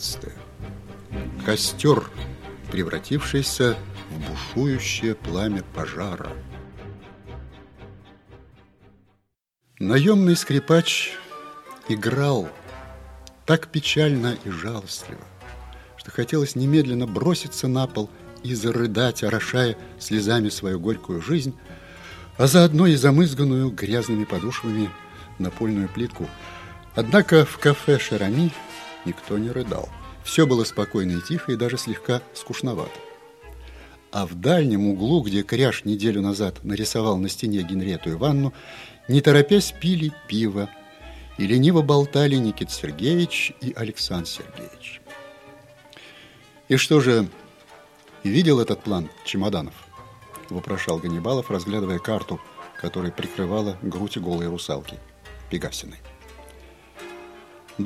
Глава 11. Костер, превратившийся в бушующее пламя пожара. Наемный скрипач играл так печально и жалостливо, что хотелось немедленно броситься на пол и зарыдать, орошая слезами свою горькую жизнь, а заодно и замызганную грязными подушками напольную плитку. Однако в кафе «Шарами» никто не рыдал. Все было спокойно и тихо, и даже слегка скучновато. А в дальнем углу, где Кряж неделю назад нарисовал на стене Генрету Иванну, не торопясь пили пиво, и лениво болтали Никит Сергеевич и Александр Сергеевич. И что же, видел этот план чемоданов? Вопрошал Ганнибалов, разглядывая карту, которая прикрывала грудь голой русалки Пегасиной.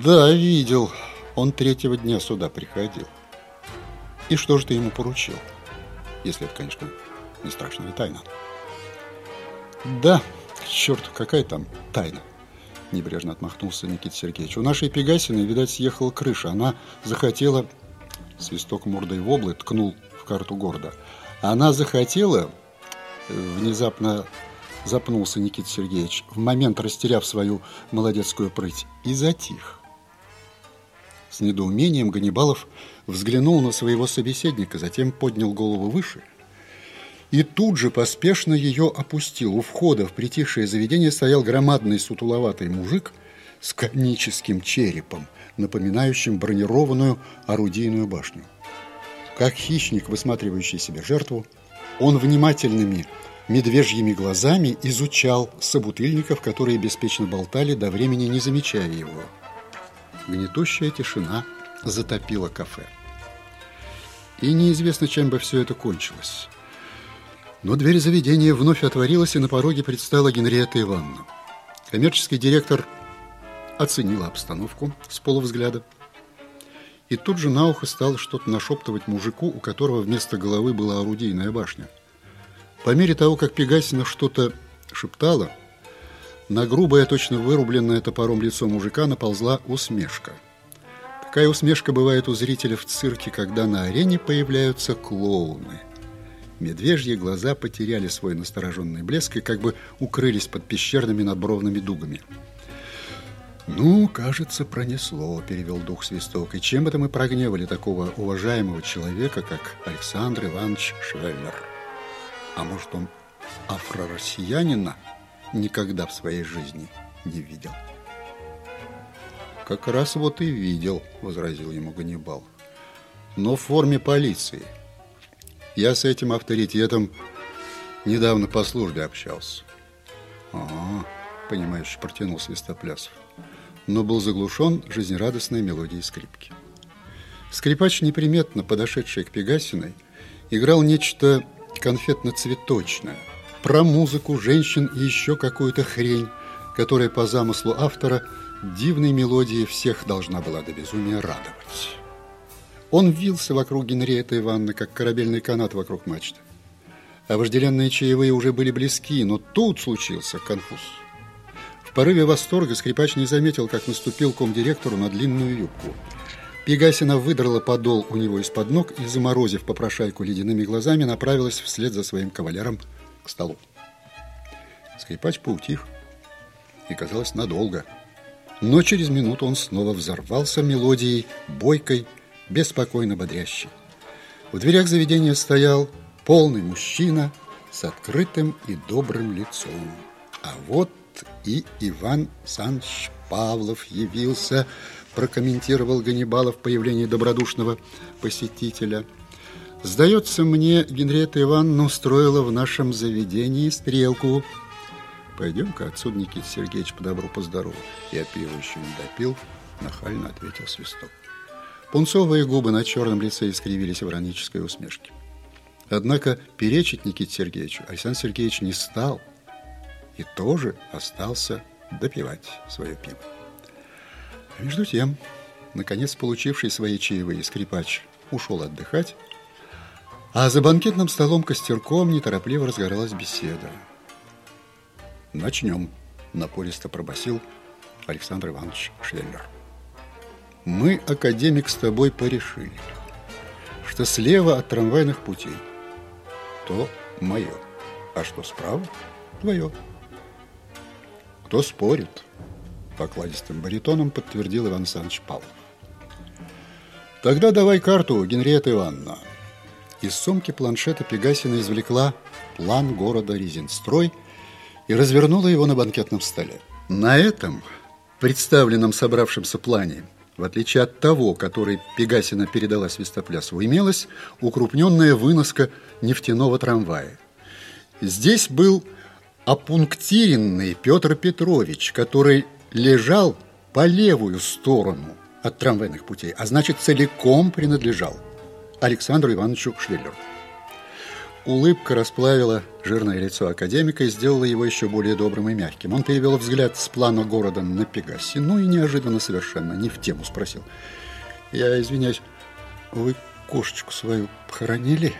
Да, видел. Он третьего дня сюда приходил. И что же ты ему поручил? Если это, конечно, не страшная тайна. Да, черт, какая там тайна? Небрежно отмахнулся Никита Сергеевич. У нашей Пегасиной, видать, съехала крыша. Она захотела... Свисток мордой облы ткнул в карту города. Она захотела... Внезапно запнулся Никита Сергеевич, в момент растеряв свою молодецкую прыть, и затих. С недоумением Ганнибалов взглянул на своего собеседника, затем поднял голову выше и тут же поспешно ее опустил. У входа в притихшее заведение стоял громадный сутуловатый мужик с коническим черепом, напоминающим бронированную орудийную башню. Как хищник, высматривающий себе жертву, он внимательными медвежьими глазами изучал собутыльников, которые беспечно болтали, до времени не замечая его. Гнетущая тишина затопила кафе. И неизвестно, чем бы все это кончилось. Но дверь заведения вновь отворилась, и на пороге предстала Генриетта Ивановна. Коммерческий директор оценила обстановку с полувзгляда и тут же на ухо стал что-то нашептывать мужику, у которого вместо головы была орудийная башня. По мере того, как Пегасина что-то шептала, на грубое, точно вырубленное топором лицо мужика наползла усмешка. Такая усмешка бывает у зрителя в цирке, когда на арене появляются клоуны. Медвежьи глаза потеряли свой настороженный блеск и как бы укрылись под пещерными надбровными дугами. «Ну, кажется, пронесло», – перевел дух свисток. «И чем это мы прогневали такого уважаемого человека, как Александр Иванович Швеллер? А может, он афро-россиянина?» Никогда в своей жизни не видел. «Как раз вот и видел», – возразил ему Ганнибал. «Но в форме полиции. Я с этим авторитетом недавно по службе общался». «Ага», – понимающе протянул Свистоплясов, но был заглушен жизнерадостной мелодией скрипки. Скрипач, неприметно подошедший к Пегасиной, играл нечто конфетно-цветочное – про музыку, женщин и еще какую-то хрень, которая по замыслу автора дивной мелодии всех должна была до безумия радовать. Он вился вокруг Генриетты Ивановны, как корабельный канат вокруг мачты. А вожделенные чаевые уже были близки, но тут случился конфуз. В порыве восторга скрипач не заметил, как наступил комдиректору на длинную юбку. Пегасина выдрала подол у него из-под ног и, заморозив попрошайку ледяными глазами, направилась вслед за своим кавалером к столу. Скрипач поутих и, казалось, надолго. Но через минуту он снова взорвался мелодией, бойкой, беспокойно бодрящей. В дверях заведения стоял полный мужчина с открытым и добрым лицом. А вот и Иван Санч Павлов явился, прокомментировал Ганнибалов появление добродушного посетителя – Сдается мне, Генриетта Ивановна устроила в нашем заведении стрелку. Пойдем-ка отсюда, Никита Сергеевич, по добру, по здорову. Я пиво еще не допил, нахально ответил свисток. Пунцовые губы на черном лице искривились в иронической усмешке. Однако перечить Никите Сергеевичу Александр Сергеевич не стал и тоже остался допивать свое пиво. А между тем, наконец получивший свои чаевые скрипач ушел отдыхать, а за банкетным столом костерком неторопливо разгоралась беседа. «Начнем», – напористо пробасил Александр Иванович Швеллер. Мы, академик, с тобой порешили, что слева от трамвайных путей то мое, а что справа твое. Кто спорит? Покладистым баритоном подтвердил Иван Александрович Павлов. Тогда давай карту, Генриетта Ивановна. Из сумки планшета Пегасина извлекла план города Резинстрой и развернула его на банкетном столе. На этом представленном собравшемся плане, в отличие от того, который Пегасина передала Свистоплясову, имелась укрупненная выноска нефтяного трамвая. Здесь был опунктиренный Петр Петрович, который лежал по левую сторону от трамвайных путей, а значит, целиком принадлежал Александру Ивановичу Швеллеру. Улыбка расплавила жирное лицо академика и сделала его еще более добрым и мягким. Он перевел взгляд с плана города на Пегаси, ну и неожиданно совершенно, не в тему спросил. «Я извиняюсь, вы кошечку свою похоронили?»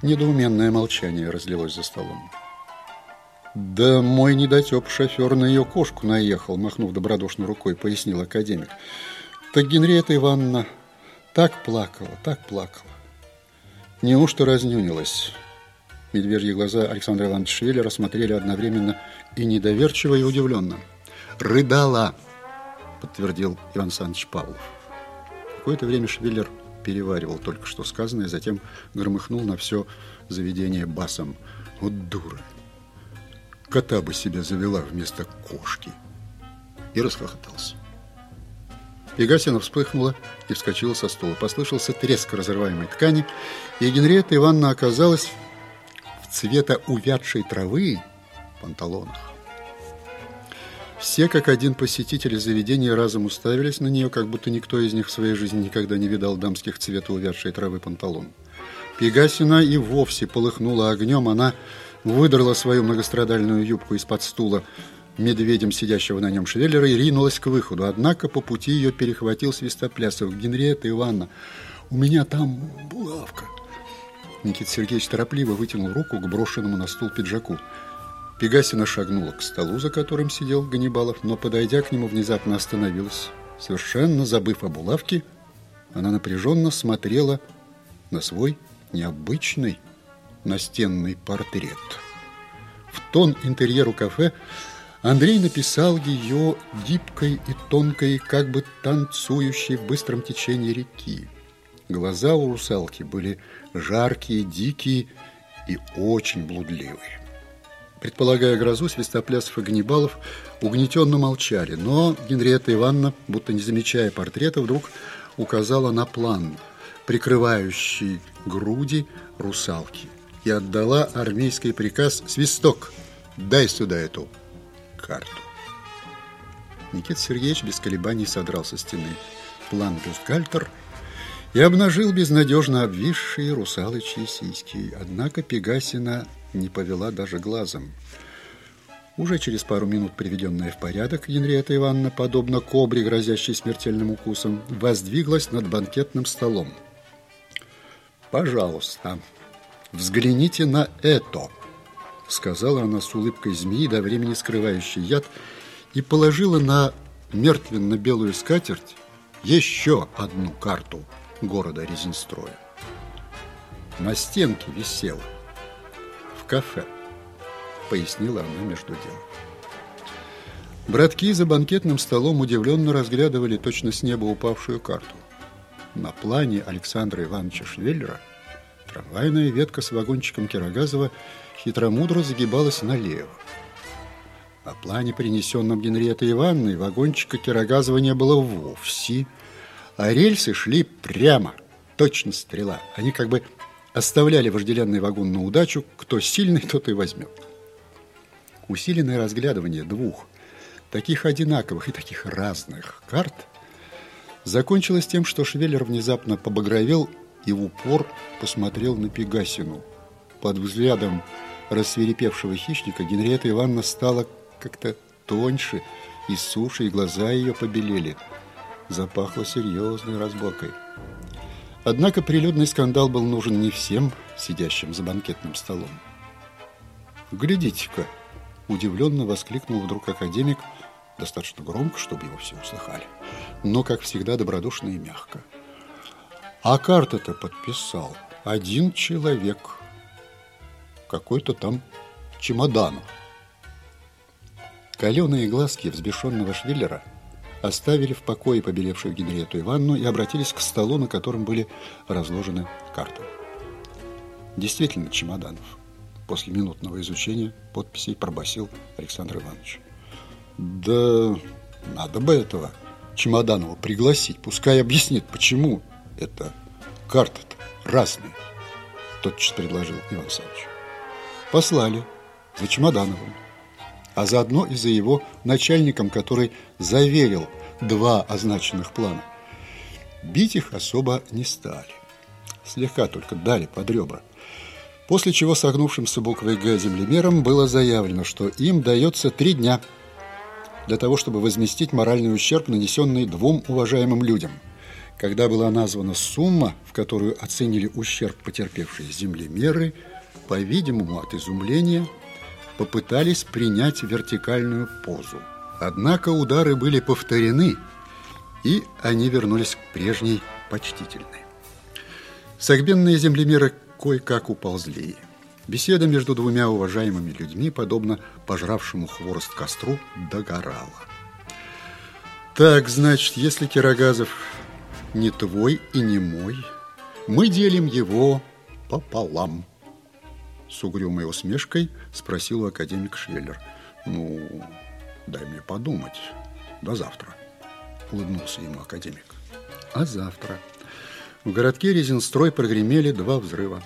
Недоуменное молчание разлилось за столом. «Да мой недотеп шофер на ее кошку наехал», махнув добродушной рукой, пояснил академик. «Так Генриетта Ивановна так плакала, так плакала. Неужто разнюнилась?» Медвежьи глаза Александра Ивановича Швеллера смотрели одновременно и недоверчиво, и удивленно. «Рыдала!» – подтвердил Иван Александрович Павлов. Какое-то время Швеллер переваривал только что сказанное, затем громыхнул на все заведение басом. «Вот дура! Кота бы себе завела вместо кошки!» И расхохотался. Пегасина вспыхнула и вскочила со стула. Послышался треск разрываемой ткани, и Генриетта Ивановна оказалась в цвета увядшей травы панталонах. Все, как один посетитель заведения, разом уставились на нее, как будто никто из них в своей жизни никогда не видал дамских цвета увядшей травы панталон. Пегасина и вовсе полыхнула огнем, она выдрала свою многострадальную юбку из-под стула, медведем сидящего на нем Швеллера и ринулась к выходу. Однако по пути ее перехватил Свистоплясов. «Генриетта Ивановна, у меня там булавка!» Никита Сергеевич торопливо вытянул руку к брошенному на стул пиджаку. Пегасина шагнула к столу, за которым сидел Ганнибалов, но, подойдя к нему, внезапно остановилась. Совершенно забыв о булавке, она напряженно смотрела на свой необычный настенный портрет. В тон интерьеру кафе Андрей написал ее гибкой и тонкой, как бы танцующей в быстром течении реки. Глаза у русалки были жаркие, дикие и очень блудливые. Предполагая грозу, Свистоплясов и Ганнибалов угнетенно молчали, но Генриетта Ивановна, будто не замечая портрета, вдруг указала на план, прикрывающий груди русалки, и отдала армейский приказ «Свисток, дай сюда эту карту». Никита Сергеевич без колебаний содрал со стены план бюстгальтер и обнажил безнадежно обвисшие русалочьи сиськи. Однако Пегасина не повела даже глазом. Уже через пару минут, приведенная в порядок, Енриета Ивановна, подобно кобре, грозящей смертельным укусом, воздвиглась над банкетным столом. «Пожалуйста, взгляните на это!» Сказала она с улыбкой змеи, до времени скрывающей яд, и положила на мертвенно-белую скатерть еще одну карту города Резинстроя. На стенке висела в кафе, пояснила она между делом. Братки за банкетным столом удивленно разглядывали точно с неба упавшую карту. На плане Александра Ивановича Швеллера трамвайная ветка с вагончиком Кирогазова хитромудро загибалась налево. На плане, принесенном Генриеттой Ивановной, вагончика Кирогазова не было вовсе, а рельсы шли прямо, точно стрела. Они как бы оставляли вожделенный вагон на удачу, кто сильный, тот и возьмет. Усиленное разглядывание двух таких одинаковых и таких разных карт закончилось тем, что Швеллер внезапно побагровел и в упор посмотрел на Пегасину. Под взглядом рассверепевшего хищника Генриетта Ивановна стала как-то тоньше и суше, и глаза ее побелели. Запахло серьезной разборкой. Однако прилюдный скандал был нужен не всем, сидящим за банкетным столом. «Глядите-ка!» – удивленно воскликнул вдруг академик, достаточно громко, чтобы его все услыхали, но, как всегда, добродушно и мягко. А карта-то подписал один человек, какой-то там Чемоданов. Каленые глазки взбешенного Швиллера оставили в покое побелевшую Генриету Ивановну и обратились к столу, на котором были разложены карты. Действительно, Чемоданов. После минутного изучения подписей пробасил Александр Иванович. Да надо бы этого Чемоданова пригласить. Пускай объяснит, почему это карты-то разные. Тотчас предложил Иван Александрович. Послали за Чемодановым, а заодно и за его начальником, который заверил два означенных плана. Бить их особо не стали. Слегка только дали под ребра. После чего согнувшимся буквой «Г» землемером было заявлено, что им дается три дня для того, чтобы возместить моральный ущерб, нанесенный двум уважаемым людям. Когда была названа сумма, в которую оценили ущерб потерпевшие землемеры, по-видимому, от изумления попытались принять вертикальную позу. Однако удары были повторены, и они вернулись к прежней почтительной. Согбенные землемеры кое-как уползли. Беседа между двумя уважаемыми людьми, подобно пожравшему хворост костру, догорала. Так, значит, если Кирогазов не твой и не мой, мы делим его пополам. С угрюмой усмешкой спросил у академика Швеллер. Ну, дай мне подумать. До завтра. Улыбнулся ему академик. А завтра? В городке Резинстрой прогремели два взрыва.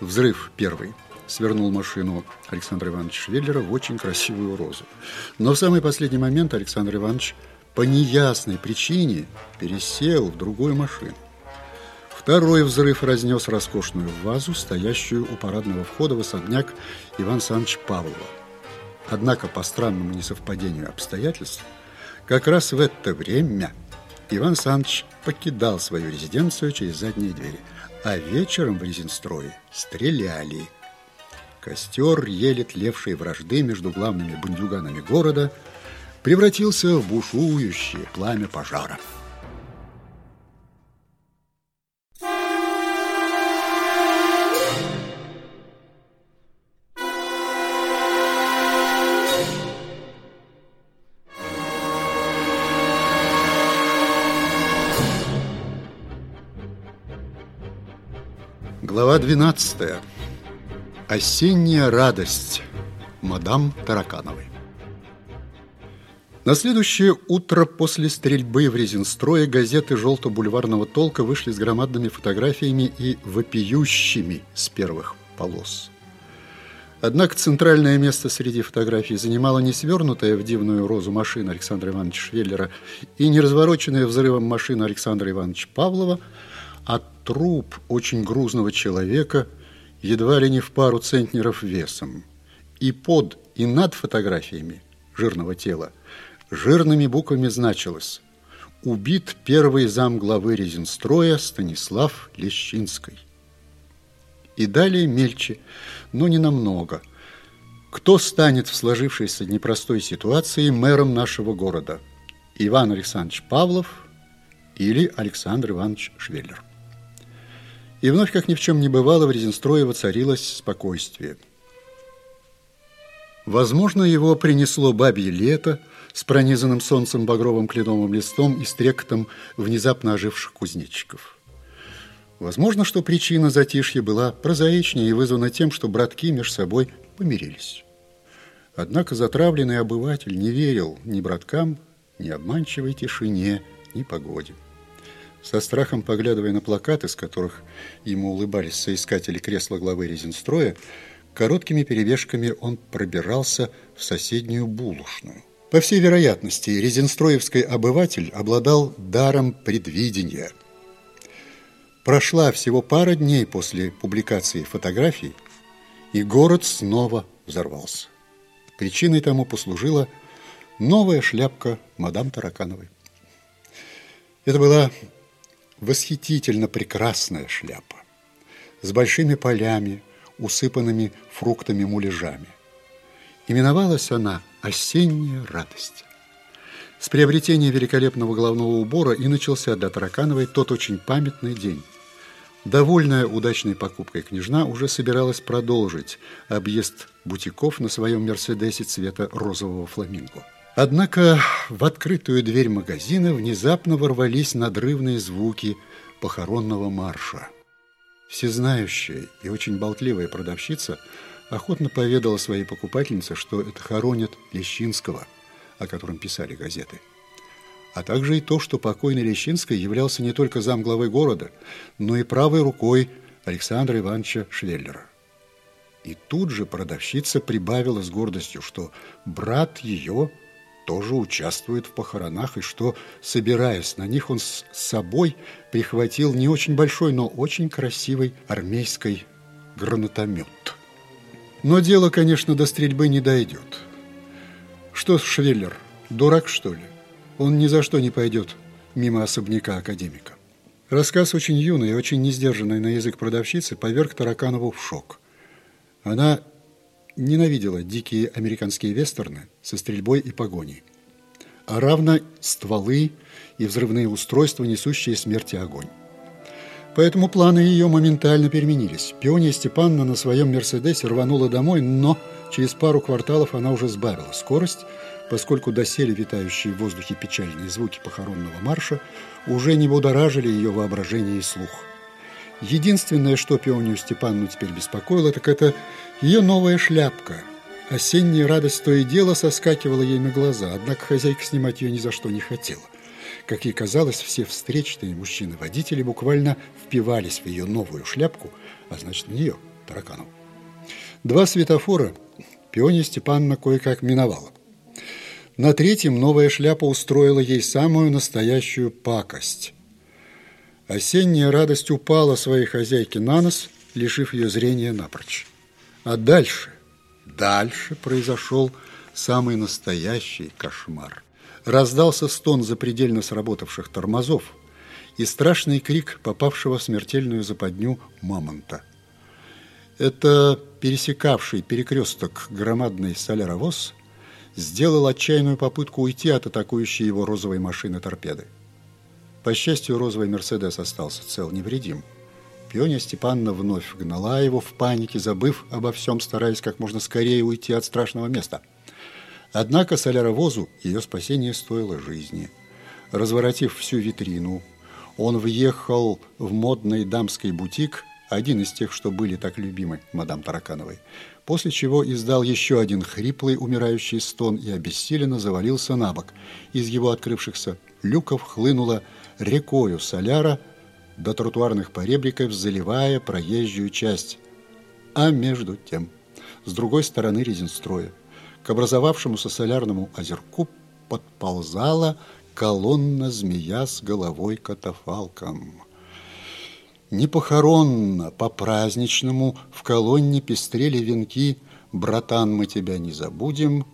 Взрыв первый свернул машину Александра Ивановича Швеллера в очень красивую розу. Но в самый последний момент Александр Иванович по неясной причине пересел в другую машину. Второй взрыв разнес роскошную вазу, стоящую у парадного входа в особняк Иван Саныч Павлова. Однако, по странному несовпадению обстоятельств, как раз в это время Иван Саныч покидал свою резиденцию через задние двери – а вечером в резинстрое стреляли. Костер, еле тлевшей вражды между главными бандюганами города, превратился в бушующее пламя пожара. Глава 12. Осенняя радость. Мадам Таракановой. На следующее утро после стрельбы в резинстрое газеты желто-бульварного толка вышли с громадными фотографиями и вопиющими с первых полос. Однако центральное место среди фотографий занимала не свернутая в дивную розу машина Александра Ивановича Швеллера и не развороченная взрывом машина Александра Ивановича Павлова – а труп очень грузного человека едва ли не в пару центнеров весом. И под, и над фотографиями жирного тела жирными буквами значилось «Убит первый зам главы Резинстроя Станислав Лещинской». И далее мельче, но не намного. Кто станет в сложившейся непростой ситуации мэром нашего города? Иван Александрович Павлов или Александр Иванович Швеллер? И вновь, как ни в чем не бывало, в Резинстрое воцарилось спокойствие. Возможно, его принесло бабье лето с пронизанным солнцем багровым кленовым листом и стрекотом внезапно оживших кузнечиков. Возможно, что причина затишья была прозаичнее и вызвана тем, что братки между собой помирились. Однако затравленный обыватель не верил ни браткам, ни обманчивой тишине, ни погоде. Со страхом поглядывая на плакаты, с которых ему улыбались соискатели кресла главы резинстроя, короткими перебежками он пробирался в соседнюю булушную. По всей вероятности, резинстроевский обыватель обладал даром предвидения. Прошла всего пара дней после публикации фотографий, и город снова взорвался. Причиной тому послужила новая шляпка мадам Таракановой. Это была восхитительно прекрасная шляпа с большими полями, усыпанными фруктами-муляжами. Именовалась она «Осенняя радость». С приобретения великолепного головного убора и начался для Таракановой тот очень памятный день. Довольная удачной покупкой княжна уже собиралась продолжить объезд бутиков на своем «Мерседесе» цвета розового фламинго. Однако в открытую дверь магазина внезапно ворвались надрывные звуки похоронного марша. Всезнающая и очень болтливая продавщица охотно поведала своей покупательнице, что это хоронят Лещинского, о котором писали газеты а также и то, что покойный Лещинский являлся не только замглавой города, но и правой рукой Александра Ивановича Швеллера. И тут же продавщица прибавила с гордостью, что брат ее тоже участвует в похоронах, и что, собираясь на них, он с собой прихватил не очень большой, но очень красивый армейский гранатомет. Но дело, конечно, до стрельбы не дойдет. Что Швеллер, дурак, что ли? Он ни за что не пойдет мимо особняка академика. Рассказ очень юный и очень несдержанный на язык продавщицы поверг Тараканову в шок. Она ненавидела дикие американские вестерны со стрельбой и погоней, а равно стволы и взрывные устройства, несущие смерти огонь. Поэтому планы ее моментально переменились. Пиония Степановна на своем «Мерседесе» рванула домой, но через пару кварталов она уже сбавила скорость – поскольку доселе витающие в воздухе печальные звуки похоронного марша уже не будоражили ее воображение и слух. Единственное, что Пионию Степанну теперь беспокоило, так это ее новая шляпка. Осенняя радость то и дело соскакивала ей на глаза, однако хозяйка снимать ее ни за что не хотела. Как ей казалось, все встречные мужчины-водители буквально впивались в ее новую шляпку, а значит, в нее, таракану. Два светофора Пиония Степановна кое-как миновала. На третьем новая шляпа устроила ей самую настоящую пакость. Осенняя радость упала своей хозяйке на нос, лишив ее зрения напрочь. А дальше, дальше произошел самый настоящий кошмар. Раздался стон запредельно сработавших тормозов и страшный крик попавшего в смертельную западню мамонта. Это пересекавший перекресток громадный соляровоз – сделал отчаянную попытку уйти от атакующей его розовой машины торпеды. По счастью, розовый «Мерседес» остался цел невредим. Пиония Степановна вновь гнала его в панике, забыв обо всем, стараясь как можно скорее уйти от страшного места. Однако соляровозу ее спасение стоило жизни. Разворотив всю витрину, он въехал в модный дамский бутик, один из тех, что были так любимы мадам Таракановой, после чего издал еще один хриплый умирающий стон и обессиленно завалился на бок. Из его открывшихся люков хлынула рекою соляра до тротуарных поребриков, заливая проезжую часть. А между тем, с другой стороны резинстроя, к образовавшемуся солярному озерку подползала колонна-змея с головой катафалком. Не похоронно, по-праздничному в колонне пестрели венки «Братан, мы тебя не забудем»,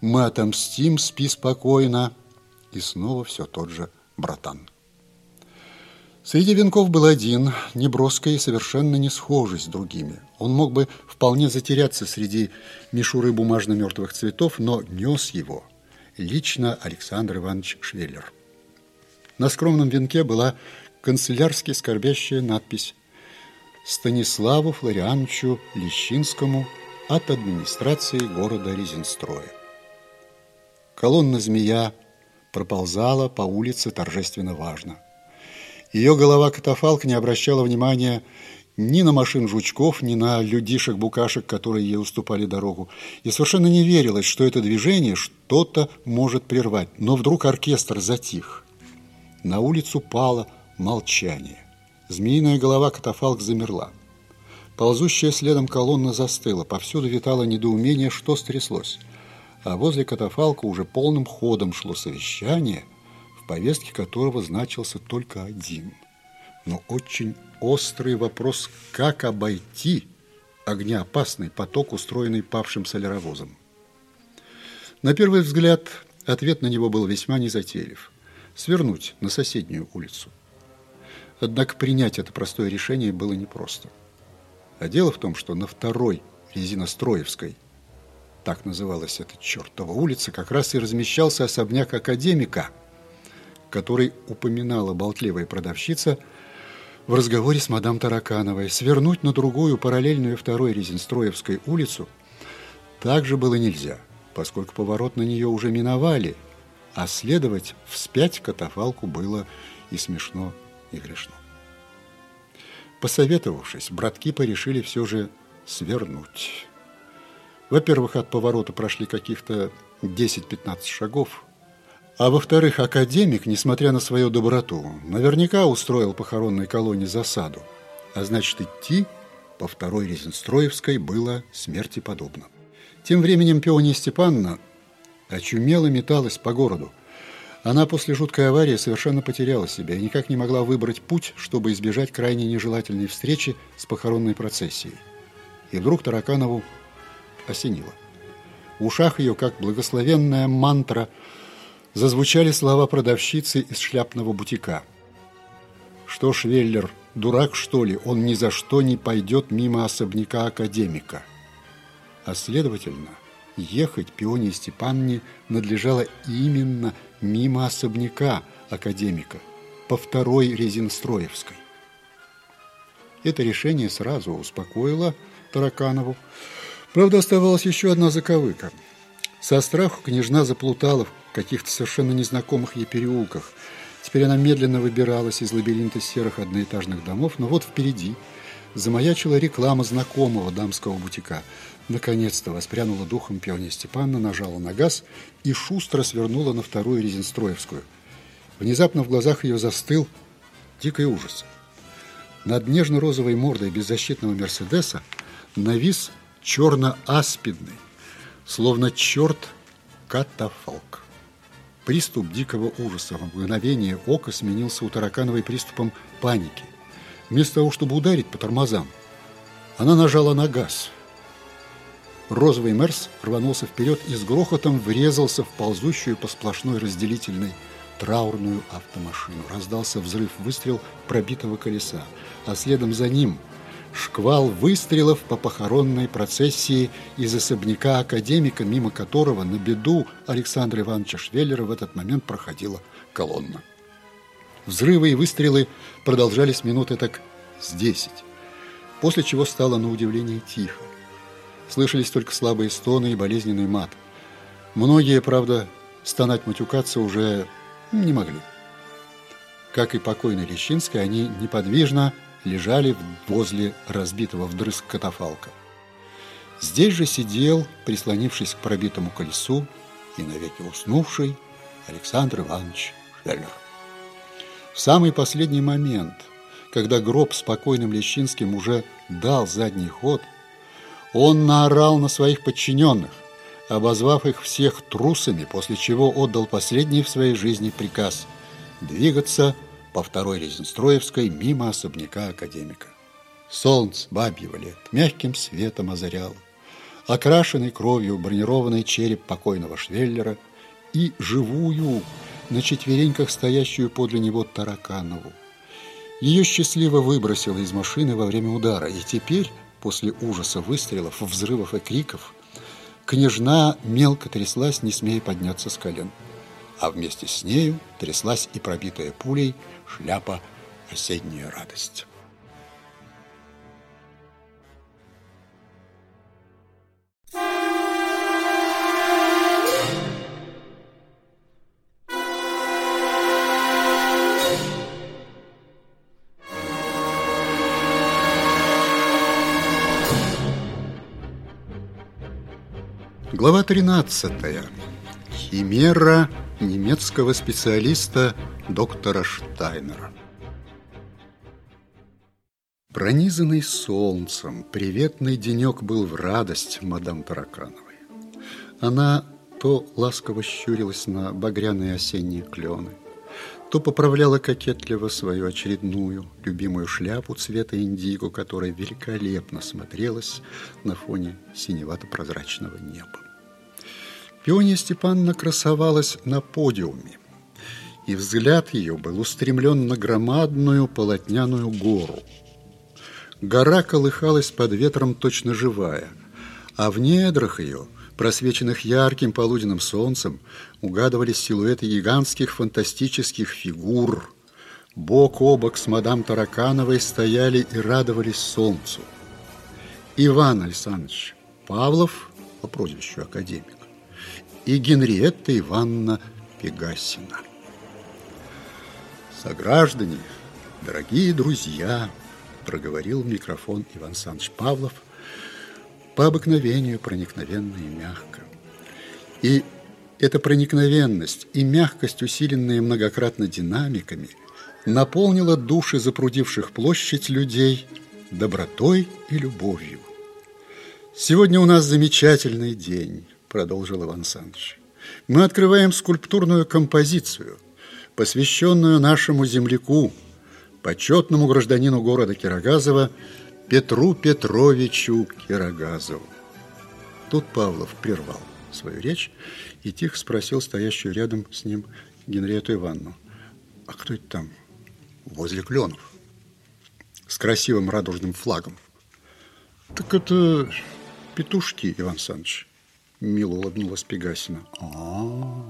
«Мы отомстим, спи спокойно» и снова все тот же «Братан». Среди венков был один, неброский и совершенно не схожий с другими. Он мог бы вполне затеряться среди мишуры бумажно-мертвых цветов, но нес его лично Александр Иванович Швеллер. На скромном венке была канцелярски скорбящая надпись Станиславу Флориановичу Лещинскому от администрации города Резинстроя. Колонна «Змея» проползала по улице торжественно важно. Ее голова-катафалк не обращала внимания ни на машин жучков, ни на людишек-букашек, которые ей уступали дорогу. И совершенно не верилось, что это движение что-то может прервать. Но вдруг оркестр затих. На улицу пала Молчание. Змеиная голова катафалк замерла. Ползущая следом колонна застыла. Повсюду витало недоумение, что стряслось. А возле катафалка уже полным ходом шло совещание, в повестке которого значился только один. Но очень острый вопрос, как обойти огнеопасный поток, устроенный павшим соляровозом. На первый взгляд, ответ на него был весьма незатейлив. Свернуть на соседнюю улицу. Однако принять это простое решение было непросто. А дело в том, что на второй резиностроевской так называлась эта чертова улица, как раз и размещался особняк академика, который упоминала болтливая продавщица в разговоре с мадам Таракановой. Свернуть на другую параллельную второй Резинстроевской улицу также было нельзя, поскольку поворот на нее уже миновали, а следовать вспять катафалку было и смешно, и грешно. Посоветовавшись, братки порешили все же свернуть. Во-первых, от поворота прошли каких-то 10-15 шагов, а во-вторых, академик, несмотря на свою доброту, наверняка устроил похоронной колонии засаду, а значит, идти по второй Резинстроевской было смерти подобно. Тем временем Пиония Степановна очумело металась по городу, она после жуткой аварии совершенно потеряла себя и никак не могла выбрать путь, чтобы избежать крайне нежелательной встречи с похоронной процессией. И вдруг Тараканову осенило. В ушах ее, как благословенная мантра, зазвучали слова продавщицы из шляпного бутика. «Что ж, Веллер, дурак, что ли? Он ни за что не пойдет мимо особняка академика». А следовательно, ехать Пионе Степанне надлежало именно мимо особняка академика по второй Резинстроевской. Это решение сразу успокоило Тараканову. Правда, оставалась еще одна заковыка. Со страху княжна заплутала в каких-то совершенно незнакомых ей переулках. Теперь она медленно выбиралась из лабиринта серых одноэтажных домов, но вот впереди замаячила реклама знакомого дамского бутика – Наконец-то воспрянула духом Пиония Степановна, нажала на газ и шустро свернула на вторую Резинстроевскую. Внезапно в глазах ее застыл дикий ужас. Над нежно-розовой мордой беззащитного Мерседеса навис черно-аспидный, словно черт катафалк. Приступ дикого ужаса в мгновение ока сменился у Таракановой приступом паники. Вместо того, чтобы ударить по тормозам, она нажала на газ – Розовый Мерс рванулся вперед и с грохотом врезался в ползущую по сплошной разделительной траурную автомашину. Раздался взрыв выстрел пробитого колеса, а следом за ним шквал выстрелов по похоронной процессии из особняка академика, мимо которого на беду Александра Ивановича Швеллера в этот момент проходила колонна. Взрывы и выстрелы продолжались минуты так с десять, после чего стало на удивление тихо. Слышались только слабые стоны и болезненный мат. Многие, правда, стонать-матюкаться уже не могли. Как и покойный Лещинский, они неподвижно лежали возле разбитого вдрызг катафалка. Здесь же сидел, прислонившись к пробитому колесу и навеки уснувший Александр Иванович Швеллер. В самый последний момент, когда гроб с покойным Лещинским уже дал задний ход – он наорал на своих подчиненных, обозвав их всех трусами, после чего отдал последний в своей жизни приказ двигаться по второй Резинстроевской мимо особняка академика. Солнце бабьего лет мягким светом озаряло, окрашенный кровью бронированный череп покойного Швеллера и живую, на четвереньках стоящую подле него Тараканову. Ее счастливо выбросило из машины во время удара, и теперь после ужаса выстрелов, взрывов и криков, княжна мелко тряслась, не смея подняться с колен. А вместе с нею тряслась и пробитая пулей шляпа «Осенняя радость». Глава 13. Химера немецкого специалиста доктора Штайнера. Пронизанный солнцем, приветный денек был в радость мадам Таракановой. Она то ласково щурилась на багряные осенние клены, то поправляла кокетливо свою очередную любимую шляпу цвета индиго, которая великолепно смотрелась на фоне синевато-прозрачного неба. Пиония Степановна красовалась на подиуме, и взгляд ее был устремлен на громадную полотняную гору. Гора колыхалась под ветром точно живая, а в недрах ее просвеченных ярким полуденным солнцем, угадывались силуэты гигантских фантастических фигур. Бок о бок с мадам Таракановой стояли и радовались солнцу. Иван Александрович Павлов, по прозвищу академик, и Генриетта Ивановна Пегасина. Сограждане, дорогие друзья, проговорил в микрофон Иван Александрович Павлов, по обыкновению проникновенно и мягко. И эта проникновенность и мягкость, усиленные многократно динамиками, наполнила души запрудивших площадь людей добротой и любовью. «Сегодня у нас замечательный день», – продолжил Иван Александрович. «Мы открываем скульптурную композицию, посвященную нашему земляку, почетному гражданину города Кирогазова Петру Петровичу Кирогазову». Тут Павлов прервал свою речь и тихо спросил стоящую рядом с ним Генриету Ивановну. «А кто это там возле кленов?» С красивым радужным флагом. «Так это петушки, Иван Александрович». Мило улыбнулась Пегасина. а, -а, -а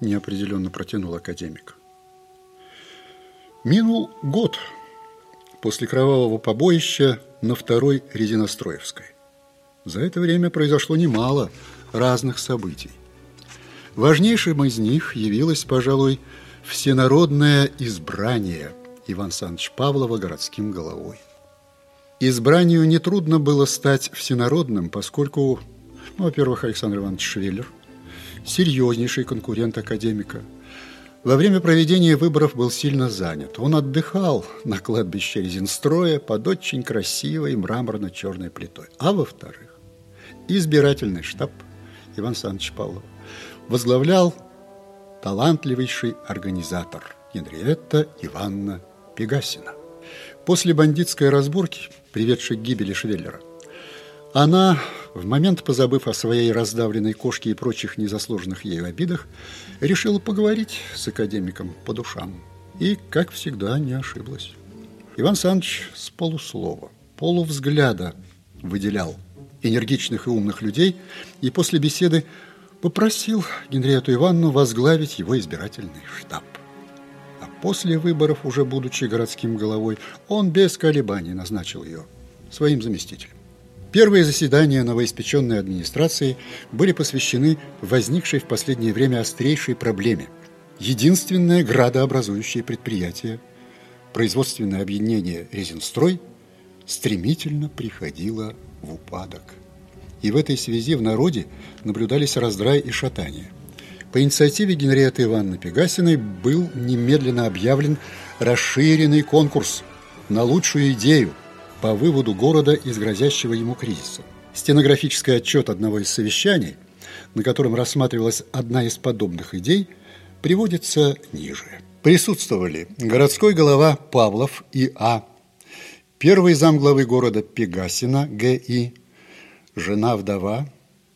неопределенно протянул академик. Минул год после кровавого побоища на второй Резиностроевской. За это время произошло немало разных событий. Важнейшим из них явилось, пожалуй, всенародное избрание Иван Александрович Павлова городским головой. Избранию нетрудно было стать всенародным, поскольку, ну, во-первых, Александр Иванович Швеллер, серьезнейший конкурент академика, во время проведения выборов был сильно занят. Он отдыхал на кладбище Резинстроя под очень красивой мраморно-черной плитой. А во-вторых, избирательный штаб – Иван Александрович Павлов, возглавлял талантливейший организатор Генриетта Ивановна Пегасина. После бандитской разборки, приведшей к гибели Швеллера, она, в момент позабыв о своей раздавленной кошке и прочих незаслуженных ею обидах, решила поговорить с академиком по душам. И, как всегда, не ошиблась. Иван Александрович с полуслова, полувзгляда выделял энергичных и умных людей, и после беседы попросил Генриету Ивановну возглавить его избирательный штаб. А после выборов, уже будучи городским головой, он без колебаний назначил ее своим заместителем. Первые заседания новоиспеченной администрации были посвящены возникшей в последнее время острейшей проблеме. Единственное градообразующее предприятие, производственное объединение «Резинстрой», стремительно приходило в упадок. И в этой связи в народе наблюдались раздрай и шатания. По инициативе Генриетты Ивановны Пегасиной был немедленно объявлен расширенный конкурс на лучшую идею по выводу города из грозящего ему кризиса. Стенографический отчет одного из совещаний, на котором рассматривалась одна из подобных идей, приводится ниже. Присутствовали городской голова Павлов И.А., Первый замглавы города Пегасина Г.И., жена-вдова,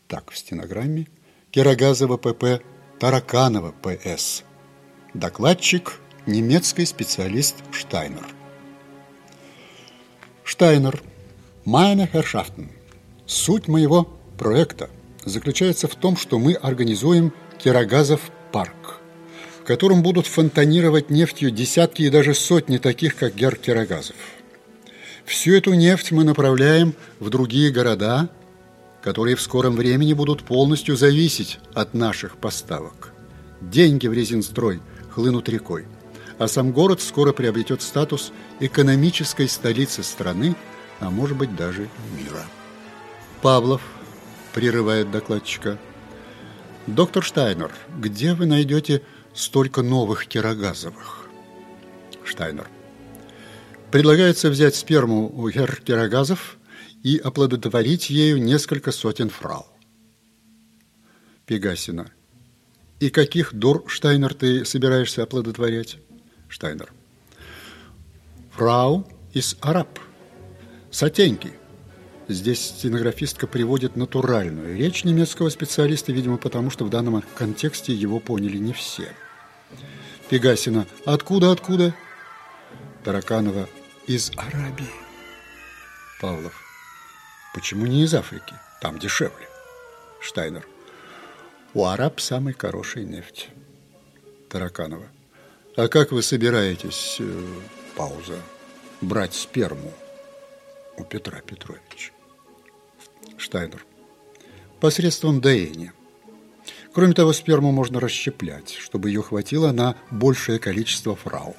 так в стенограмме, Керогазова П.П., Тараканова П.С., докладчик, немецкий специалист Штайнер. Штайнер. Meine Herrschaften. Суть моего проекта заключается в том, что мы организуем Кирогазов парк, в котором будут фонтанировать нефтью десятки и даже сотни таких, как Гер Кирогазов – Всю эту нефть мы направляем в другие города, которые в скором времени будут полностью зависеть от наших поставок. Деньги в резинстрой хлынут рекой, а сам город скоро приобретет статус экономической столицы страны, а может быть даже мира. Павлов прерывает докладчика. Доктор Штайнер, где вы найдете столько новых кирогазовых? Штайнер. Предлагается взять сперму у геркерогазов и оплодотворить ею несколько сотен фрау. Пегасина. И каких дур, Штайнер, ты собираешься оплодотворять? Штайнер. Фрау из араб. Сатеньки. Здесь стенографистка приводит натуральную речь немецкого специалиста, видимо, потому что в данном контексте его поняли не все. Пегасина. Откуда, откуда? Тараканова из Арабии. Павлов. Почему не из Африки? Там дешевле. Штайнер. У араб самый хороший нефть. Тараканова. А как вы собираетесь, э, пауза, брать сперму у Петра Петровича? Штайнер. Посредством доения. Кроме того, сперму можно расщеплять, чтобы ее хватило на большее количество фрау.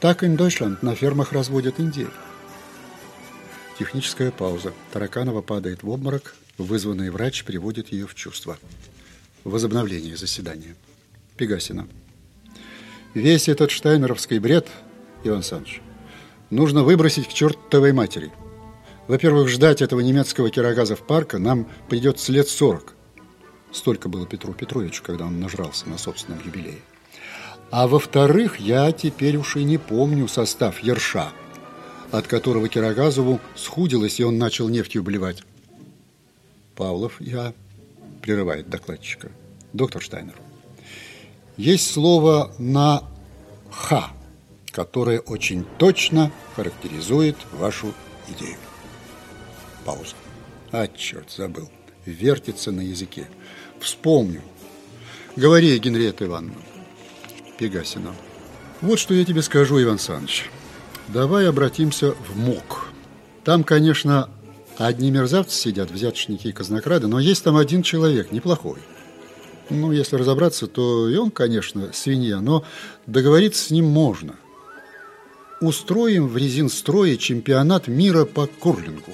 Так in Deutschland на фермах разводят индейку. Техническая пауза. Тараканова падает в обморок. Вызванный врач приводит ее в чувство. Возобновление заседания. Пегасина. Весь этот штайнеровский бред, Иван Саныч, нужно выбросить к чертовой матери. Во-первых, ждать этого немецкого кирогаза в парка нам придется лет сорок. Столько было Петру Петровичу, когда он нажрался на собственном юбилее. А во-вторых, я теперь уж и не помню состав ерша, от которого Кирогазову схудилось, и он начал нефтью блевать. Павлов, я, прерывает докладчика. Доктор Штайнер, есть слово на «ха», которое очень точно характеризует вашу идею. Пауза. А, черт, забыл. Вертится на языке. Вспомню. Говори, Генриетта Ивановна. Пегасина. Вот что я тебе скажу, Иван Саныч. Давай обратимся в МОК. Там, конечно, одни мерзавцы сидят, взяточники и казнокрады, но есть там один человек, неплохой. Ну, если разобраться, то и он, конечно, свинья, но договориться с ним можно. Устроим в резинстрое чемпионат мира по курлингу.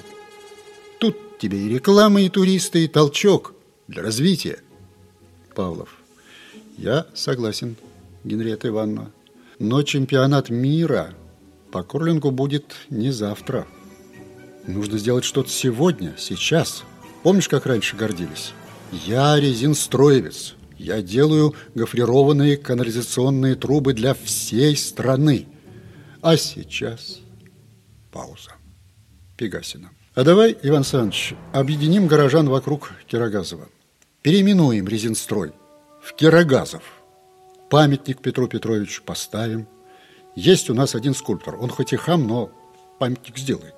Тут тебе и реклама, и туристы, и толчок для развития. Павлов. Я согласен, Генриетта Ивановна. Но чемпионат мира по курлингу будет не завтра. Нужно сделать что-то сегодня, сейчас. Помнишь, как раньше гордились? Я резинстроевец. Я делаю гофрированные канализационные трубы для всей страны. А сейчас пауза. Пегасина. А давай, Иван Саныч, объединим горожан вокруг Кирогазова. Переименуем резинстрой в Кирогазов. Памятник Петру Петровичу поставим. Есть у нас один скульптор. Он хоть и хам, но памятник сделает.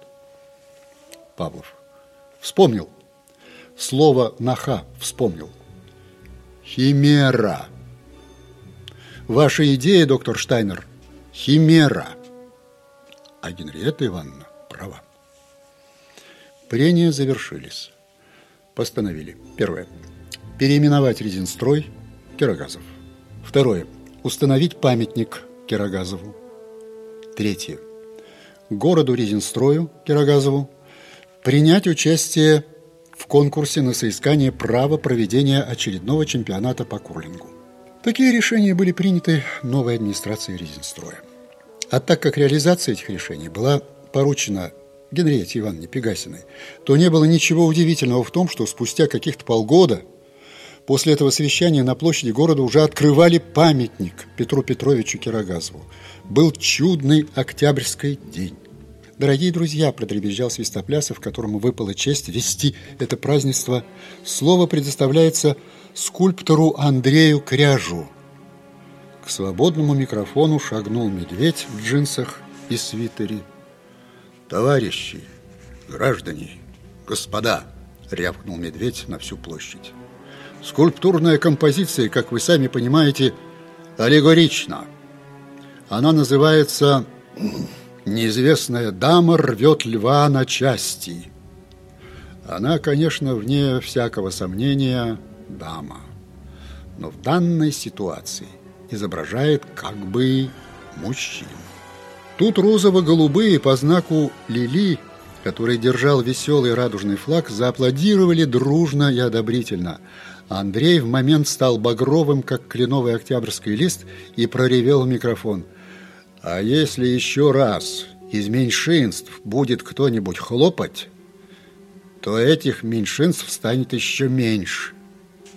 Павлов. Вспомнил. Слово «наха» вспомнил. Химера. Ваша идея, доктор Штайнер, химера. А Генриетта Ивановна права. Прения завершились. Постановили. Первое. Переименовать резинстрой Кирогазов. Второе. Установить памятник Кирогазову. Третье. Городу Резинстрою Кирогазову принять участие в конкурсе на соискание права проведения очередного чемпионата по курлингу. Такие решения были приняты новой администрацией Резинстроя. А так как реализация этих решений была поручена Генриете Ивановне Пегасиной, то не было ничего удивительного в том, что спустя каких-то полгода после этого совещания на площади города уже открывали памятник Петру Петровичу Кирогазову. Был чудный октябрьский день. Дорогие друзья, продребезжал Свистоплясов, которому выпала честь вести это празднество, слово предоставляется скульптору Андрею Кряжу. К свободному микрофону шагнул медведь в джинсах и свитере. «Товарищи, граждане, господа!» — рявкнул медведь на всю площадь. «Скульптурная композиция, как вы сами понимаете, аллегорична. Она называется «Неизвестная дама рвет льва на части». Она, конечно, вне всякого сомнения, дама. Но в данной ситуации изображает как бы мужчину. Тут розово-голубые по знаку Лили, который держал веселый радужный флаг, зааплодировали дружно и одобрительно. Андрей в момент стал багровым, как кленовый октябрьский лист, и проревел в микрофон. «А если еще раз из меньшинств будет кто-нибудь хлопать, то этих меньшинств станет еще меньше».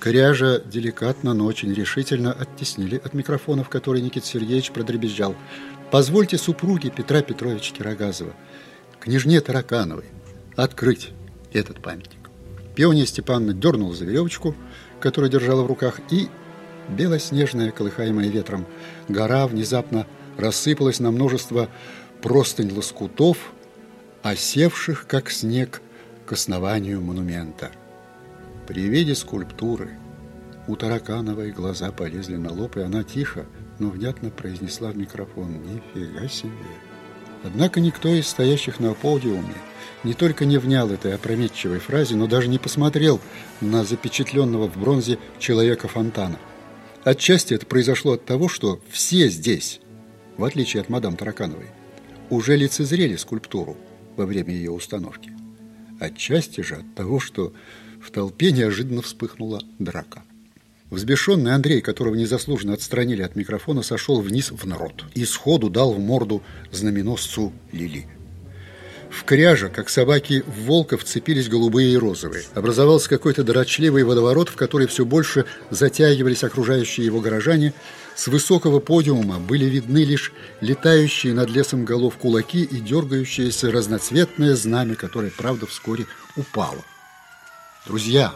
Кряжа деликатно, но очень решительно оттеснили от микрофонов, которые Никит Сергеевич продребезжал. Позвольте супруге Петра Петровича Кирогазова, княжне Таракановой, открыть этот памятник. Пиония Степановна дернула за веревочку, которую держала в руках, и белоснежная, колыхаемая ветром, гора внезапно рассыпалась на множество простынь лоскутов, осевших, как снег, к основанию монумента. При виде скульптуры у Таракановой глаза полезли на лоб, и она тихо, но внятно произнесла в микрофон «Нифига себе!». Однако никто из стоящих на подиуме не только не внял этой опрометчивой фразе, но даже не посмотрел на запечатленного в бронзе человека-фонтана. Отчасти это произошло от того, что все здесь, в отличие от мадам Таракановой, уже лицезрели скульптуру во время ее установки. Отчасти же от того, что в толпе неожиданно вспыхнула драка. Взбешенный Андрей, которого незаслуженно отстранили от микрофона, сошел вниз в народ и сходу дал в морду знаменосцу Лили. В кряже, как собаки в волка, вцепились голубые и розовые. Образовался какой-то дорочливый водоворот, в который все больше затягивались окружающие его горожане. С высокого подиума были видны лишь летающие над лесом голов кулаки и дергающееся разноцветное знамя, которое, правда, вскоре упало. Друзья,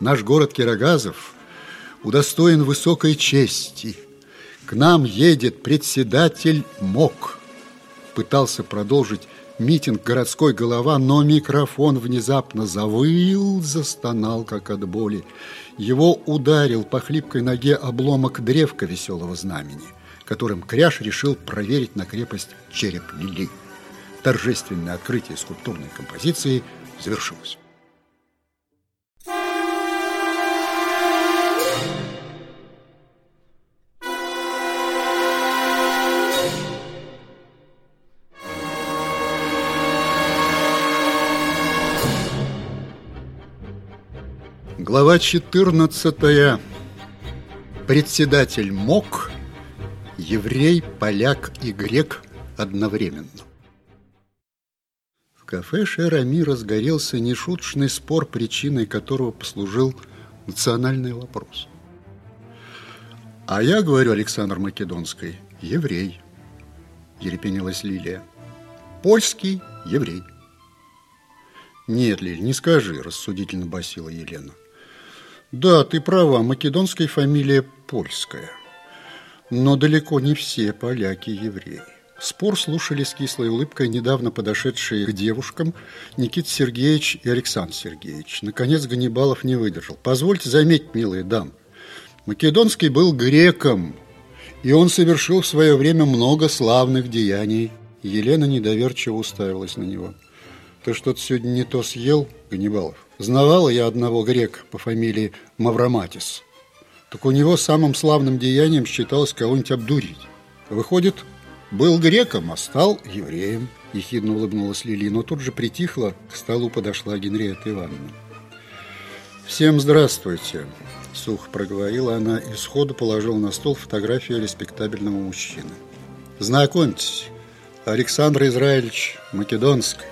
наш город Кирогазов удостоен высокой чести. К нам едет председатель МОК. Пытался продолжить митинг городской голова, но микрофон внезапно завыл, застонал, как от боли. Его ударил по хлипкой ноге обломок древка веселого знамени, которым Кряж решил проверить на крепость череп Лили. Торжественное открытие скульптурной композиции завершилось. Глава 14. Председатель МОК, еврей, поляк и грек одновременно. В кафе Шерами разгорелся нешуточный спор, причиной которого послужил национальный вопрос. А я говорю, Александр Македонский, еврей, ерепенилась Лилия. Польский еврей. Нет, Лиль, не скажи, рассудительно басила Елена. Да, ты права, македонская фамилия польская. Но далеко не все поляки евреи. Спор слушали с кислой улыбкой недавно подошедшие к девушкам Никит Сергеевич и Александр Сергеевич. Наконец Ганнибалов не выдержал. Позвольте заметить, милые дам, Македонский был греком, и он совершил в свое время много славных деяний. Елена недоверчиво уставилась на него. Ты что-то сегодня не то съел, Ганнибалов? Знавала я одного грека по фамилии Мавроматис. Так у него самым славным деянием считалось кого-нибудь обдурить. Выходит, был греком, а стал евреем. Ехидно улыбнулась Лили, но тут же притихла, к столу подошла Генриетта Ивановна. «Всем здравствуйте!» – сухо проговорила она и сходу положила на стол фотографию респектабельного мужчины. «Знакомьтесь, Александр Израильевич Македонский,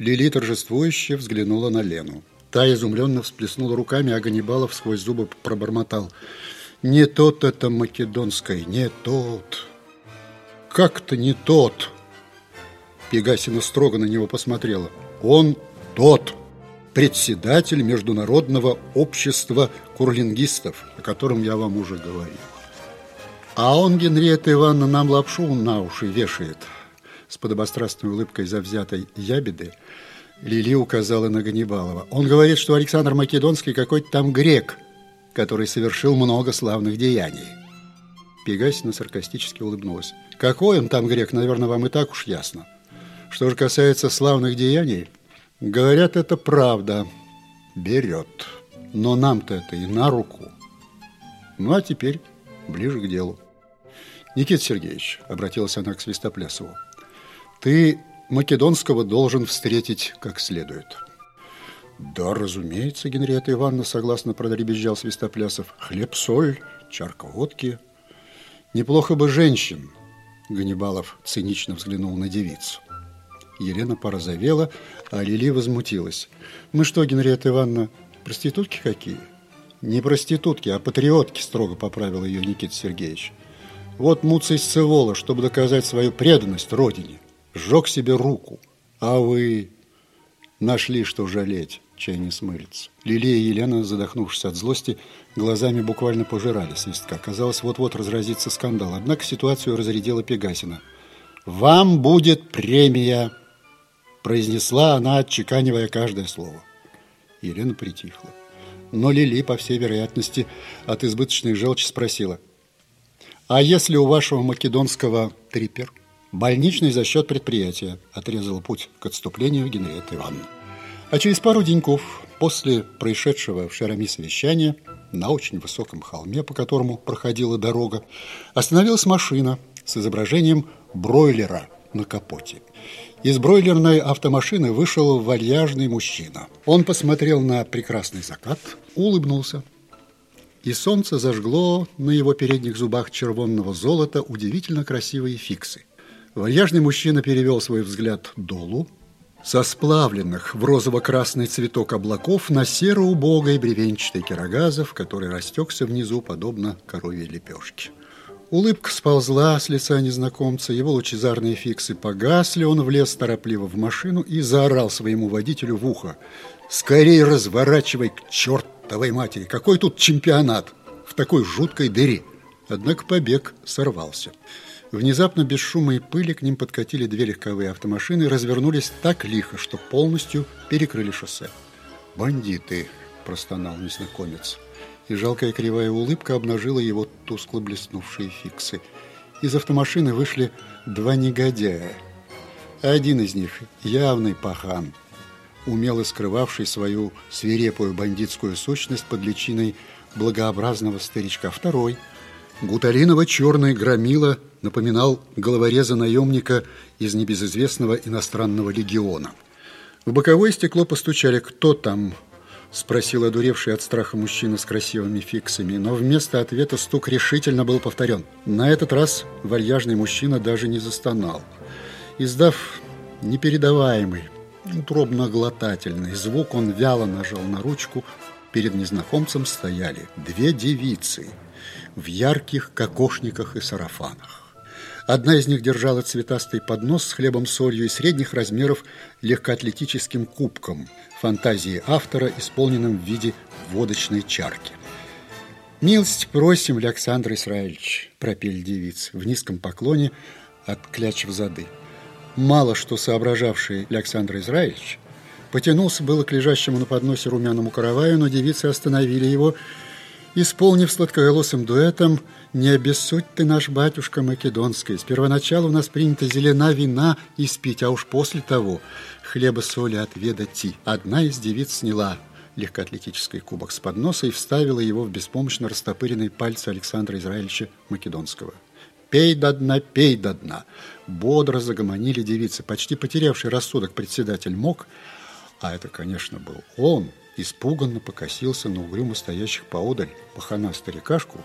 Лили торжествующе взглянула на Лену. Та изумленно всплеснула руками, а Ганнибалов сквозь зубы пробормотал. «Не тот это македонской, не тот!» «Как-то не тот!» Пегасина строго на него посмотрела. «Он тот!» председатель Международного общества курлингистов, о котором я вам уже говорил. А он, Генриетта Ивановна, нам лапшу на уши вешает с подобострастной улыбкой завзятой ябеды, Лили указала на Ганнибалова. Он говорит, что Александр Македонский какой-то там грек, который совершил много славных деяний. Пегасина саркастически улыбнулась. Какой он там грек, наверное, вам и так уж ясно. Что же касается славных деяний, говорят, это правда. Берет. Но нам-то это и на руку. Ну, а теперь ближе к делу. Никита Сергеевич, обратилась она к Свистоплясову, ты Македонского должен встретить как следует. Да, разумеется, Генриетта Ивановна согласно продребезжал Свистоплясов. Хлеб-соль, чарка водки. Неплохо бы женщин. Ганнибалов цинично взглянул на девицу. Елена порозовела, а Лили возмутилась. Мы что, Генриетта Ивановна, проститутки какие? Не проститутки, а патриотки, строго поправил ее Никита Сергеевич. Вот Муций Сцевола, чтобы доказать свою преданность родине сжег себе руку, а вы нашли, что жалеть, чай не смылится. Лилия и Елена, задохнувшись от злости, глазами буквально пожирали свистка. Казалось, вот-вот разразится скандал. Однако ситуацию разрядила Пегасина. «Вам будет премия!» произнесла она, отчеканивая каждое слово. Елена притихла. Но Лили, по всей вероятности, от избыточной желчи спросила. «А если у вашего македонского трипер?» «Больничный за счет предприятия», – отрезал путь к отступлению Генриетта Ивановна. А через пару деньков после происшедшего в Шарами совещания на очень высоком холме, по которому проходила дорога, остановилась машина с изображением бройлера на капоте. Из бройлерной автомашины вышел вальяжный мужчина. Он посмотрел на прекрасный закат, улыбнулся. И солнце зажгло на его передних зубах червонного золота удивительно красивые фиксы. Вальяжный мужчина перевел свой взгляд долу, со сплавленных в розово-красный цветок облаков на серо-убогой бревенчатой кирогазов, который растекся внизу, подобно коровьей лепешке. Улыбка сползла с лица незнакомца, его лучезарные фиксы погасли, он влез торопливо в машину и заорал своему водителю в ухо. «Скорей разворачивай к чертовой матери! Какой тут чемпионат в такой жуткой дыре!» Однако побег сорвался. Внезапно, без шума и пыли, к ним подкатили две легковые автомашины и развернулись так лихо, что полностью перекрыли шоссе. «Бандиты!» – простонал незнакомец. И жалкая кривая улыбка обнажила его тускло блеснувшие фиксы. Из автомашины вышли два негодяя. Один из них – явный пахан, умело скрывавший свою свирепую бандитскую сущность под личиной благообразного старичка. Второй – гуталиново-черный громила – напоминал головореза наемника из небезызвестного иностранного легиона. В боковое стекло постучали «Кто там?» – спросил одуревший от страха мужчина с красивыми фиксами, но вместо ответа стук решительно был повторен. На этот раз вальяжный мужчина даже не застонал. Издав непередаваемый, утробно-глотательный звук, он вяло нажал на ручку. Перед незнакомцем стояли две девицы в ярких кокошниках и сарафанах. Одна из них держала цветастый поднос с хлебом солью и средних размеров легкоатлетическим кубком фантазии автора, исполненным в виде водочной чарки. «Милость просим, Александр Исраильевич», – пропели девицы в низком поклоне от кляч в зады. Мало что соображавший Александр Израильевич потянулся было к лежащему на подносе румяному караваю, но девицы остановили его – исполнив сладкоголосым дуэтом «Не обессудь ты, наш батюшка Македонский, с первоначала у нас принято зелена вина испить, а уж после того хлеба соли отведати». Одна из девиц сняла легкоатлетический кубок с подноса и вставила его в беспомощно растопыренные пальцы Александра Израильевича Македонского. «Пей до дна, пей до дна!» Бодро загомонили девицы. Почти потерявший рассудок председатель мог, а это, конечно, был он – испуганно покосился на угрюмо стоящих поодаль пахана-старикашку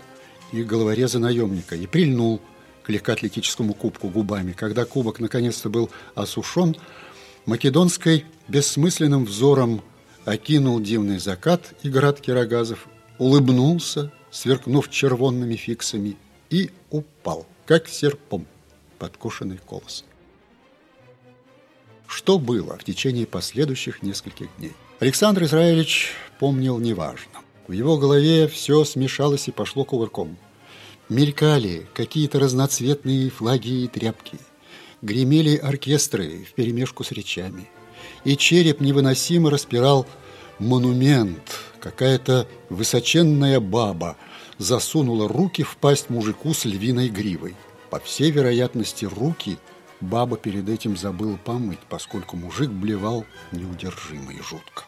и головореза наемника и прильнул к легкоатлетическому кубку губами. Когда кубок наконец-то был осушен, Македонской бессмысленным взором окинул дивный закат и град кирогазов, улыбнулся, сверкнув червонными фиксами, и упал, как серпом, подкошенный колос. Что было в течение последующих нескольких дней? Александр Израилевич помнил неважно. В его голове все смешалось и пошло кувырком. Мелькали какие-то разноцветные флаги и тряпки. Гремели оркестры вперемешку с речами. И череп невыносимо распирал монумент. Какая-то высоченная баба засунула руки в пасть мужику с львиной гривой. По всей вероятности, руки – Баба перед этим забыла помыть, поскольку мужик блевал неудержимо и жутко.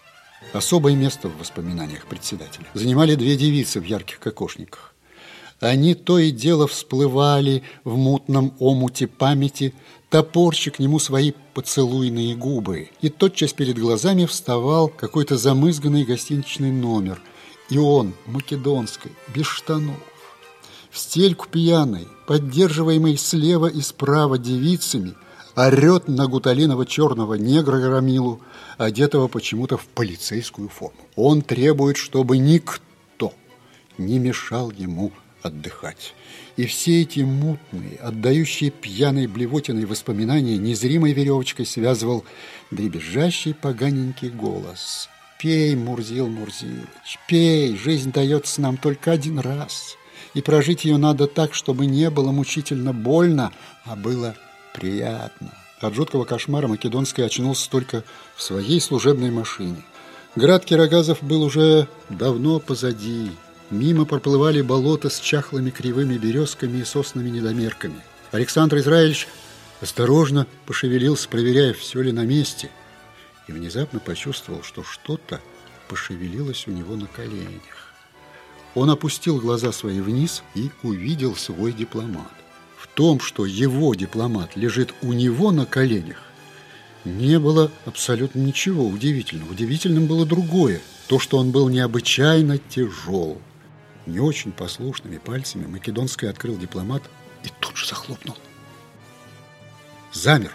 Особое место в воспоминаниях председателя занимали две девицы в ярких кокошниках. Они то и дело всплывали в мутном омуте памяти, топорщик к нему свои поцелуйные губы. И тотчас перед глазами вставал какой-то замызганный гостиничный номер. И он, македонской, без штанов, в стельку пьяной, поддерживаемый слева и справа девицами, орет на гуталиного черного негра Громилу, одетого почему-то в полицейскую форму. Он требует, чтобы никто не мешал ему отдыхать. И все эти мутные, отдающие пьяной блевотиной воспоминания незримой веревочкой связывал дребезжащий поганенький голос. «Пей, Мурзил Мурзилович, пей, жизнь дается нам только один раз» и прожить ее надо так, чтобы не было мучительно больно, а было приятно. От жуткого кошмара Македонский очнулся только в своей служебной машине. Град Кирогазов был уже давно позади. Мимо проплывали болота с чахлыми кривыми березками и соснами недомерками. Александр Израильевич осторожно пошевелился, проверяя, все ли на месте, и внезапно почувствовал, что что-то пошевелилось у него на коленях. Он опустил глаза свои вниз и увидел свой дипломат. В том, что его дипломат лежит у него на коленях, не было абсолютно ничего удивительного. Удивительным было другое. То, что он был необычайно тяжел. Не очень послушными пальцами Македонский открыл дипломат и тут же захлопнул. Замер.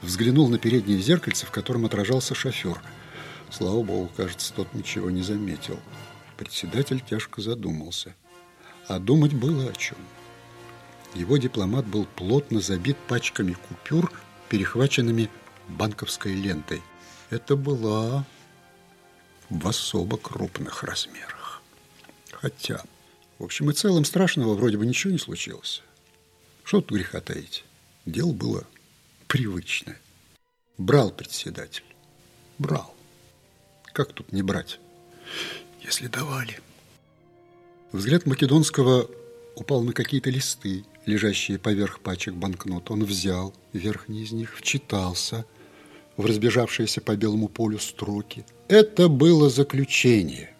Взглянул на переднее зеркальце, в котором отражался шофер. Слава богу, кажется, тот ничего не заметил. Председатель тяжко задумался. А думать было о чем. Его дипломат был плотно забит пачками купюр, перехваченными банковской лентой. Это была в особо крупных размерах. Хотя, в общем и целом, страшного вроде бы ничего не случилось. Что тут греха таить? Дело было привычное. Брал председатель. Брал. Как тут не брать, если давали? Взгляд Македонского упал на какие-то листы, лежащие поверх пачек банкнот. Он взял верхний из них, вчитался в разбежавшиеся по белому полю строки. Это было заключение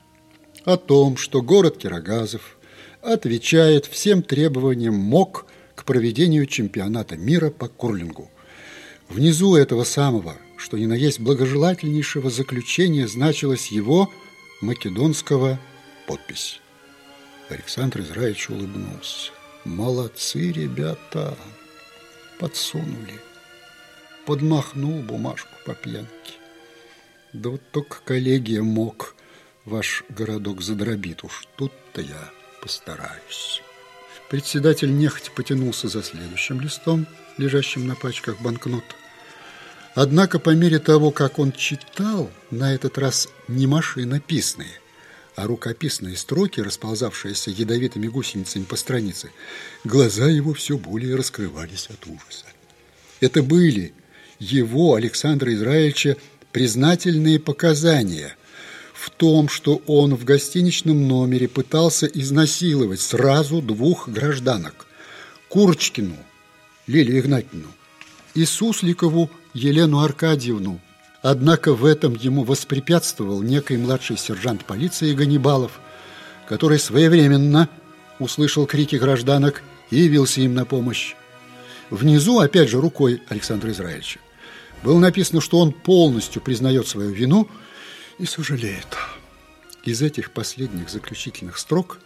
о том, что город Кирогазов отвечает всем требованиям МОК к проведению чемпионата мира по курлингу. Внизу этого самого, что ни на есть благожелательнейшего заключения, значилась его македонского подпись. Александр Израильевич улыбнулся. Молодцы, ребята, подсунули. Подмахнул бумажку по пьянке. Да вот только коллегия мог ваш городок задробит. Уж тут-то я постараюсь. Председатель нехотя потянулся за следующим листом, лежащим на пачках банкнот. Однако по мере того, как он читал, на этот раз не машинописные, а рукописные строки, расползавшиеся ядовитыми гусеницами по странице, глаза его все более раскрывались от ужаса. Это были его, Александра Израильевича, признательные показания в том, что он в гостиничном номере пытался изнасиловать сразу двух гражданок – Курочкину Лилию Игнатьевну и Сусликову Елену Аркадьевну – Однако в этом ему воспрепятствовал некий младший сержант полиции Ганнибалов, который своевременно услышал крики гражданок и явился им на помощь. Внизу, опять же, рукой Александра Израильевича, было написано, что он полностью признает свою вину и сожалеет. Из этих последних заключительных строк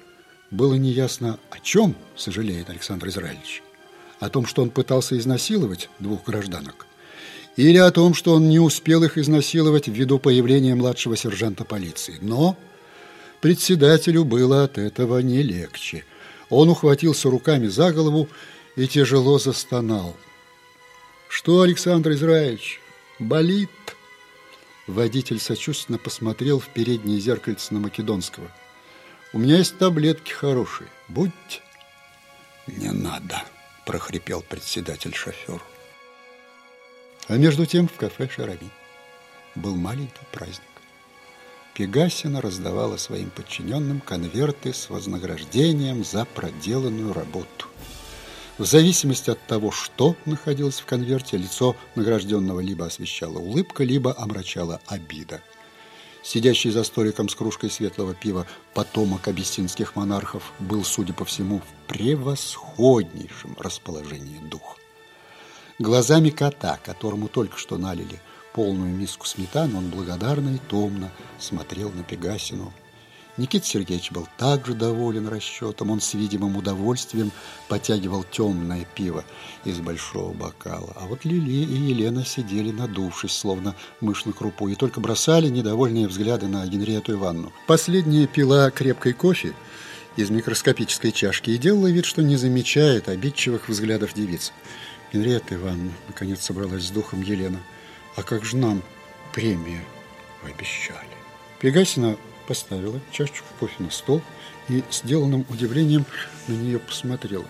было неясно, о чем сожалеет Александр Израильевич. О том, что он пытался изнасиловать двух гражданок, или о том, что он не успел их изнасиловать ввиду появления младшего сержанта полиции. Но председателю было от этого не легче. Он ухватился руками за голову и тяжело застонал. «Что, Александр Израильевич, болит?» Водитель сочувственно посмотрел в переднее зеркальце на Македонского. «У меня есть таблетки хорошие. Будьте». «Не надо», – прохрипел председатель шоферу. А между тем в кафе «Шараби» был маленький праздник. Пегасина раздавала своим подчиненным конверты с вознаграждением за проделанную работу. В зависимости от того, что находилось в конверте, лицо награжденного либо освещала улыбка, либо омрачала обида. Сидящий за столиком с кружкой светлого пива потомок абиссинских монархов был, судя по всему, в превосходнейшем расположении духа. Глазами кота, которому только что налили полную миску сметаны, он благодарно и томно смотрел на Пегасину. Никита Сергеевич был также доволен расчетом. Он с видимым удовольствием потягивал темное пиво из большого бокала. А вот Лили и Елена сидели надувшись, словно мышь на крупу, и только бросали недовольные взгляды на Генриету Ивановну. Последняя пила крепкой кофе из микроскопической чашки и делала вид, что не замечает обидчивых взглядов девиц. Генриетта Ивановна, наконец собралась с духом Елена. А как же нам премия? Обещали. Пегасина поставила чашечку кофе на стол и сделанным удивлением на нее посмотрела.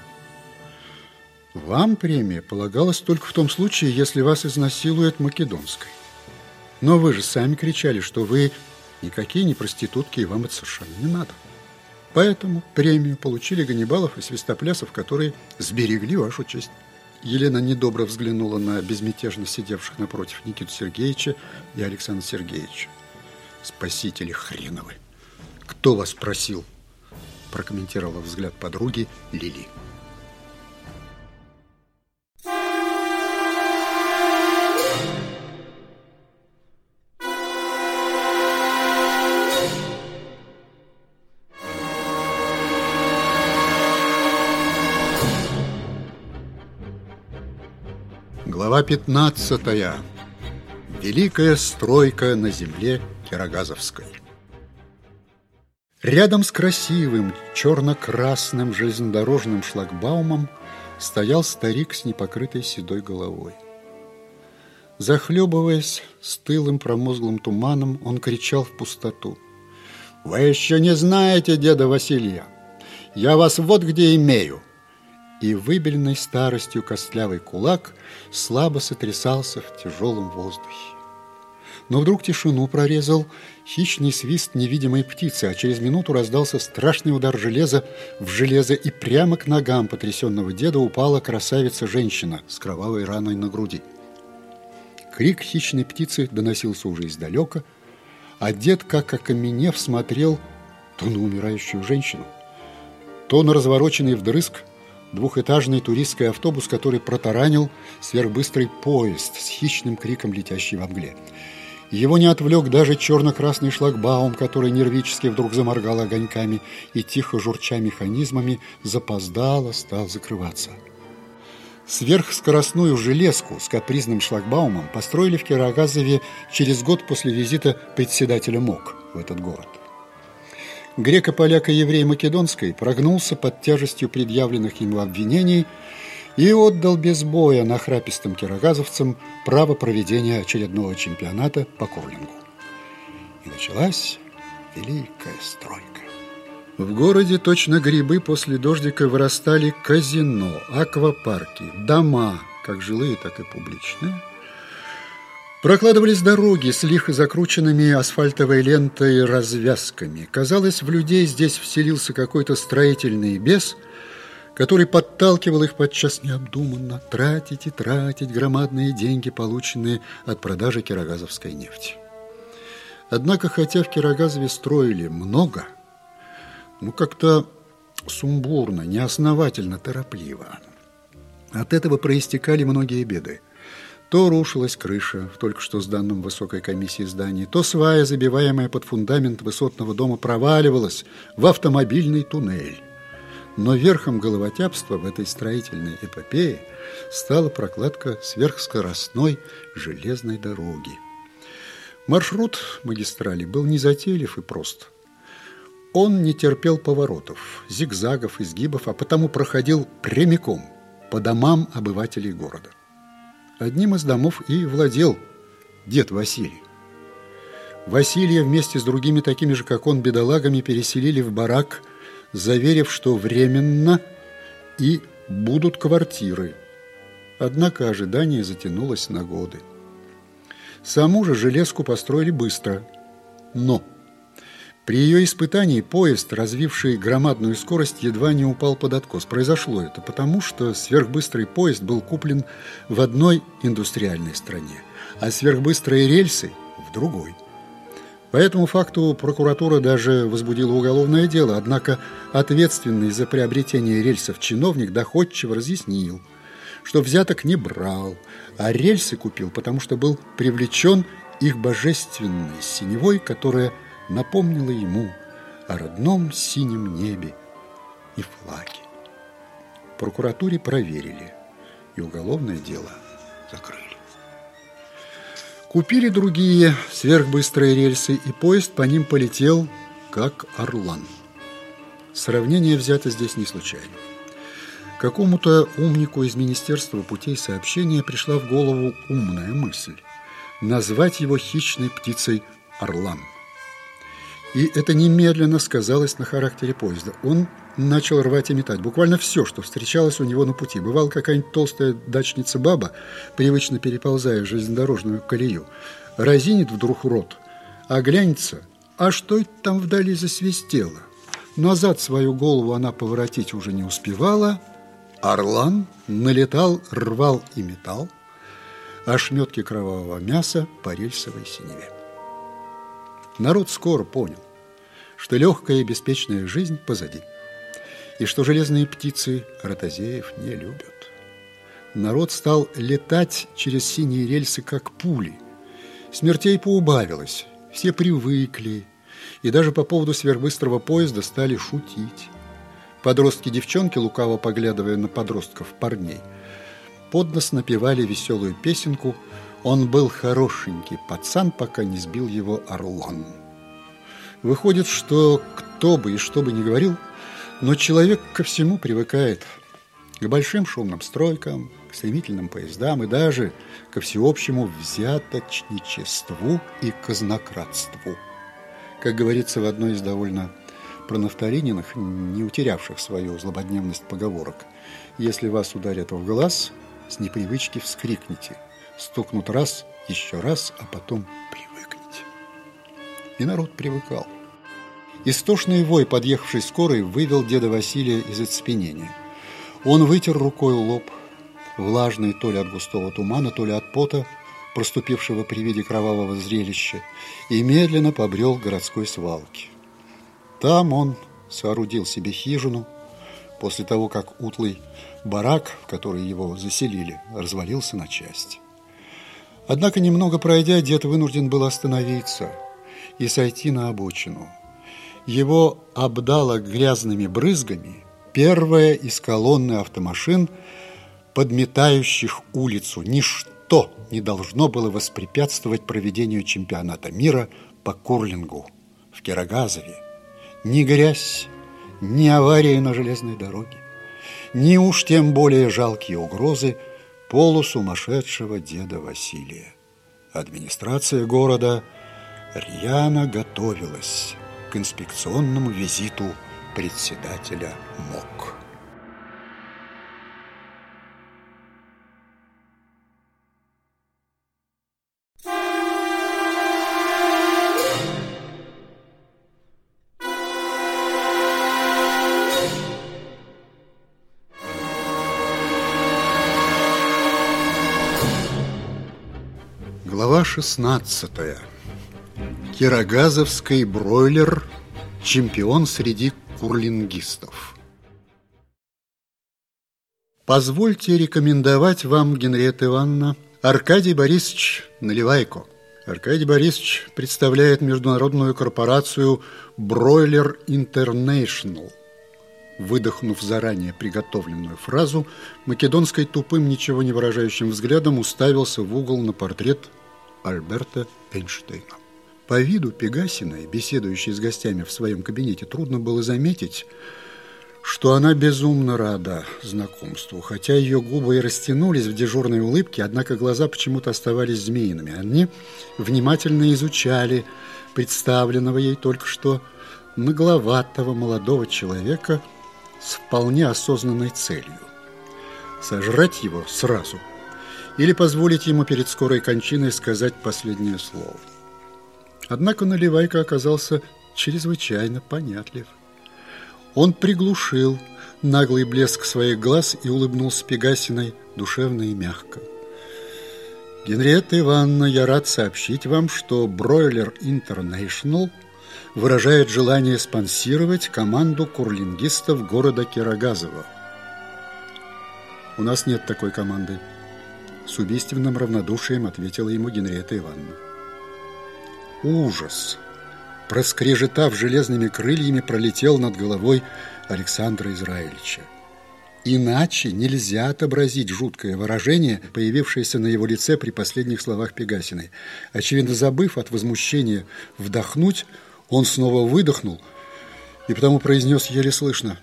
Вам премия полагалась только в том случае, если вас изнасилует Македонской. Но вы же сами кричали, что вы Никакие не проститутки, и вам это совершенно не надо. Поэтому премию получили Ганнибалов и Свистоплясов, которые сберегли вашу честь. Елена недобро взглянула на безмятежно сидевших напротив Никиту Сергеевича и Александра Сергеевича. Спасители хреновы! Кто вас просил? Прокомментировала взгляд подруги Лили. Глава 15. Великая стройка на земле Кирогазовской. Рядом с красивым черно-красным железнодорожным шлагбаумом стоял старик с непокрытой седой головой. Захлебываясь стылым промозглым туманом, он кричал в пустоту. «Вы еще не знаете деда Василия! Я вас вот где имею!» и выбеленный старостью костлявый кулак слабо сотрясался в тяжелом воздухе. Но вдруг тишину прорезал хищный свист невидимой птицы, а через минуту раздался страшный удар железа в железо, и прямо к ногам потрясенного деда упала красавица-женщина с кровавой раной на груди. Крик хищной птицы доносился уже издалека, а дед, как окаменев, смотрел то на умирающую женщину, то на развороченный вдрызг двухэтажный туристский автобус, который протаранил сверхбыстрый поезд с хищным криком, летящий во мгле. Его не отвлек даже черно-красный шлагбаум, который нервически вдруг заморгал огоньками и, тихо журча механизмами, запоздало стал закрываться. Сверхскоростную железку с капризным шлагбаумом построили в Кирогазове через год после визита председателя МОК в этот город. Греко-поляка-еврей Македонской прогнулся под тяжестью предъявленных ему обвинений и отдал без боя нахрапистым кирогазовцам право проведения очередного чемпионата по курлингу. И началась великая стройка. В городе точно грибы после дождика вырастали казино, аквапарки, дома, как жилые, так и публичные – Прокладывались дороги с лихо закрученными асфальтовой лентой развязками. Казалось, в людей здесь вселился какой-то строительный бес, который подталкивал их подчас необдуманно тратить и тратить громадные деньги, полученные от продажи кирогазовской нефти. Однако, хотя в Кирогазове строили много, ну как-то сумбурно, неосновательно, торопливо. От этого проистекали многие беды. То рушилась крыша в только что сданном высокой комиссии здании, то свая, забиваемая под фундамент высотного дома, проваливалась в автомобильный туннель. Но верхом головотяпства в этой строительной эпопее стала прокладка сверхскоростной железной дороги. Маршрут магистрали был незатейлив и прост. Он не терпел поворотов, зигзагов, изгибов, а потому проходил прямиком по домам обывателей города. Одним из домов и владел дед Василий. Василия вместе с другими такими же, как он, бедолагами переселили в барак, заверив, что временно и будут квартиры. Однако ожидание затянулось на годы. Саму же железку построили быстро, но... При ее испытании поезд, развивший громадную скорость, едва не упал под откос. Произошло это потому, что сверхбыстрый поезд был куплен в одной индустриальной стране, а сверхбыстрые рельсы – в другой. По этому факту прокуратура даже возбудила уголовное дело, однако ответственный за приобретение рельсов чиновник доходчиво разъяснил, что взяток не брал, а рельсы купил, потому что был привлечен их божественной синевой, которая – напомнила ему о родном синем небе и флаге. В прокуратуре проверили, и уголовное дело закрыли. Купили другие сверхбыстрые рельсы, и поезд по ним полетел, как орлан. Сравнение взято здесь не случайно. Какому-то умнику из Министерства путей сообщения пришла в голову умная мысль – назвать его хищной птицей «Орлан». И это немедленно сказалось на характере поезда. Он начал рвать и метать буквально все, что встречалось у него на пути. Бывала какая-нибудь толстая дачница-баба, привычно переползая в железнодорожную колею, разинит вдруг рот, оглянется, А что это там вдали засвистело? Назад свою голову она поворотить уже не успевала. Орлан налетал, рвал и металл ошметки кровавого мяса по рельсовой синеве. Народ скоро понял, что легкая и беспечная жизнь позади, и что железные птицы ротозеев не любят. Народ стал летать через синие рельсы, как пули. Смертей поубавилось, все привыкли, и даже по поводу сверхбыстрого поезда стали шутить. Подростки-девчонки, лукаво поглядывая на подростков парней, под нос напевали веселую песенку «Он был хорошенький пацан, пока не сбил его орлан». Выходит, что кто бы и что бы ни говорил, но человек ко всему привыкает. К большим шумным стройкам, к стремительным поездам и даже ко всеобщему взяточничеству и казнократству. Как говорится в одной из довольно пронафталиненных, не утерявших свою злободневность поговорок, если вас ударят в глаз, с непривычки вскрикните, стукнут раз, еще раз, а потом привыкните. И народ привыкал. Истошный вой, подъехавший скорой, вывел деда Василия из оцепенения. Он вытер рукой лоб, влажный то ли от густого тумана, то ли от пота, проступившего при виде кровавого зрелища, и медленно побрел к городской свалке. Там он соорудил себе хижину, после того, как утлый барак, в который его заселили, развалился на части. Однако, немного пройдя, дед вынужден был остановиться и сойти на обочину. Его обдало грязными брызгами первая из колонны автомашин, подметающих улицу. Ничто не должно было воспрепятствовать проведению чемпионата мира по курлингу в Кирогазове. Ни грязь, ни аварии на железной дороге, ни уж тем более жалкие угрозы полусумасшедшего деда Василия. Администрация города рьяно готовилась к инспекционному визиту председателя МОК. Глава шестнадцатая. Кирогазовский бройлер – чемпион среди курлингистов. Позвольте рекомендовать вам, Генриетта Ивановна, Аркадий Борисович Наливайко. Аркадий Борисович представляет международную корпорацию «Бройлер Интернешнл». Выдохнув заранее приготовленную фразу, Македонской тупым, ничего не выражающим взглядом уставился в угол на портрет Альберта Эйнштейна. По виду Пегасиной, беседующей с гостями в своем кабинете, трудно было заметить, что она безумно рада знакомству. Хотя ее губы и растянулись в дежурной улыбке, однако глаза почему-то оставались змеиными. Они внимательно изучали представленного ей только что нагловатого молодого человека с вполне осознанной целью. Сожрать его сразу или позволить ему перед скорой кончиной сказать последнее слово. Однако Наливайка оказался чрезвычайно понятлив. Он приглушил наглый блеск своих глаз и улыбнулся Пегасиной душевно и мягко. Генриетта Ивановна, я рад сообщить вам, что Бройлер Интернешнл выражает желание спонсировать команду курлингистов города Кирогазово. У нас нет такой команды. С убийственным равнодушием ответила ему Генриетта Ивановна. Ужас, проскрежетав железными крыльями, пролетел над головой Александра Израилевича. Иначе нельзя отобразить жуткое выражение, появившееся на его лице при последних словах Пегасиной. Очевидно, забыв от возмущения вдохнуть, он снова выдохнул и потому произнес еле слышно.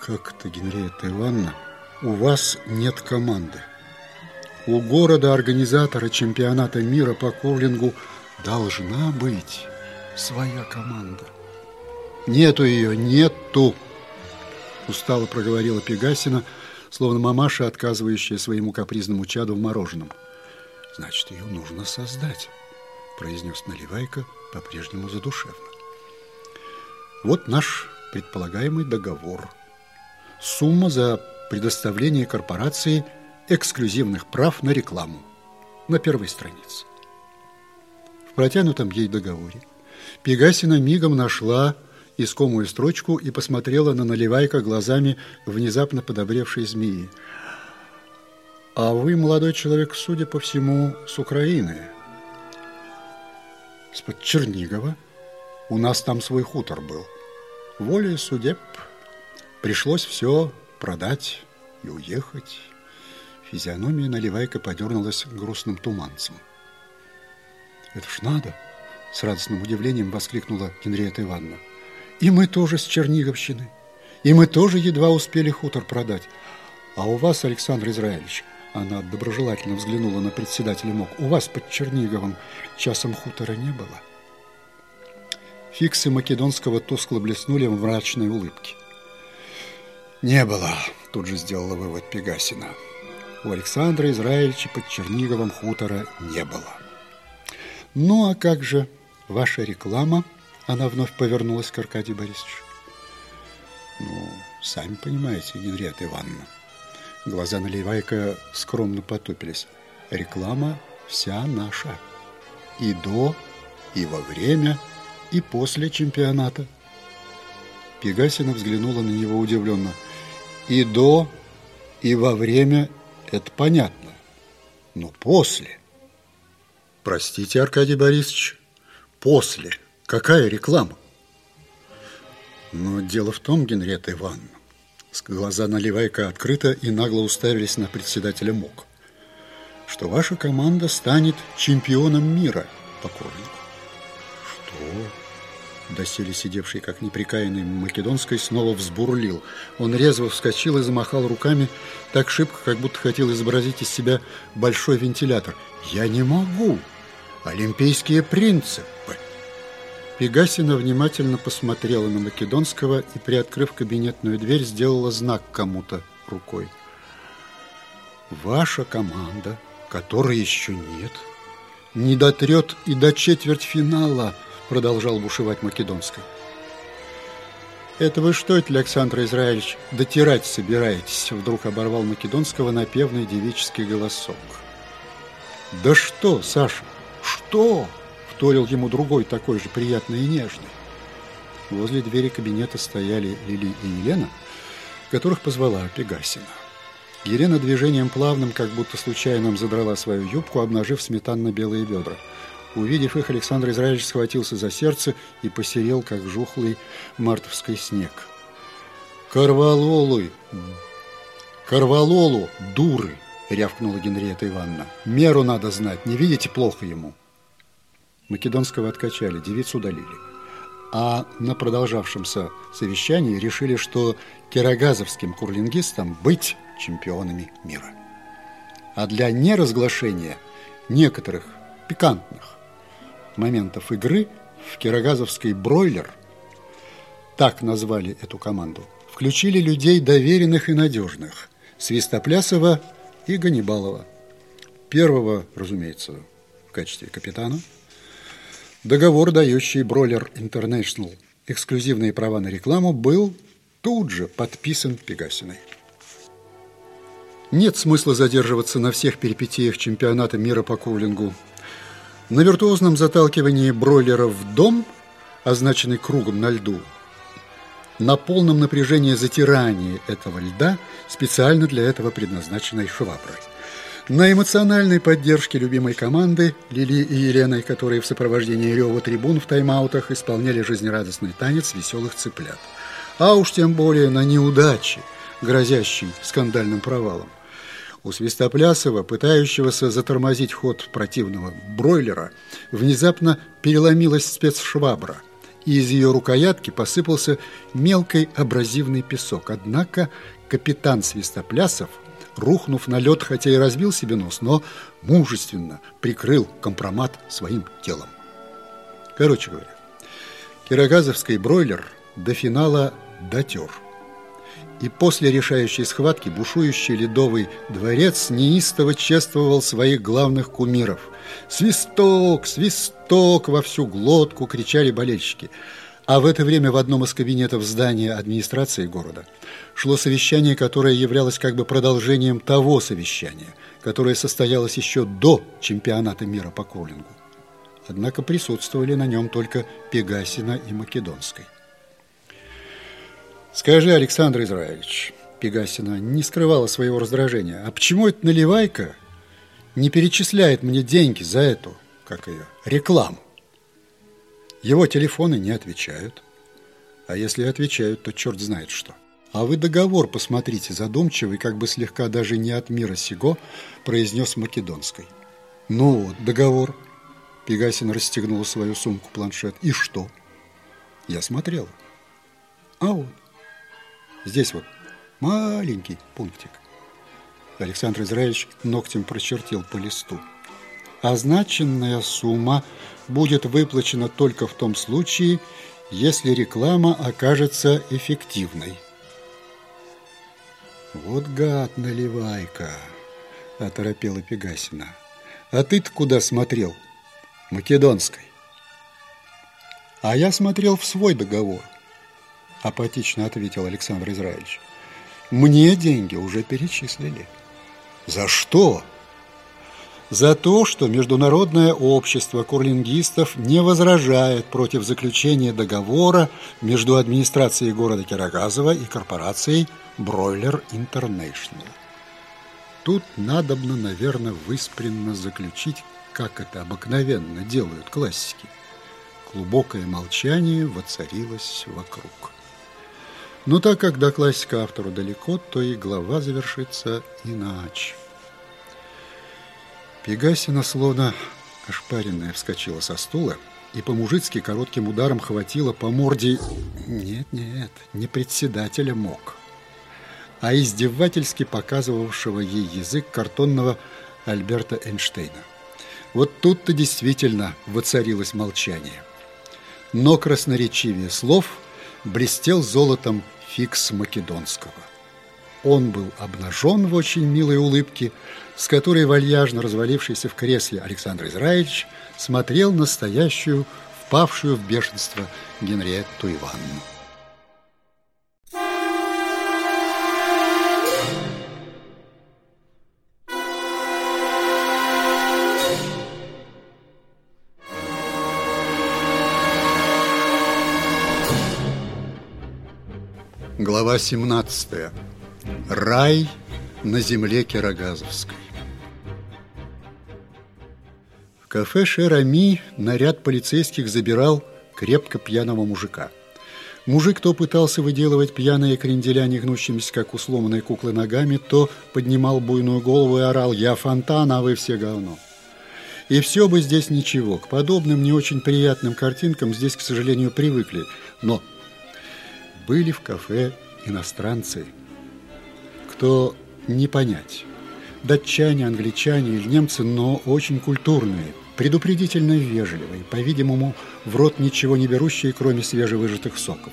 «Как-то, Генриетта Ивановна, у вас нет команды. У города-организатора чемпионата мира по курлингу – Должна быть своя команда. Нету ее, нету, устало проговорила Пегасина, словно мамаша, отказывающая своему капризному чаду в мороженом. Значит, ее нужно создать. произнес Наливайка по-прежнему задушевно. Вот наш предполагаемый договор. Сумма за предоставление корпорации эксклюзивных прав на рекламу на первой странице. В протянутом ей договоре Пегасина мигом нашла искомую строчку и посмотрела на Наливайка глазами внезапно подобревшей змеи. «А вы, молодой человек, судя по всему, с Украины?» «С-под Чернигова. У нас там свой хутор был. Волей судеб пришлось все продать и уехать». Физиономия Наливайка подернулась грустным туманцем. «Это ж надо!» – с радостным удивлением воскликнула Генриетта Ивановна. «И мы тоже с Черниговщины, и мы тоже едва успели хутор продать. А у вас, Александр Израилевич, она доброжелательно взглянула на председателя МОК, у вас под Черниговым часом хутора не было?» Фиксы Македонского тускло блеснули в мрачной улыбке. «Не было», – тут же сделала вывод Пегасина у Александра Израильевича под Черниговым хутора не было. Ну, а как же ваша реклама? Она вновь повернулась к Аркадию Борисовичу. Ну, сами понимаете, Генриетта Ивановна. Глаза Наливайка скромно потупились. Реклама вся наша. И до, и во время, и после чемпионата. Пегасина взглянула на него удивленно. И до, и во время, это понятно. Но после... Простите, Аркадий Борисович, после. Какая реклама? Но дело в том, Генриетта Ивановна, глаза наливайка открыто и нагло уставились на председателя МОК, что ваша команда станет чемпионом мира по курлингу. Что? доселе сидевший, как неприкаянный Македонской, снова взбурлил. Он резво вскочил и замахал руками так шибко, как будто хотел изобразить из себя большой вентилятор. «Я не могу! Олимпийские принципы!» Пегасина внимательно посмотрела на Македонского и, приоткрыв кабинетную дверь, сделала знак кому-то рукой. «Ваша команда, которой еще нет, не дотрет и до четвертьфинала», продолжал бушевать Македонский. «Это вы что это, Александр Израильевич, дотирать собираетесь?» Вдруг оборвал Македонского напевный девический голосок. «Да что, Саша, что?» Вторил ему другой, такой же приятный и нежный. Возле двери кабинета стояли Лили и Елена, которых позвала Пегасина. Елена движением плавным, как будто случайно задрала свою юбку, обнажив сметанно-белые бедра – Увидев их, Александр Израилевич схватился за сердце и посерел, как жухлый мартовский снег. «Карвалолы! Карвалолу, дуры!» — рявкнула Генриетта Ивановна. «Меру надо знать, не видите плохо ему!» Македонского откачали, девицу удалили. А на продолжавшемся совещании решили, что кирогазовским курлингистам быть чемпионами мира. А для неразглашения некоторых пикантных моментов игры в Кирогазовский бройлер, так назвали эту команду, включили людей доверенных и надежных – Свистоплясова и Ганнибалова. Первого, разумеется, в качестве капитана. Договор, дающий Бройлер Интернешнл эксклюзивные права на рекламу, был тут же подписан Пегасиной. Нет смысла задерживаться на всех перипетиях чемпионата мира по кулингу. На виртуозном заталкивании бройлера в дом, означенный кругом на льду, на полном напряжении затирании этого льда, специально для этого предназначенной шваброй. На эмоциональной поддержке любимой команды Лили и Еленой, которые в сопровождении рева трибун в тайм-аутах исполняли жизнерадостный танец веселых цыплят. А уж тем более на неудачи, грозящей скандальным провалом. У Свистоплясова, пытающегося затормозить ход противного бройлера, внезапно переломилась спецшвабра, и из ее рукоятки посыпался мелкий абразивный песок. Однако капитан Свистоплясов, рухнув на лед, хотя и разбил себе нос, но мужественно прикрыл компромат своим телом. Короче говоря, кирогазовский бройлер до финала дотер. И после решающей схватки бушующий ледовый дворец неистово чествовал своих главных кумиров. «Свисток! Свисток!» во всю глотку кричали болельщики. А в это время в одном из кабинетов здания администрации города шло совещание, которое являлось как бы продолжением того совещания, которое состоялось еще до чемпионата мира по курлингу. Однако присутствовали на нем только Пегасина и Македонской. Скажи, Александр Израилевич, Пегасина не скрывала своего раздражения, а почему эта наливайка не перечисляет мне деньги за эту, как ее, рекламу? Его телефоны не отвечают, а если отвечают, то черт знает что. А вы договор посмотрите, задумчивый, как бы слегка даже не от мира сего, произнес Македонской. Ну вот, договор. Пегасин расстегнул свою сумку-планшет. И что? Я смотрел. А вот. Здесь вот маленький пунктик. Александр Израилевич ногтем прочертил по листу. Означенная сумма будет выплачена только в том случае, если реклама окажется эффективной. «Вот гад, наливайка!» – оторопела Пегасина. «А ты-то куда смотрел?» «Македонской». «А я смотрел в свой договор», – апатично ответил Александр Израильевич. «Мне деньги уже перечислили». «За что?» за то, что Международное общество курлингистов не возражает против заключения договора между администрацией города Кирогазова и корпорацией Бройлер Интернешнл. Тут надобно, наверное, выспренно заключить, как это обыкновенно делают классики. Глубокое молчание воцарилось вокруг. Но так как до классика автору далеко, то и глава завершится иначе. Пегасина, словно ошпаренная, вскочила со стула и по-мужицки коротким ударом хватила по морде... Нет, нет, не председателя мог, а издевательски показывавшего ей язык картонного Альберта Эйнштейна. Вот тут-то действительно воцарилось молчание. Но красноречивее слов блестел золотом фикс Македонского. Он был обнажен в очень милой улыбке, с которой вальяжно развалившийся в кресле Александр Израильевич смотрел настоящую, впавшую в бешенство Генриетту Ивановну. Глава 17. Рай на земле Кирогазовской. В кафе «Шерами» наряд полицейских забирал крепко пьяного мужика. Мужик то пытался выделывать пьяные кренделя, не гнущимися, как у сломанной куклы ногами, то поднимал буйную голову и орал «Я фонтан, а вы все говно». И все бы здесь ничего. К подобным не очень приятным картинкам здесь, к сожалению, привыкли. Но были в кафе иностранцы – что не понять. Датчане, англичане или немцы, но очень культурные, предупредительно вежливые, по-видимому, в рот ничего не берущие, кроме свежевыжатых соков.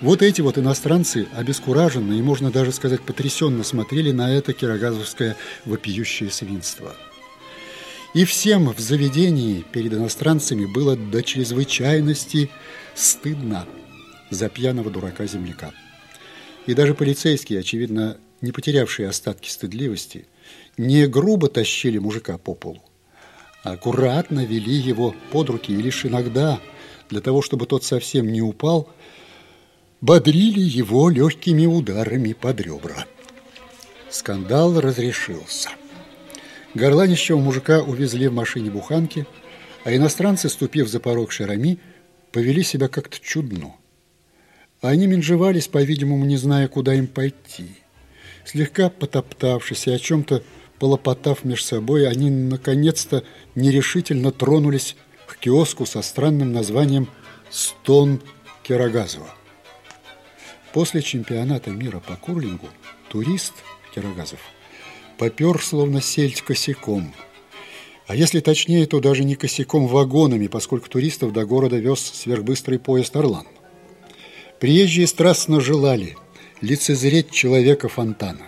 Вот эти вот иностранцы обескураженно и, можно даже сказать, потрясенно смотрели на это кирогазовское вопиющее свинство. И всем в заведении перед иностранцами было до чрезвычайности стыдно за пьяного дурака-земляка. И даже полицейские, очевидно, не потерявшие остатки стыдливости, не грубо тащили мужика по полу, а аккуратно вели его под руки и лишь иногда, для того, чтобы тот совсем не упал, бодрили его легкими ударами под ребра. Скандал разрешился. Горланищего мужика увезли в машине буханки, а иностранцы, ступив за порог Шарами, повели себя как-то чудно. Они менжевались, по-видимому, не зная, куда им пойти – Слегка потоптавшись и о чем-то полопотав меж собой, они наконец-то нерешительно тронулись к киоску со странным названием «Стон Кирогазова». После чемпионата мира по курлингу турист Кирогазов попер словно сельдь косяком. А если точнее, то даже не косяком вагонами, поскольку туристов до города вез сверхбыстрый поезд «Орлан». Приезжие страстно желали – лицезреть человека фонтана.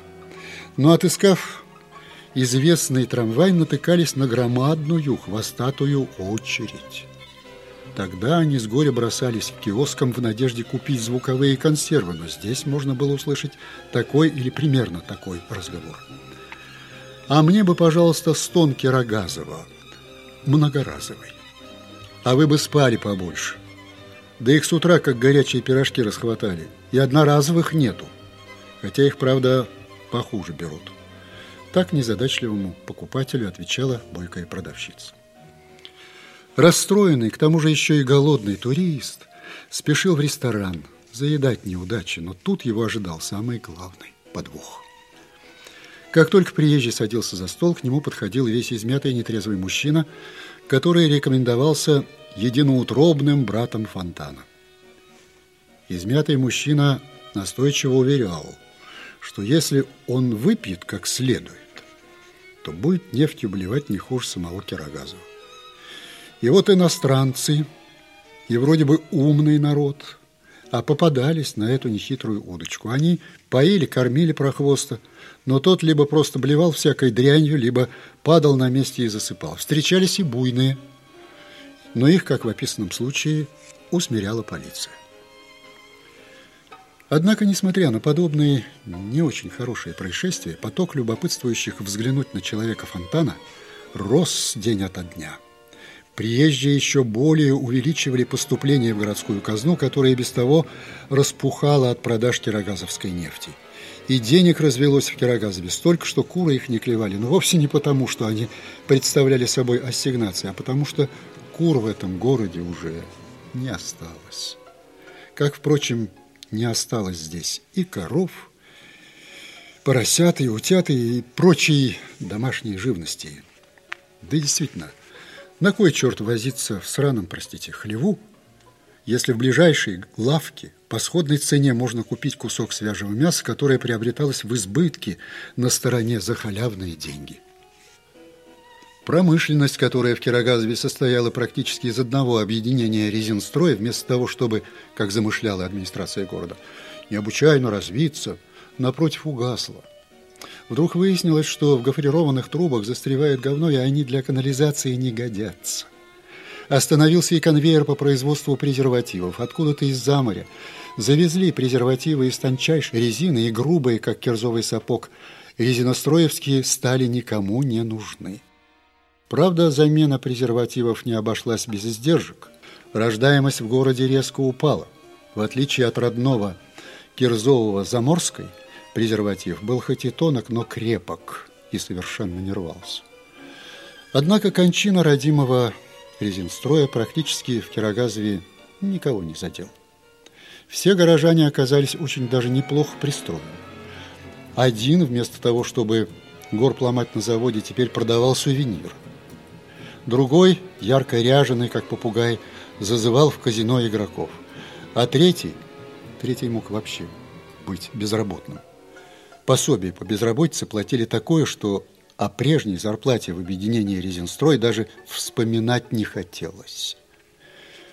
Но отыскав известный трамвай, натыкались на громадную хвостатую очередь. Тогда они с горя бросались к киоскам в надежде купить звуковые консервы, но здесь можно было услышать такой или примерно такой разговор. А мне бы, пожалуйста, стон Кирогазова, многоразовый. А вы бы спали побольше. Да их с утра, как горячие пирожки, расхватали. И одноразовых нету. Хотя их, правда, похуже берут. Так незадачливому покупателю отвечала бойкая продавщица. Расстроенный, к тому же еще и голодный турист спешил в ресторан заедать неудачи, но тут его ожидал самый главный подвох. Как только приезжий садился за стол, к нему подходил весь измятый нетрезвый мужчина, который рекомендовался единоутробным братом Фонтана. Измятый мужчина настойчиво уверял, что если он выпьет как следует, то будет нефтью блевать не хуже самого Кирогазова. И вот иностранцы, и вроде бы умный народ, а попадались на эту нехитрую удочку. Они поили, кормили прохвоста, но тот либо просто блевал всякой дрянью, либо падал на месте и засыпал. Встречались и буйные, но их, как в описанном случае, усмиряла полиция. Однако, несмотря на подобные не очень хорошие происшествия, поток любопытствующих взглянуть на человека фонтана рос день ото дня. Приезжие еще более увеличивали поступление в городскую казну, которая без того распухала от продаж кирогазовской нефти. И денег развелось в Кирогазове столько, что куры их не клевали. Но вовсе не потому, что они представляли собой ассигнации, а потому что кур в этом городе уже не осталось. Как, впрочем, не осталось здесь и коров, поросят, и утят, и прочей домашней живности. Да действительно, на кой черт возиться в сраном, простите, хлеву, если в ближайшей лавке по сходной цене можно купить кусок свежего мяса, которое приобреталось в избытке на стороне за халявные деньги. Промышленность, которая в Кирогазове состояла практически из одного объединения резинстроя, вместо того, чтобы, как замышляла администрация города, необычайно развиться, напротив угасла. Вдруг выяснилось, что в гофрированных трубах застревает говно, и они для канализации не годятся. Остановился и конвейер по производству презервативов. Откуда-то из-за моря завезли презервативы из тончайшей резины и грубые, как кирзовый сапог. Резиностроевские стали никому не нужны. Правда, замена презервативов не обошлась без издержек. Рождаемость в городе резко упала. В отличие от родного кирзового Заморской, презерватив был хоть и тонок, но крепок и совершенно не рвался. Однако кончина родимого резинстроя практически в Кирогазове никого не задел. Все горожане оказались очень даже неплохо пристроены. Один, вместо того, чтобы горб ломать на заводе, теперь продавал сувениры. Другой, ярко ряженый, как попугай, зазывал в казино игроков. А третий, третий мог вообще быть безработным. Пособие по безработице платили такое, что о прежней зарплате в объединении «Резинстрой» даже вспоминать не хотелось.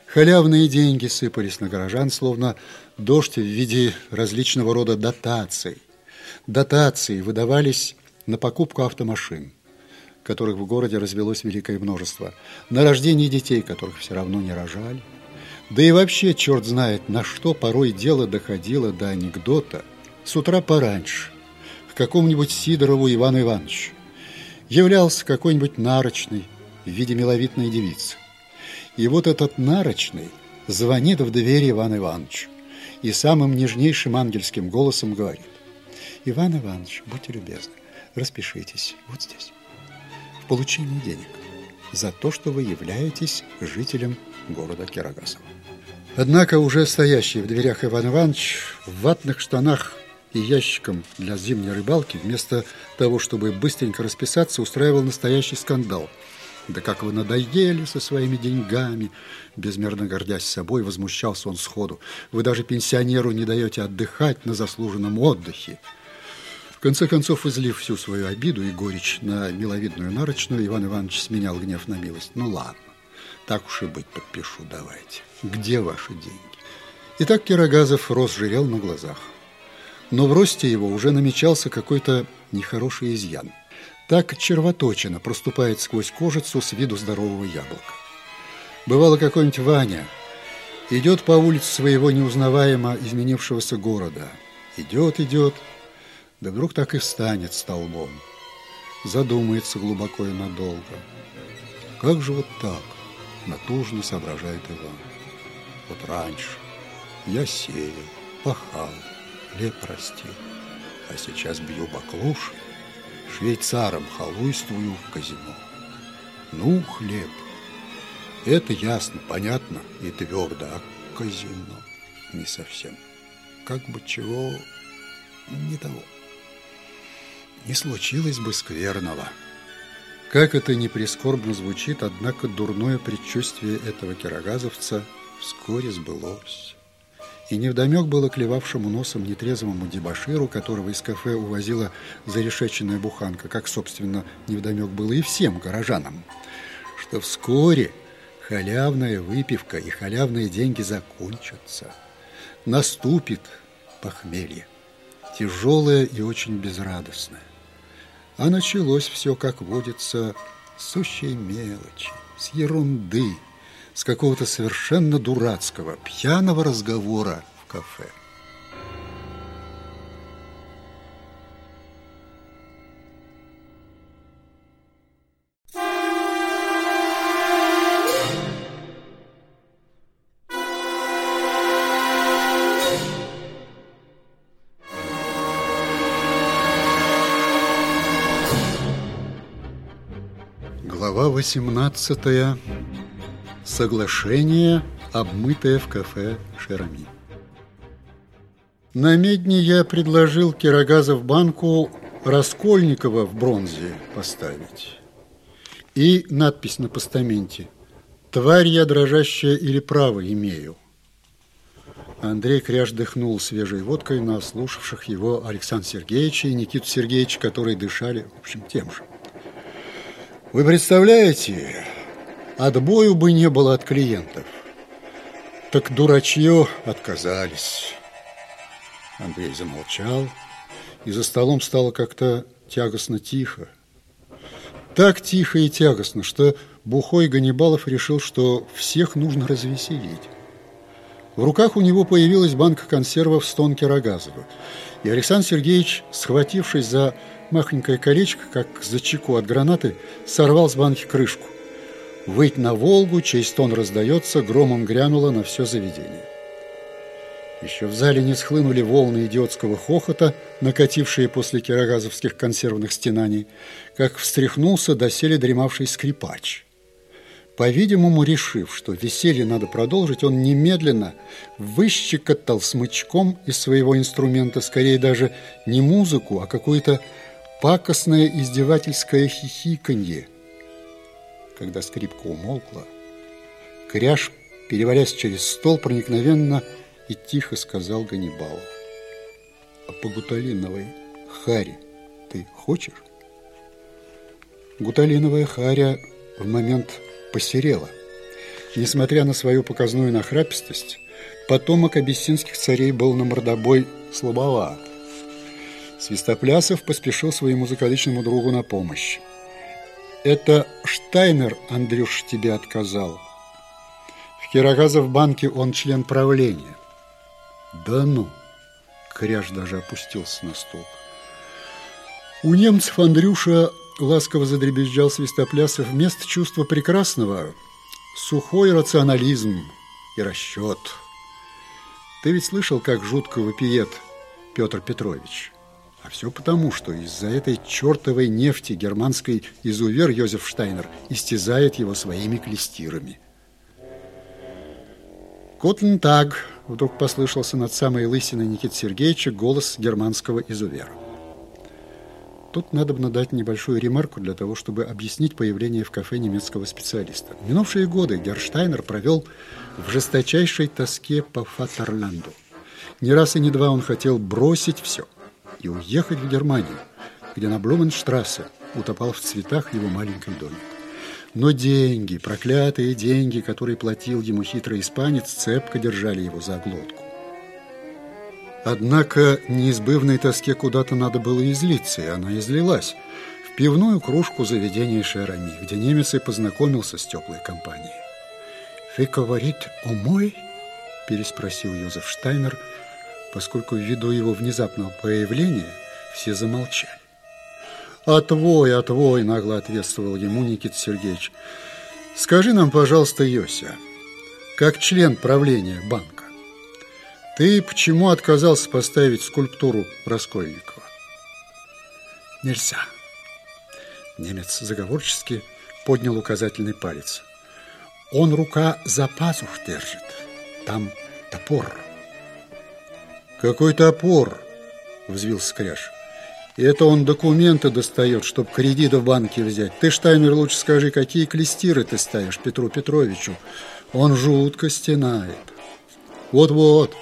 Халявные деньги сыпались на горожан, словно дождь в виде различного рода дотаций. Дотации выдавались на покупку автомашин которых в городе развелось великое множество, на рождение детей, которых все равно не рожали. Да и вообще, черт знает, на что порой дело доходило до анекдота с утра пораньше, к какому-нибудь Сидорову Ивану Ивановичу. Являлся какой-нибудь нарочный в виде миловидной девицы. И вот этот нарочный звонит в дверь Ивану Ивановичу и самым нежнейшим ангельским голосом говорит «Иван Иванович, будьте любезны, распишитесь вот здесь» получении денег за то, что вы являетесь жителем города Кирогазова. Однако уже стоящий в дверях Иван Иванович в ватных штанах и ящиком для зимней рыбалки вместо того, чтобы быстренько расписаться, устраивал настоящий скандал. Да как вы надоели со своими деньгами, безмерно гордясь собой, возмущался он сходу. Вы даже пенсионеру не даете отдыхать на заслуженном отдыхе конце концов, излив всю свою обиду и горечь на миловидную нарочную, Иван Иванович сменял гнев на милость. Ну ладно, так уж и быть, подпишу, давайте. Где ваши деньги? Итак, Кирогазов рос жирел на глазах. но в росте его уже намечался какой-то нехороший изъян. Так червоточина проступает сквозь кожицу с виду здорового яблока. Бывало какой-нибудь Ваня идет по улице своего неузнаваемо изменившегося города. Идет, идет, да вдруг так и встанет столбом. Задумается глубоко и надолго. Как же вот так? Натужно соображает Иван. Вот раньше я сеял, пахал, хлеб растил, а сейчас бью баклуши, швейцаром халуйствую в казино. Ну, хлеб, это ясно, понятно и твердо, а казино не совсем. Как бы чего не того. Не случилось бы скверного. Как это ни прискорбно звучит, однако дурное предчувствие этого кирогазовца вскоре сбылось. И невдомек было клевавшему носом нетрезвому дебаширу, которого из кафе увозила зарешеченная буханка, как, собственно, невдомек было и всем горожанам, что вскоре халявная выпивка и халявные деньги закончатся. Наступит похмелье, тяжелое и очень безрадостное. А началось все, как водится, с сущей мелочи, с ерунды, с какого-то совершенно дурацкого, пьяного разговора в кафе. 18. Соглашение, обмытое в кафе Шерами. На медне я предложил Кирогазов банку Раскольникова в бронзе поставить. И надпись на постаменте «Тварь я дрожащая или право имею». Андрей кряж дыхнул свежей водкой на слушавших его Александр Сергеевича и Никиту Сергеевича, которые дышали, в общем, тем же. Вы представляете, отбою бы не было от клиентов. Так дурачье отказались. Андрей замолчал, и за столом стало как-то тягостно тихо. Так тихо и тягостно, что бухой Ганнибалов решил, что всех нужно развеселить. В руках у него появилась банка консервов с тонки Рогазова. И Александр Сергеевич, схватившись за махонькое колечко, как за чеку от гранаты, сорвал с банки крышку. Выйти на Волгу, чей стон раздается, громом грянуло на все заведение. Еще в зале не схлынули волны идиотского хохота, накатившие после кирогазовских консервных стенаний, как встряхнулся доселе дремавший скрипач – по-видимому, решив, что веселье надо продолжить, он немедленно выщекотал смычком из своего инструмента скорее даже не музыку, а какое-то пакостное издевательское хихиканье. Когда скрипка умолкла, Кряж, перевалясь через стол, проникновенно и тихо сказал Ганнибалов. «А по гуталиновой харе ты хочешь?» Гуталиновая харя в момент посерела. Несмотря на свою показную нахрапистость, потомок абиссинских царей был на мордобой слабоват. Свистоплясов поспешил своему закадычному другу на помощь. «Это Штайнер, Андрюш, тебе отказал. В Кирогазов банке он член правления». «Да ну!» Кряж даже опустился на стул. У немцев Андрюша ласково задребезжал свистоплясов, вместо чувства прекрасного сухой рационализм и расчет. Ты ведь слышал, как жутко вопиет Петр Петрович? А все потому, что из-за этой чертовой нефти германской изувер Йозеф Штайнер истязает его своими клестирами. «Котлен так!» – вдруг послышался над самой лысиной Никиты Сергеевича голос германского изувера. Тут надо бы дать небольшую ремарку для того, чтобы объяснить появление в кафе немецкого специалиста. В минувшие годы Герштайнер провел в жесточайшей тоске по Фатерланду. Не раз и не два он хотел бросить все и уехать в Германию, где на Блуменштрассе утопал в цветах его маленький домик. Но деньги, проклятые деньги, которые платил ему хитрый испанец, цепко держали его за глотку. Однако неизбывной тоске куда-то надо было излиться, и она излилась в пивную кружку заведения Шерами, где немец и познакомился с теплой компанией. «Вы говорит о мой?» – переспросил Йозеф Штайнер, поскольку ввиду его внезапного появления все замолчали. «А твой, а твой!» – нагло ответствовал ему Никита Сергеевич. «Скажи нам, пожалуйста, Йося, как член правления банка, ты почему отказался поставить скульптуру Раскольникова? Нельзя. Немец заговорчески поднял указательный палец. Он рука за пазух держит. Там топор. Какой топор? Взвился Кряж. Это он документы достает, чтобы кредит в банке взять. Ты, Штайнер, лучше скажи, какие клестиры ты ставишь Петру Петровичу? Он жутко стенает. Вот-вот,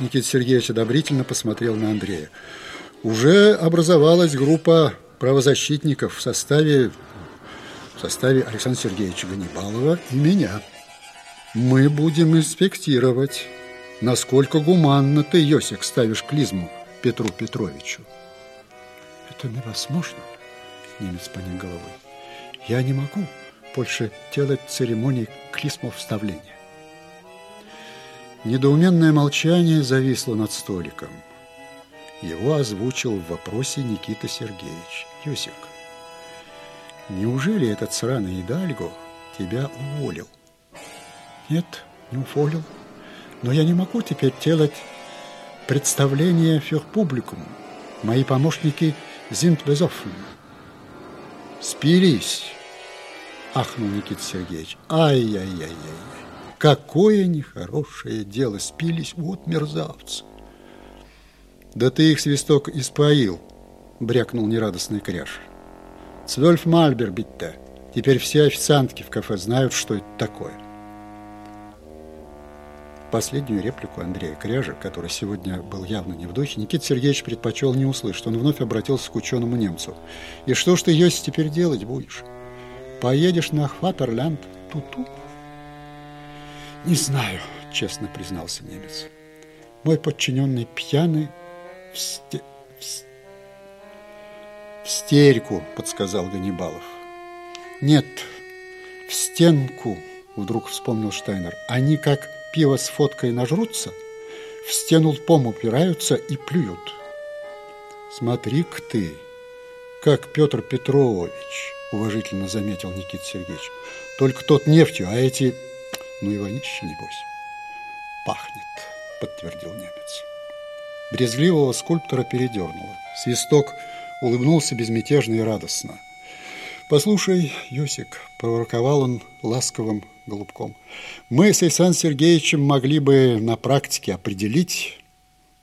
Никита Сергеевич одобрительно посмотрел на Андрея. Уже образовалась группа правозащитников в составе, в составе Александра Сергеевича Ганнибалова и меня. Мы будем инспектировать, насколько гуманно ты, Йосик, ставишь клизму Петру Петровичу. Это невозможно, немец поник головой. Я не могу больше делать церемонии клизмов вставления. Недоуменное молчание зависло над столиком. Его озвучил в вопросе Никита Сергеевич. «Юсик, неужели этот сраный Идальго тебя уволил?» «Нет, не уволил. Но я не могу теперь делать представление für публикум. Мои помощники sind besoffen». «Спились!» – ахнул Никита Сергеевич. «Ай-яй-яй-яй!» Какое нехорошее дело, спились, вот мерзавцы. Да ты их, свисток, испоил, брякнул нерадостный кряж. Цвельф Мальбер бить-то. Теперь все официантки в кафе знают, что это такое. Последнюю реплику Андрея Кряжа, который сегодня был явно не в духе, Никита Сергеевич предпочел не услышать. Он вновь обратился к ученому немцу. «И что ж ты, Йоси, теперь делать будешь? Поедешь на Хватерлянд? Ту-ту?» «Не знаю», — честно признался немец. «Мой подчиненный пьяный в, сте... в... в стерику», — подсказал Ганнибалов. «Нет, в стенку», — вдруг вспомнил Штайнер. «Они, как пиво с фоткой нажрутся, в стену лпом упираются и плюют». «Смотри-ка ты, как Петр Петрович», — уважительно заметил Никита Сергеевич. «Только тот нефтью, а эти ну и вонище, небось. Пахнет, подтвердил немец. Брезгливого скульптора передернуло. Свисток улыбнулся безмятежно и радостно. «Послушай, Юсик», — проворковал он ласковым голубком, «мы с Александром Сергеевичем могли бы на практике определить,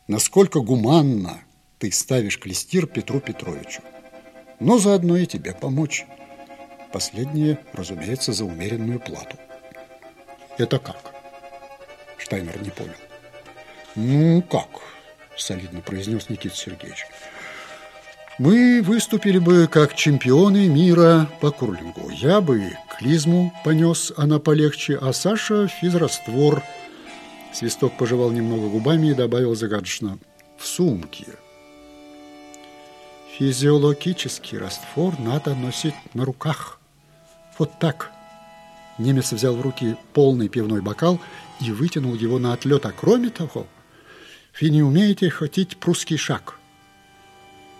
насколько гуманно ты ставишь клестир Петру Петровичу, но заодно и тебе помочь. Последнее, разумеется, за умеренную плату». Это как? Штайнер не понял. Ну, как? Солидно произнес Никита Сергеевич. Мы выступили бы как чемпионы мира по курлингу. Я бы клизму понес, она полегче, а Саша физраствор. Свисток пожевал немного губами и добавил загадочно «в сумке». Физиологический раствор надо носить на руках. Вот так. Немец взял в руки полный пивной бокал и вытянул его на отлет. А кроме того, вы не умеете хотеть прусский шаг.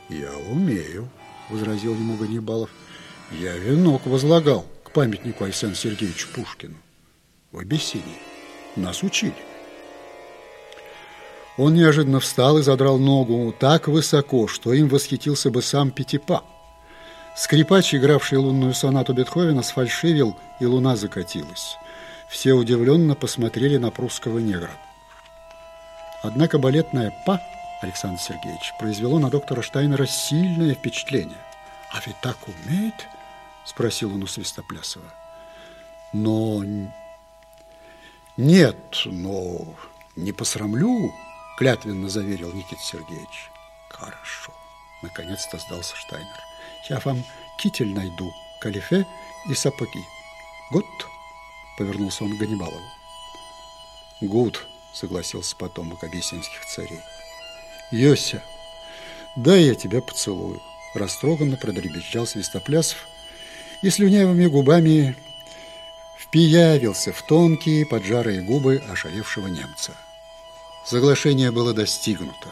Я умею, возразил ему Ганнибалов. Я венок возлагал к памятнику Александру Сергеевичу Пушкину в Абиссинии. Нас учили. Он неожиданно встал и задрал ногу так высоко, что им восхитился бы сам Пятипа. Скрипач, игравший лунную сонату Бетховена, сфальшивил, и луна закатилась. Все удивленно посмотрели на прусского негра. Однако балетная «па» Александр Сергеевич произвело на доктора Штайнера сильное впечатление. «А ведь так умеет?» – спросил он у Свистоплясова. «Но...» «Нет, но не посрамлю», – клятвенно заверил Никита Сергеевич. «Хорошо», – наконец-то сдался Штайнер. Я вам китель найду, калифе и сапоги. Гуд, повернулся он к Ганнибалову. Гуд, согласился потомок абиссинских царей. Йося, дай я тебя поцелую. Растроганно продребезжал Свистоплясов и слюнявыми губами впиявился в тонкие поджарые губы ошалевшего немца. Соглашение было достигнуто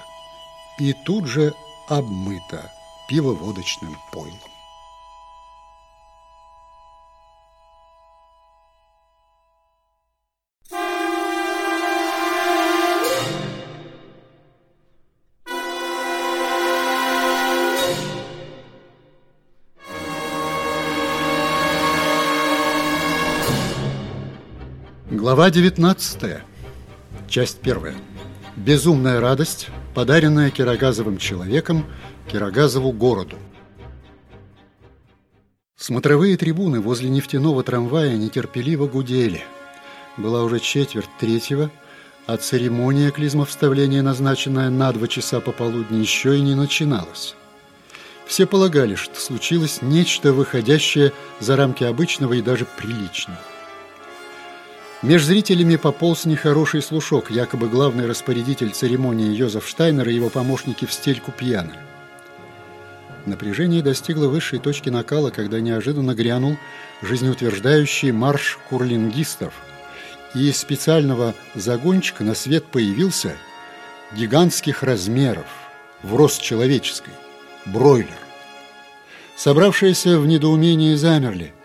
и тут же обмыто пивоводочным пойлом. Глава 19. Часть первая. Безумная радость, подаренная Кирогазовым человеком Кирогазову городу. Смотровые трибуны возле нефтяного трамвая нетерпеливо гудели. Была уже четверть третьего, а церемония клизмовставления, назначенная на два часа пополудни, еще и не начиналась. Все полагали, что случилось нечто, выходящее за рамки обычного и даже приличного. Меж зрителями пополз нехороший слушок, якобы главный распорядитель церемонии Йозеф Штайнер и его помощники в стельку пьяны. Напряжение достигло высшей точки накала, когда неожиданно грянул жизнеутверждающий марш курлингистов, и из специального загончика на свет появился гигантских размеров, в рост человеческой, бройлер. Собравшиеся в недоумении замерли –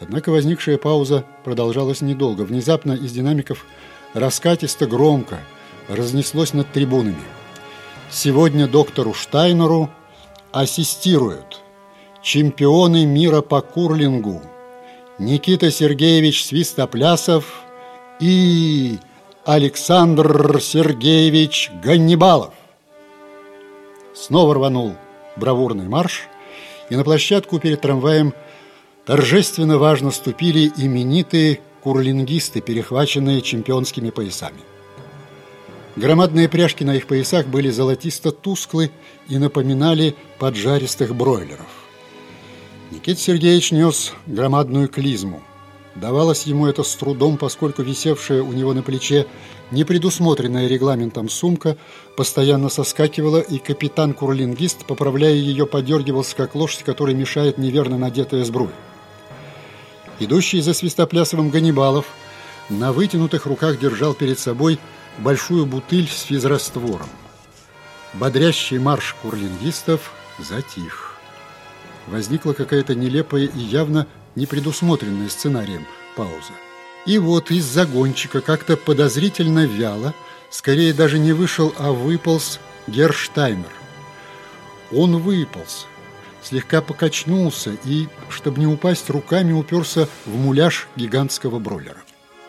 Однако возникшая пауза продолжалась недолго. Внезапно из динамиков раскатисто громко разнеслось над трибунами. Сегодня доктору Штайнеру ассистируют чемпионы мира по курлингу Никита Сергеевич Свистоплясов и Александр Сергеевич Ганнибалов. Снова рванул бравурный марш, и на площадку перед трамваем торжественно важно ступили именитые курлингисты, перехваченные чемпионскими поясами. Громадные пряжки на их поясах были золотисто-тусклы и напоминали поджаристых бройлеров. Никита Сергеевич нес громадную клизму. Давалось ему это с трудом, поскольку висевшая у него на плече непредусмотренная регламентом сумка постоянно соскакивала, и капитан-курлингист, поправляя ее, подергивался, как лошадь, которой мешает неверно надетая сбруя. Идущий за свистоплясовым Ганнибалов на вытянутых руках держал перед собой большую бутыль с физраствором. Бодрящий марш курлингистов затих. Возникла какая-то нелепая и явно непредусмотренная сценарием пауза. И вот из загончика как-то подозрительно вяло, скорее даже не вышел, а выполз Герштаймер. Он выполз, слегка покачнулся и, чтобы не упасть, руками уперся в муляж гигантского бройлера.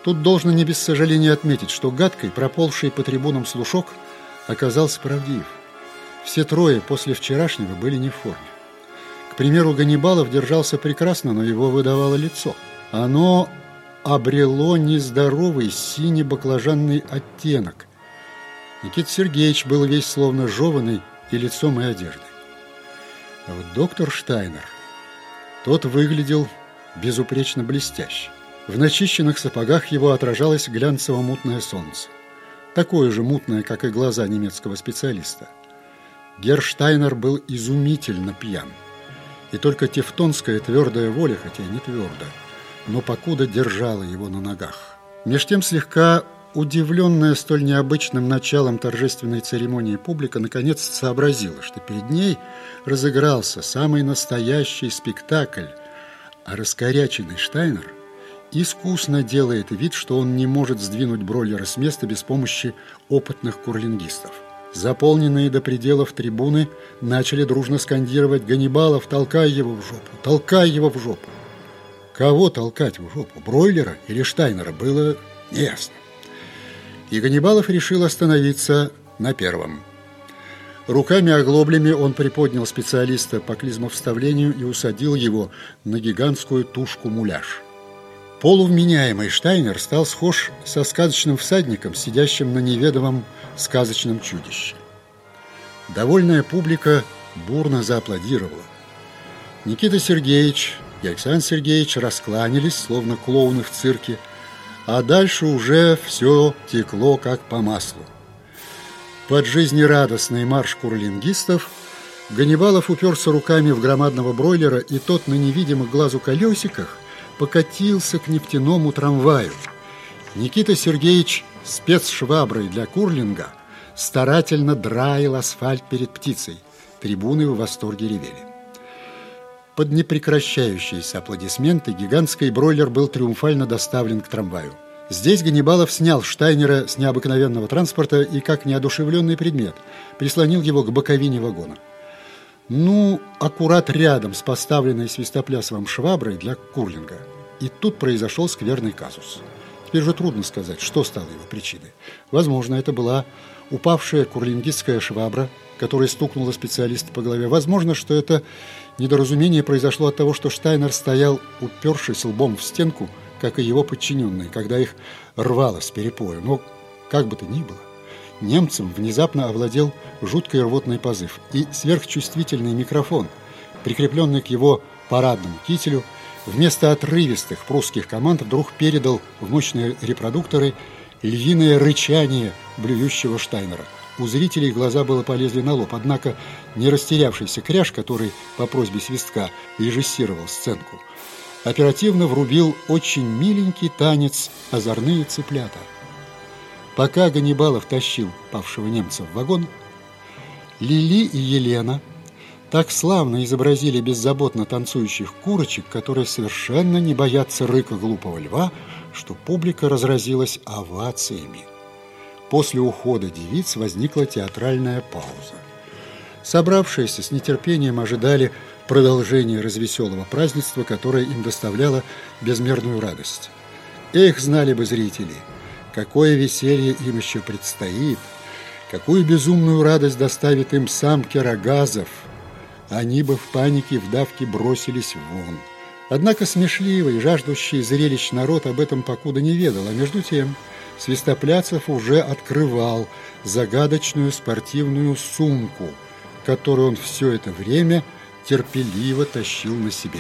Тут должно не без сожаления отметить, что гадкой, проползший по трибунам слушок, оказался правдив. Все трое после вчерашнего были не в форме. К примеру, Ганнибалов держался прекрасно, но его выдавало лицо. Оно обрело нездоровый синий-баклажанный оттенок. Никита Сергеевич был весь словно жеванный и лицом, и одеждой. А вот доктор Штайнер, тот выглядел безупречно блестяще. В начищенных сапогах его отражалось глянцево-мутное солнце. Такое же мутное, как и глаза немецкого специалиста. Герштайнер был изумительно пьян. И только тевтонская твердая воля, хотя и не твердо, но покуда держала его на ногах. Меж тем слегка Удивленная столь необычным началом торжественной церемонии публика наконец сообразила, что перед ней разыгрался самый настоящий спектакль, а раскоряченный Штайнер искусно делает вид, что он не может сдвинуть бройлера с места без помощи опытных курлингистов. Заполненные до пределов трибуны начали дружно скандировать «Ганнибалов, толкай его в жопу! Толкай его в жопу!» Кого толкать в жопу, бройлера или Штайнера, было неясно и Ганнибалов решил остановиться на первом. Руками-оглоблями он приподнял специалиста по клизмовставлению и усадил его на гигантскую тушку-муляж. Полувменяемый Штайнер стал схож со сказочным всадником, сидящим на неведомом сказочном чудище. Довольная публика бурно зааплодировала. Никита Сергеевич и Александр Сергеевич раскланялись, словно клоуны в цирке, а дальше уже все текло как по маслу. Под жизнерадостный марш курлингистов Ганнибалов уперся руками в громадного бройлера, и тот на невидимых глазу колесиках покатился к нефтяному трамваю. Никита Сергеевич спецшваброй для курлинга старательно драил асфальт перед птицей. Трибуны в восторге ревели. Под непрекращающиеся аплодисменты гигантский бройлер был триумфально доставлен к трамваю. Здесь Ганнибалов снял Штайнера с необыкновенного транспорта и, как неодушевленный предмет, прислонил его к боковине вагона. Ну, аккурат рядом с поставленной свистоплясовым шваброй для курлинга. И тут произошел скверный казус. Теперь же трудно сказать, что стало его причиной. Возможно, это была упавшая курлингистская швабра, которая стукнула специалиста по голове. Возможно, что это недоразумение произошло от того, что Штайнер стоял, упершись лбом в стенку, как и его подчиненные, когда их рвало с перепоя. Но как бы то ни было, немцам внезапно овладел жуткий рвотный позыв, и сверхчувствительный микрофон, прикрепленный к его парадному кителю, вместо отрывистых прусских команд вдруг передал в мощные репродукторы львиное рычание блюющего Штайнера. У зрителей глаза было полезли на лоб, однако не растерявшийся кряж, который по просьбе свистка режиссировал сценку, оперативно врубил очень миленький танец «Озорные цыплята». Пока Ганнибалов тащил павшего немца в вагон, Лили и Елена так славно изобразили беззаботно танцующих курочек, которые совершенно не боятся рыка глупого льва, что публика разразилась овациями. После ухода девиц возникла театральная пауза. Собравшиеся с нетерпением ожидали продолжение развеселого празднества, которое им доставляло безмерную радость. Эх, знали бы зрители, какое веселье им еще предстоит, какую безумную радость доставит им сам Керагазов. Они бы в панике в давке бросились вон. Однако смешливый, жаждущий зрелищ народ об этом покуда не ведал, а между тем Свистопляцев уже открывал загадочную спортивную сумку, которую он все это время – терпеливо тащил на себе.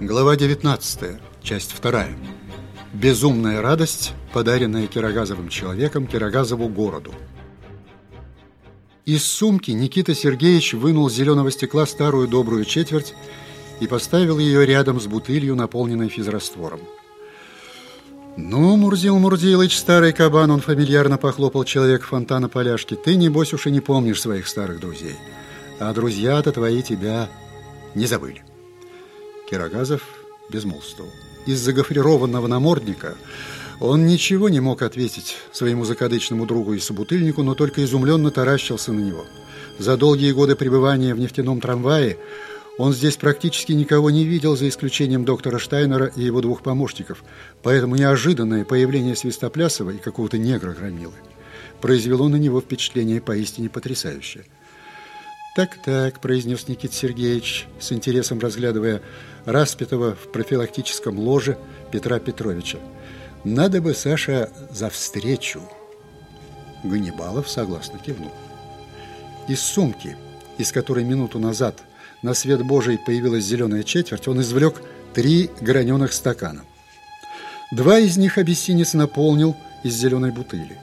Глава 19, часть 2. Безумная радость, подаренная Кирогазовым человеком Кирогазову городу. Из сумки Никита Сергеевич вынул зеленого стекла старую добрую четверть и поставил ее рядом с бутылью, наполненной физраствором. «Ну, Мурзил Мурзилыч, старый кабан, он фамильярно похлопал человек фонтана поляшки. Ты, небось, уж и не помнишь своих старых друзей. А друзья-то твои тебя не забыли». Кирогазов безмолвствовал. Из загофрированного намордника он ничего не мог ответить своему закадычному другу и собутыльнику, но только изумленно таращился на него. За долгие годы пребывания в нефтяном трамвае он здесь практически никого не видел, за исключением доктора Штайнера и его двух помощников, поэтому неожиданное появление Свистоплясова и какого-то негра громилы произвело на него впечатление поистине потрясающее. «Так-так», – произнес Никит Сергеевич, с интересом разглядывая распятого в профилактическом ложе Петра Петровича. Надо бы, Саша, за встречу. Ганнибалов согласно кивнул. Из сумки, из которой минуту назад на свет Божий появилась зеленая четверть, он извлек три граненых стакана. Два из них обессинец наполнил из зеленой бутыли.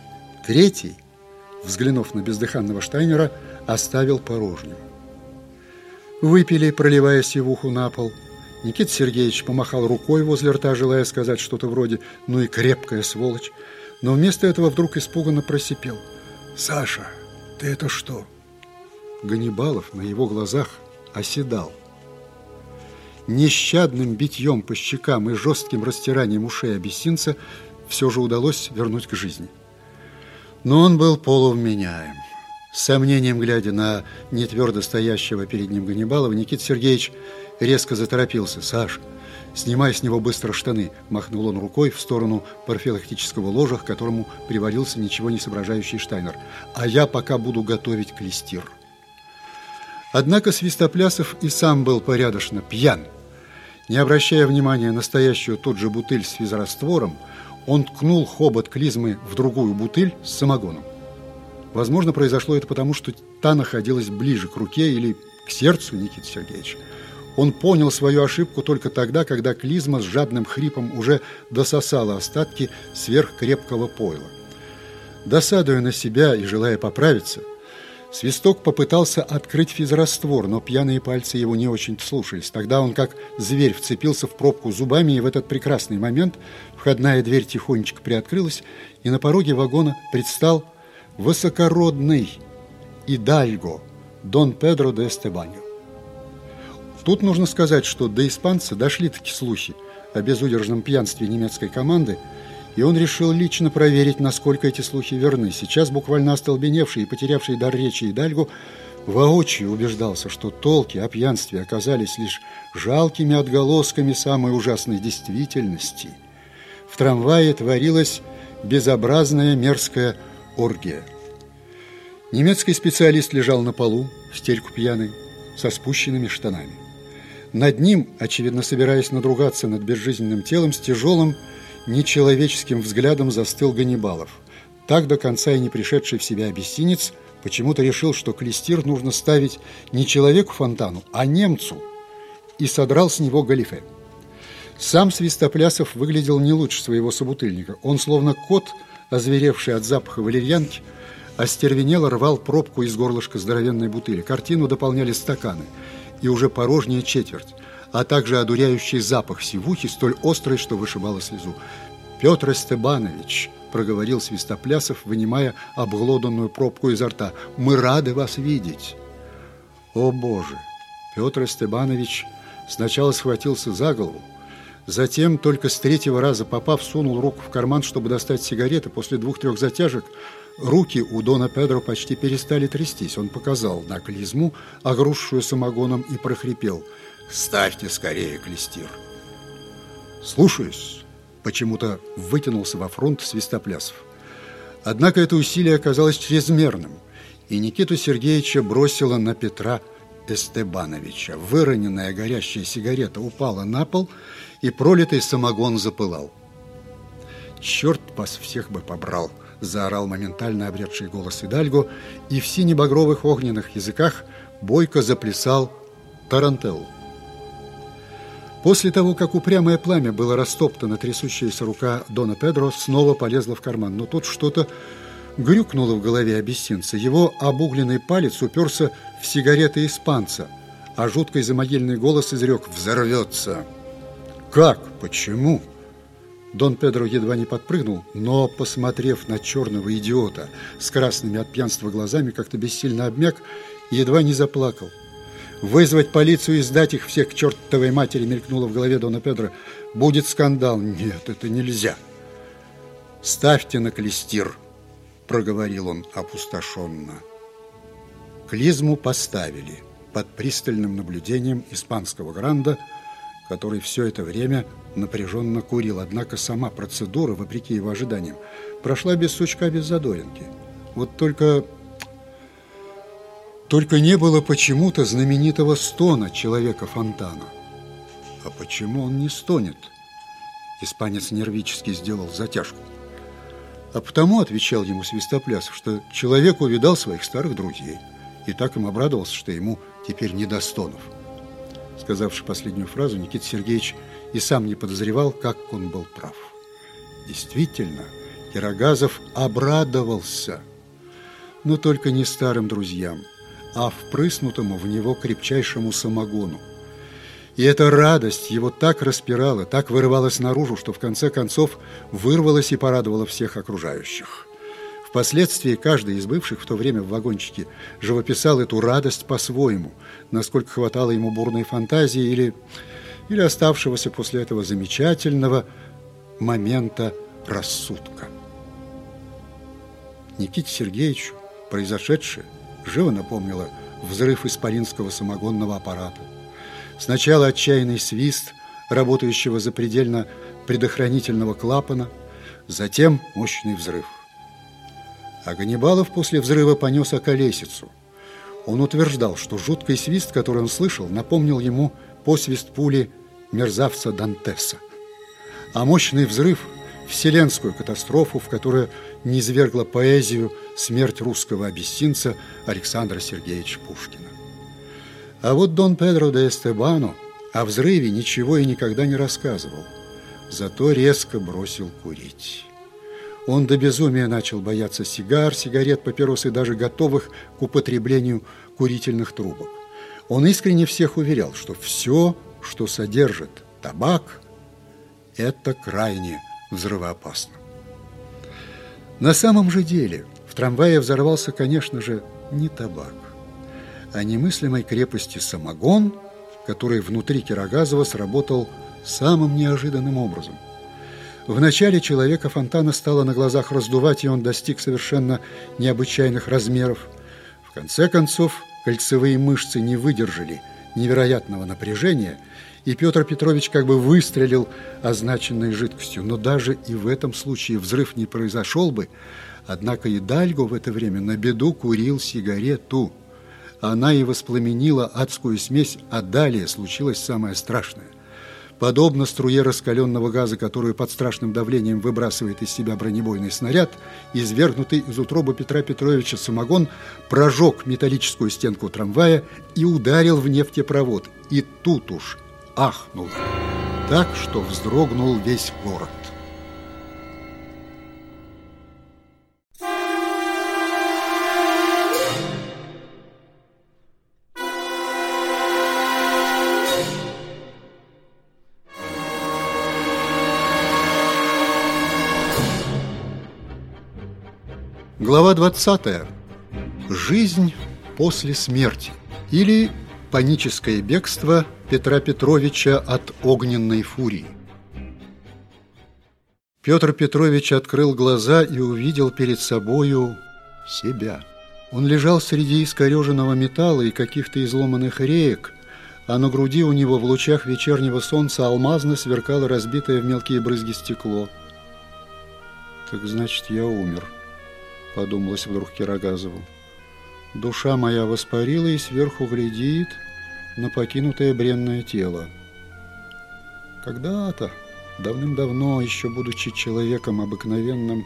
Третий, взглянув на бездыханного Штайнера, оставил порожним. Выпили, проливая сивуху на пол – Никита Сергеевич помахал рукой возле рта, желая сказать что-то вроде «ну и крепкая сволочь», но вместо этого вдруг испуганно просипел. «Саша, ты это что?» Ганнибалов на его глазах оседал. Нещадным битьем по щекам и жестким растиранием ушей абиссинца все же удалось вернуть к жизни. Но он был полувменяем. С сомнением глядя на нетвердо стоящего перед ним Ганнибалова, Никита Сергеевич резко заторопился. «Саш, снимай с него быстро штаны!» Махнул он рукой в сторону профилактического ложа, к которому привалился ничего не соображающий Штайнер. «А я пока буду готовить клестир». Однако Свистоплясов и сам был порядочно пьян. Не обращая внимания на стоящую тут же бутыль с физраствором, он ткнул хобот клизмы в другую бутыль с самогоном. Возможно, произошло это потому, что та находилась ближе к руке или к сердцу Никиты Сергеевича. Он понял свою ошибку только тогда, когда клизма с жадным хрипом уже дососала остатки сверхкрепкого пойла. Досадуя на себя и желая поправиться, Свисток попытался открыть физраствор, но пьяные пальцы его не очень слушались. Тогда он, как зверь, вцепился в пробку зубами, и в этот прекрасный момент входная дверь тихонечко приоткрылась, и на пороге вагона предстал высокородный Идальго Дон Педро де Эстебаньо. Тут нужно сказать, что до испанца дошли таки слухи о безудержном пьянстве немецкой команды, и он решил лично проверить, насколько эти слухи верны. Сейчас буквально остолбеневший и потерявший дар речи Идальгу воочию убеждался, что толки о пьянстве оказались лишь жалкими отголосками самой ужасной действительности. В трамвае творилась безобразная мерзкая оргия. Немецкий специалист лежал на полу, стельку пьяный, со спущенными штанами. Над ним, очевидно собираясь надругаться над безжизненным телом, с тяжелым, нечеловеческим взглядом застыл Ганнибалов. Так до конца и не пришедший в себя абиссинец почему-то решил, что клестир нужно ставить не человеку фонтану, а немцу, и содрал с него галифе. Сам Свистоплясов выглядел не лучше своего собутыльника. Он, словно кот, озверевший от запаха валерьянки, остервенело рвал пробку из горлышка здоровенной бутыли. Картину дополняли стаканы и уже порожняя четверть а также одуряющий запах сивухи, столь острый, что вышибало слезу. «Петр Стебанович», — проговорил Свистоплясов, вынимая обглоданную пробку изо рта, — «мы рады вас видеть». «О, Боже!» Петр Стебанович сначала схватился за голову, затем, только с третьего раза попав, сунул руку в карман, чтобы достать сигареты. После двух-трех затяжек руки у Дона Педро почти перестали трястись. Он показал на клизму, огрузшую самогоном, и прохрипел — Ставьте скорее клестир. Слушаюсь. Почему-то вытянулся во фронт Свистоплясов. Однако это усилие оказалось чрезмерным, и Никиту Сергеевича бросило на Петра Эстебановича. Выроненная горящая сигарета упала на пол, и пролитый самогон запылал. «Черт вас всех бы побрал!» – заорал моментально обретший голос Идальго, и в сине-багровых огненных языках бойко заплясал Тарантеллу. После того, как упрямое пламя было растоптано, трясущаяся рука Дона Педро снова полезла в карман. Но тут что-то грюкнуло в голове абиссинца. Его обугленный палец уперся в сигареты испанца, а жуткий замогильный голос изрек «Взорвется!» «Как? Почему?» Дон Педро едва не подпрыгнул, но, посмотрев на черного идиота с красными от пьянства глазами, как-то бессильно обмяк и едва не заплакал. Вызвать полицию и сдать их всех к чертовой матери мелькнуло в голове Дона Педро. Будет скандал. Нет, это нельзя. Ставьте на клестир, проговорил он опустошенно. Клизму поставили под пристальным наблюдением испанского гранда, который все это время напряженно курил. Однако сама процедура, вопреки его ожиданиям, прошла без сучка, без задоринки. Вот только только не было почему-то знаменитого стона человека-фонтана. А почему он не стонет? Испанец нервически сделал затяжку. А потому, отвечал ему Свистоплясов, что человек увидал своих старых друзей и так им обрадовался, что ему теперь не до стонов. Сказавший последнюю фразу, Никита Сергеевич и сам не подозревал, как он был прав. Действительно, Кирогазов обрадовался, но только не старым друзьям – а впрыснутому в него крепчайшему самогону. И эта радость его так распирала, так вырывалась наружу, что в конце концов вырвалась и порадовала всех окружающих. Впоследствии каждый из бывших в то время в вагончике живописал эту радость по-своему, насколько хватало ему бурной фантазии или, или оставшегося после этого замечательного момента рассудка. Никите Сергеевичу произошедшее живо напомнила взрыв исполинского самогонного аппарата. Сначала отчаянный свист, работающего запредельно предохранительного клапана, затем мощный взрыв. А Ганнибалов после взрыва понес околесицу. Он утверждал, что жуткий свист, который он слышал, напомнил ему посвист пули мерзавца Дантеса. А мощный взрыв вселенскую катастрофу, в которую низвергла поэзию смерть русского абиссинца Александра Сергеевича Пушкина. А вот Дон Педро де Эстебано о взрыве ничего и никогда не рассказывал, зато резко бросил курить. Он до безумия начал бояться сигар, сигарет, папирос и даже готовых к употреблению курительных трубок. Он искренне всех уверял, что все, что содержит табак, это крайне взрывоопасно. На самом же деле в трамвае взорвался, конечно же, не табак, а немыслимой крепости самогон, который внутри Кирогазова сработал самым неожиданным образом. В начале человека фонтана стало на глазах раздувать, и он достиг совершенно необычайных размеров. В конце концов, кольцевые мышцы не выдержали невероятного напряжения, и Петр Петрович как бы выстрелил означенной жидкостью. Но даже и в этом случае взрыв не произошел бы, однако и Дальго в это время на беду курил сигарету. Она и воспламенила адскую смесь, а далее случилось самое страшное. Подобно струе раскаленного газа, которую под страшным давлением выбрасывает из себя бронебойный снаряд, извергнутый из утробы Петра Петровича самогон прожег металлическую стенку трамвая и ударил в нефтепровод. И тут уж ахнул так, что вздрогнул весь город. Глава 20. Жизнь после смерти. Или паническое бегство Петра Петровича от огненной фурии. Петр Петрович открыл глаза и увидел перед собою себя. Он лежал среди искореженного металла и каких-то изломанных реек, а на груди у него в лучах вечернего солнца алмазно сверкало разбитое в мелкие брызги стекло. «Так значит, я умер», подумалось вдруг Кирогазову. Душа моя воспарила и сверху глядит на покинутое бренное тело. Когда-то, давным-давно, еще будучи человеком обыкновенным,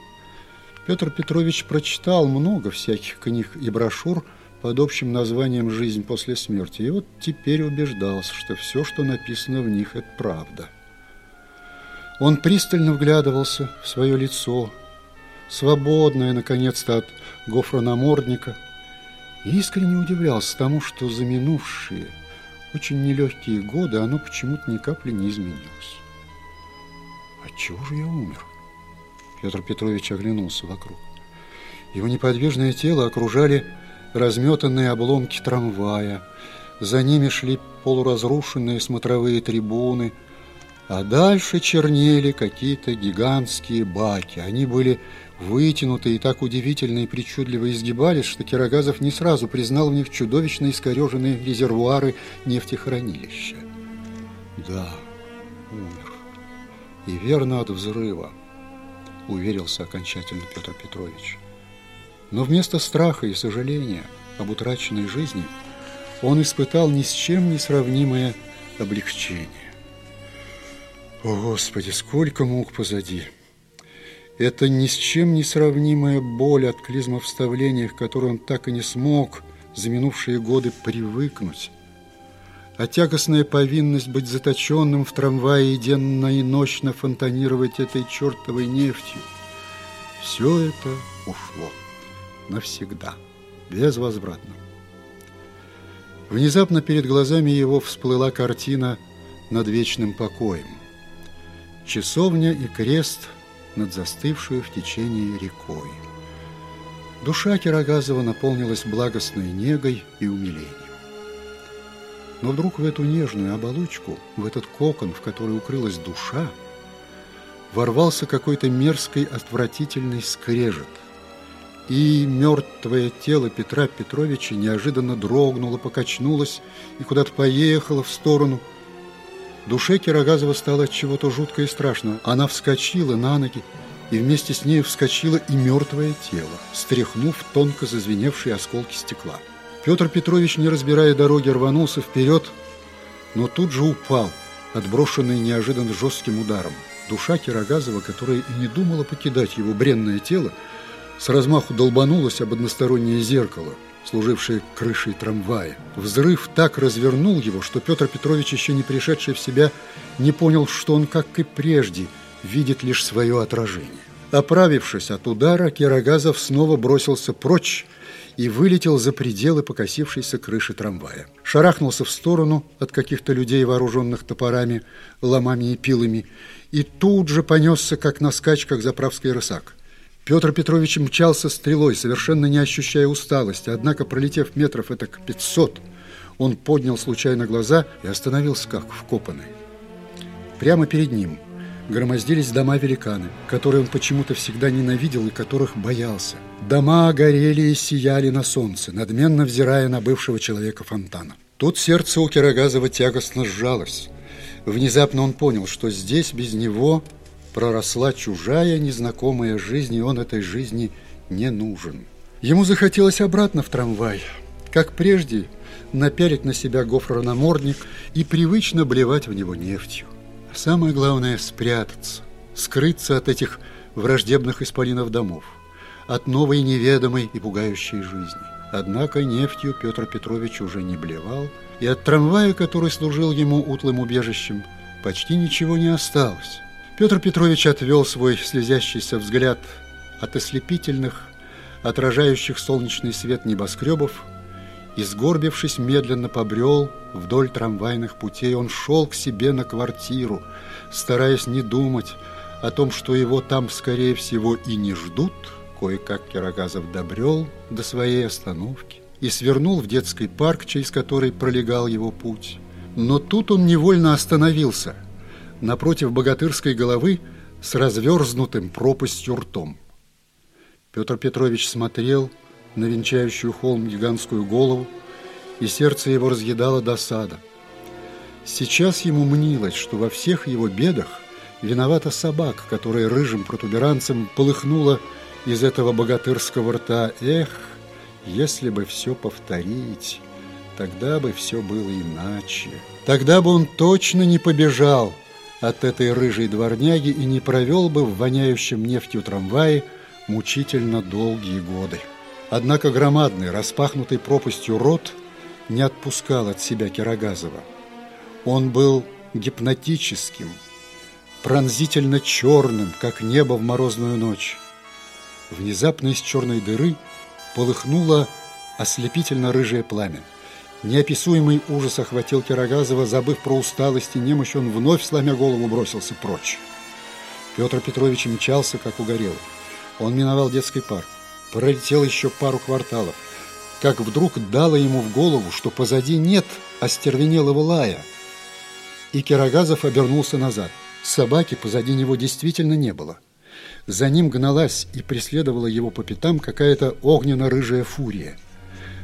Петр Петрович прочитал много всяких книг и брошюр под общим названием «Жизнь после смерти». И вот теперь убеждался, что все, что написано в них, это правда. Он пристально вглядывался в свое лицо, свободная, наконец-то, от гофрономордника, и искренне удивлялся тому, что за минувшие, очень нелегкие годы оно почему-то ни капли не изменилось. Отчего же я умер? Петр Петрович оглянулся вокруг. Его неподвижное тело окружали разметанные обломки трамвая, за ними шли полуразрушенные смотровые трибуны, а дальше чернели какие-то гигантские баки. Они были вытянутые и так удивительно и причудливо изгибались, что Кирогазов не сразу признал в них чудовищно искореженные резервуары нефтехранилища. Да, умер. И верно от взрыва, уверился окончательно Петр Петрович. Но вместо страха и сожаления об утраченной жизни он испытал ни с чем не сравнимое облегчение. О, Господи, сколько мук позади! Это ни с чем не сравнимая боль от клизма вставлениях, которой он так и не смог за минувшие годы привыкнуть. А тягостная повинность быть заточенным в трамвае и денно и ночно фонтанировать этой чертовой нефтью. Все это ушло навсегда, безвозвратно. Внезапно перед глазами его всплыла картина над вечным покоем. Часовня и крест – над застывшую в течение рекой. Душа Кирогазова наполнилась благостной негой и умилением. Но вдруг в эту нежную оболочку, в этот кокон, в который укрылась душа, ворвался какой-то мерзкий, отвратительный скрежет. И мертвое тело Петра Петровича неожиданно дрогнуло, покачнулось и куда-то поехало в сторону – Душе Кирогазова стало чего-то жутко и страшно. Она вскочила на ноги, и вместе с ней вскочило и мертвое тело, стряхнув тонко зазвеневшие осколки стекла. Петр Петрович, не разбирая дороги, рванулся вперед, но тут же упал, отброшенный неожиданно жестким ударом. душа Кирогазова, которая и не думала покидать его бренное тело, с размаху долбанулась об одностороннее зеркало, служившее крышей трамвая. Взрыв так развернул его, что Петр Петрович, еще не пришедший в себя, не понял, что он, как и прежде, видит лишь свое отражение. Оправившись от удара, Кирогазов снова бросился прочь, и вылетел за пределы покосившейся крыши трамвая. Шарахнулся в сторону от каких-то людей, вооруженных топорами, ломами и пилами, и тут же понесся, как на скачках, заправский рысак. Петр Петрович мчался стрелой, совершенно не ощущая усталости, однако, пролетев метров это к 500, он поднял случайно глаза и остановился как вкопанный. Прямо перед ним громоздились дома-великаны, которые он почему-то всегда ненавидел и которых боялся. Дома горели и сияли на солнце, надменно взирая на бывшего человека фонтана. Тут сердце у Кирогазова тягостно сжалось. Внезапно он понял, что здесь без него проросла чужая, незнакомая жизнь, и он этой жизни не нужен. Ему захотелось обратно в трамвай, как прежде, напялить на себя гофронамордник и привычно блевать в него нефтью. А самое главное – спрятаться, скрыться от этих враждебных исполинов домов, от новой неведомой и пугающей жизни. Однако нефтью Петр Петрович уже не блевал, и от трамвая, который служил ему утлым убежищем, почти ничего не осталось. Петр Петрович отвел свой слезящийся взгляд от ослепительных, отражающих солнечный свет небоскребов, и, сгорбившись, медленно побрел вдоль трамвайных путей. Он шел к себе на квартиру, стараясь не думать о том, что его там, скорее всего, и не ждут. Кое-как Кирогазов добрел до своей остановки и свернул в детский парк, через который пролегал его путь. Но тут он невольно остановился – напротив богатырской головы с разверзнутым пропастью ртом. Петр Петрович смотрел на венчающую холм гигантскую голову, и сердце его разъедало досада. Сейчас ему мнилось, что во всех его бедах виновата собака, которая рыжим протуберанцем полыхнула из этого богатырского рта. Эх, если бы все повторить, тогда бы все было иначе. Тогда бы он точно не побежал от этой рыжей дворняги и не провел бы в воняющем нефтью трамвае мучительно долгие годы. Однако громадный, распахнутый пропастью рот не отпускал от себя Кирогазова. Он был гипнотическим, пронзительно черным, как небо в морозную ночь. Внезапно из черной дыры полыхнуло ослепительно рыжее пламя. Неописуемый ужас охватил Кирогазова, забыв про усталость и немощь, он вновь, сломя голову, бросился прочь. Петр Петрович мчался, как угорел. Он миновал детский парк, пролетел еще пару кварталов, как вдруг дало ему в голову, что позади нет остервенелого лая. И Кирогазов обернулся назад. Собаки позади него действительно не было. За ним гналась и преследовала его по пятам какая-то огненно-рыжая фурия –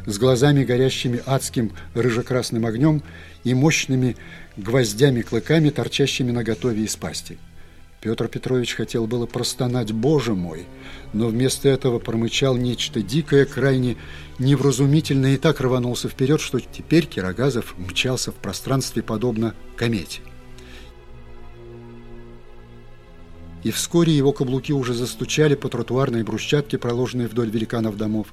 с глазами, горящими адским рыжекрасным огнем и мощными гвоздями-клыками, торчащими наготове из пасти. Петр Петрович хотел было простонать «Боже мой!», но вместо этого промычал нечто дикое, крайне невразумительное и так рванулся вперед, что теперь Кирогазов мчался в пространстве подобно комете. И вскоре его каблуки уже застучали по тротуарной брусчатке, проложенной вдоль великанов домов,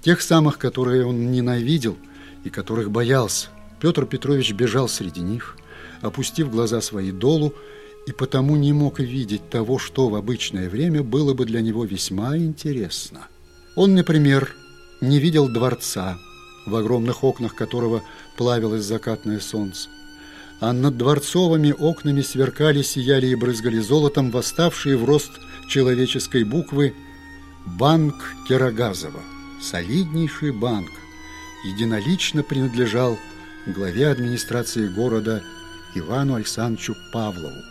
тех самых, которые он ненавидел и которых боялся. Петр Петрович бежал среди них, опустив глаза свои долу, и потому не мог видеть того, что в обычное время было бы для него весьма интересно. Он, например, не видел дворца, в огромных окнах которого плавилось закатное солнце а над дворцовыми окнами сверкали, сияли и брызгали золотом восставшие в рост человеческой буквы «Банк Кирогазова». Солиднейший банк единолично принадлежал главе администрации города Ивану Александровичу Павлову,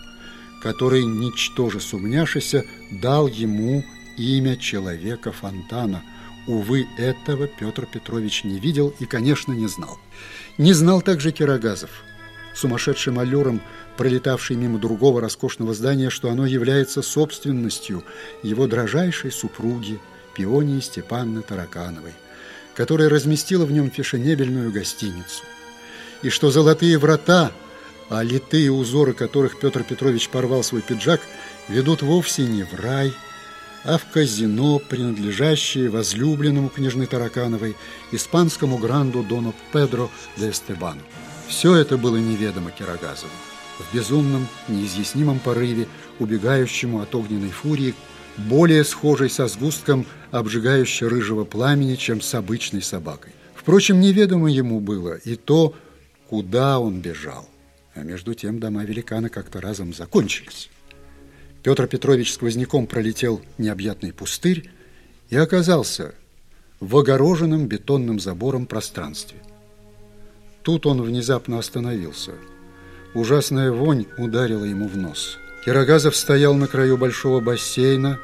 который, ничтоже сумняшися, дал ему имя человека Фонтана. Увы, этого Петр Петрович не видел и, конечно, не знал. Не знал также Кирогазов – сумасшедшим аллюром, пролетавший мимо другого роскошного здания, что оно является собственностью его дрожайшей супруги Пионии Степанны Таракановой, которая разместила в нем фешенебельную гостиницу, и что золотые врата а литые узоры, которых Петр Петрович порвал свой пиджак, ведут вовсе не в рай, а в казино, принадлежащее возлюбленному княжны Таракановой, испанскому гранду Дону Педро де Эстебану. Все это было неведомо Кирогазову. В безумном, неизъяснимом порыве, убегающему от огненной фурии, более схожей со сгустком обжигающего рыжего пламени, чем с обычной собакой. Впрочем, неведомо ему было и то, куда он бежал. А между тем дома великана как-то разом закончились. Петр Петрович сквозняком пролетел необъятный пустырь и оказался в огороженном бетонным забором пространстве. Тут он внезапно остановился. Ужасная вонь ударила ему в нос. Кирогазов стоял на краю большого бассейна,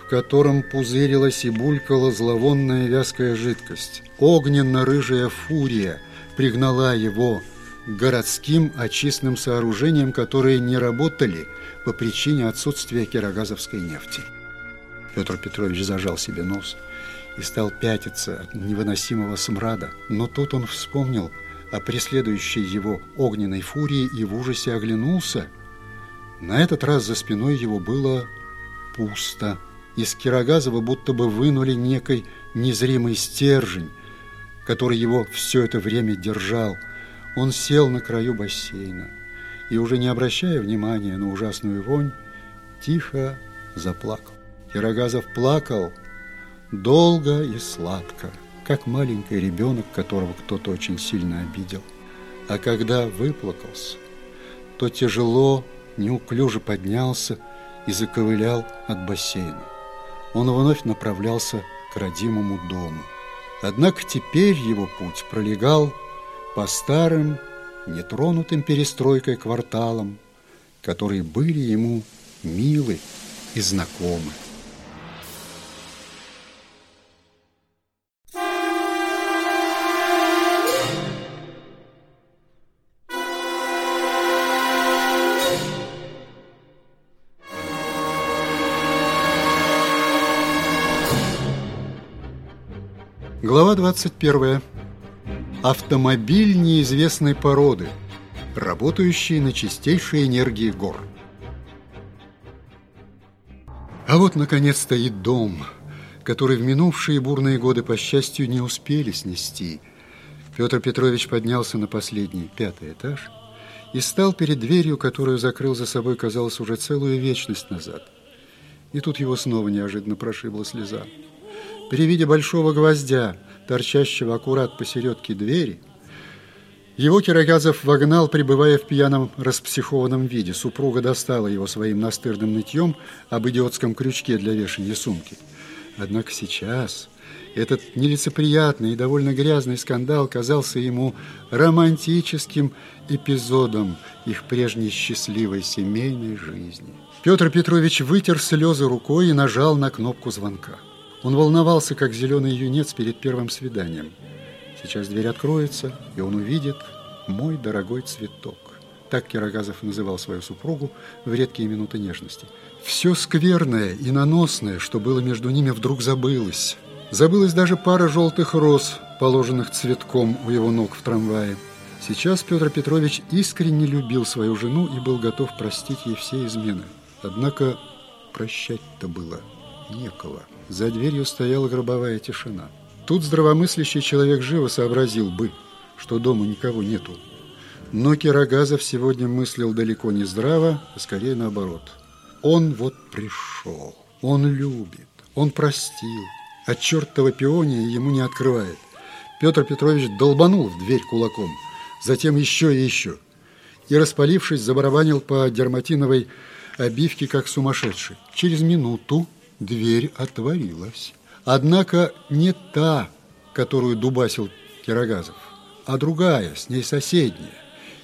в котором пузырилась и булькала зловонная вязкая жидкость. Огненно-рыжая фурия пригнала его городским очистным сооружениям, которые не работали по причине отсутствия кирогазовской нефти. Петр Петрович зажал себе нос и стал пятиться от невыносимого смрада, но тут он вспомнил преследующей его огненной фурии и в ужасе оглянулся. На этот раз за спиной его было пусто. Из Кирогазова будто бы вынули некий незримый стержень, который его все это время держал – он сел на краю бассейна и, уже не обращая внимания на ужасную вонь, тихо заплакал. Кирогазов плакал долго и сладко, как маленький ребенок, которого кто-то очень сильно обидел. А когда выплакался, то тяжело, неуклюже поднялся и заковылял от бассейна. Он вновь направлялся к родимому дому. Однако теперь его путь пролегал по старым, нетронутым перестройкой кварталам, которые были ему милы и знакомы. Глава двадцать первая. Автомобиль неизвестной породы, работающий на чистейшей энергии гор. А вот, наконец, стоит дом, который в минувшие бурные годы, по счастью, не успели снести. Петр Петрович поднялся на последний, пятый этаж, и стал перед дверью, которую закрыл за собой, казалось, уже целую вечность назад. И тут его снова неожиданно прошибла слеза. При виде большого гвоздя, торчащего аккурат посередке двери, его Кирогазов вогнал, пребывая в пьяном распсихованном виде. Супруга достала его своим настырным нытьем об идиотском крючке для вешания сумки. Однако сейчас этот нелицеприятный и довольно грязный скандал казался ему романтическим эпизодом их прежней счастливой семейной жизни. Петр Петрович вытер слезы рукой и нажал на кнопку звонка. Он волновался, как зеленый юнец перед первым свиданием. Сейчас дверь откроется, и он увидит мой дорогой цветок. Так Кирогазов называл свою супругу в редкие минуты нежности. Все скверное и наносное, что было между ними, вдруг забылось. Забылась даже пара желтых роз, положенных цветком у его ног в трамвае. Сейчас Петр Петрович искренне любил свою жену и был готов простить ей все измены. Однако прощать-то было некого. За дверью стояла гробовая тишина. Тут здравомыслящий человек живо сообразил бы, что дома никого нету. Но Кирогазов сегодня мыслил далеко не здраво, а скорее наоборот. Он вот пришел, он любит, он простил, а чертова пиония ему не открывает. Петр Петрович долбанул в дверь кулаком, затем еще и еще. И, распалившись, забарабанил по дерматиновой обивке, как сумасшедший. Через минуту дверь отворилась. Однако не та, которую дубасил Кирогазов, а другая, с ней соседняя.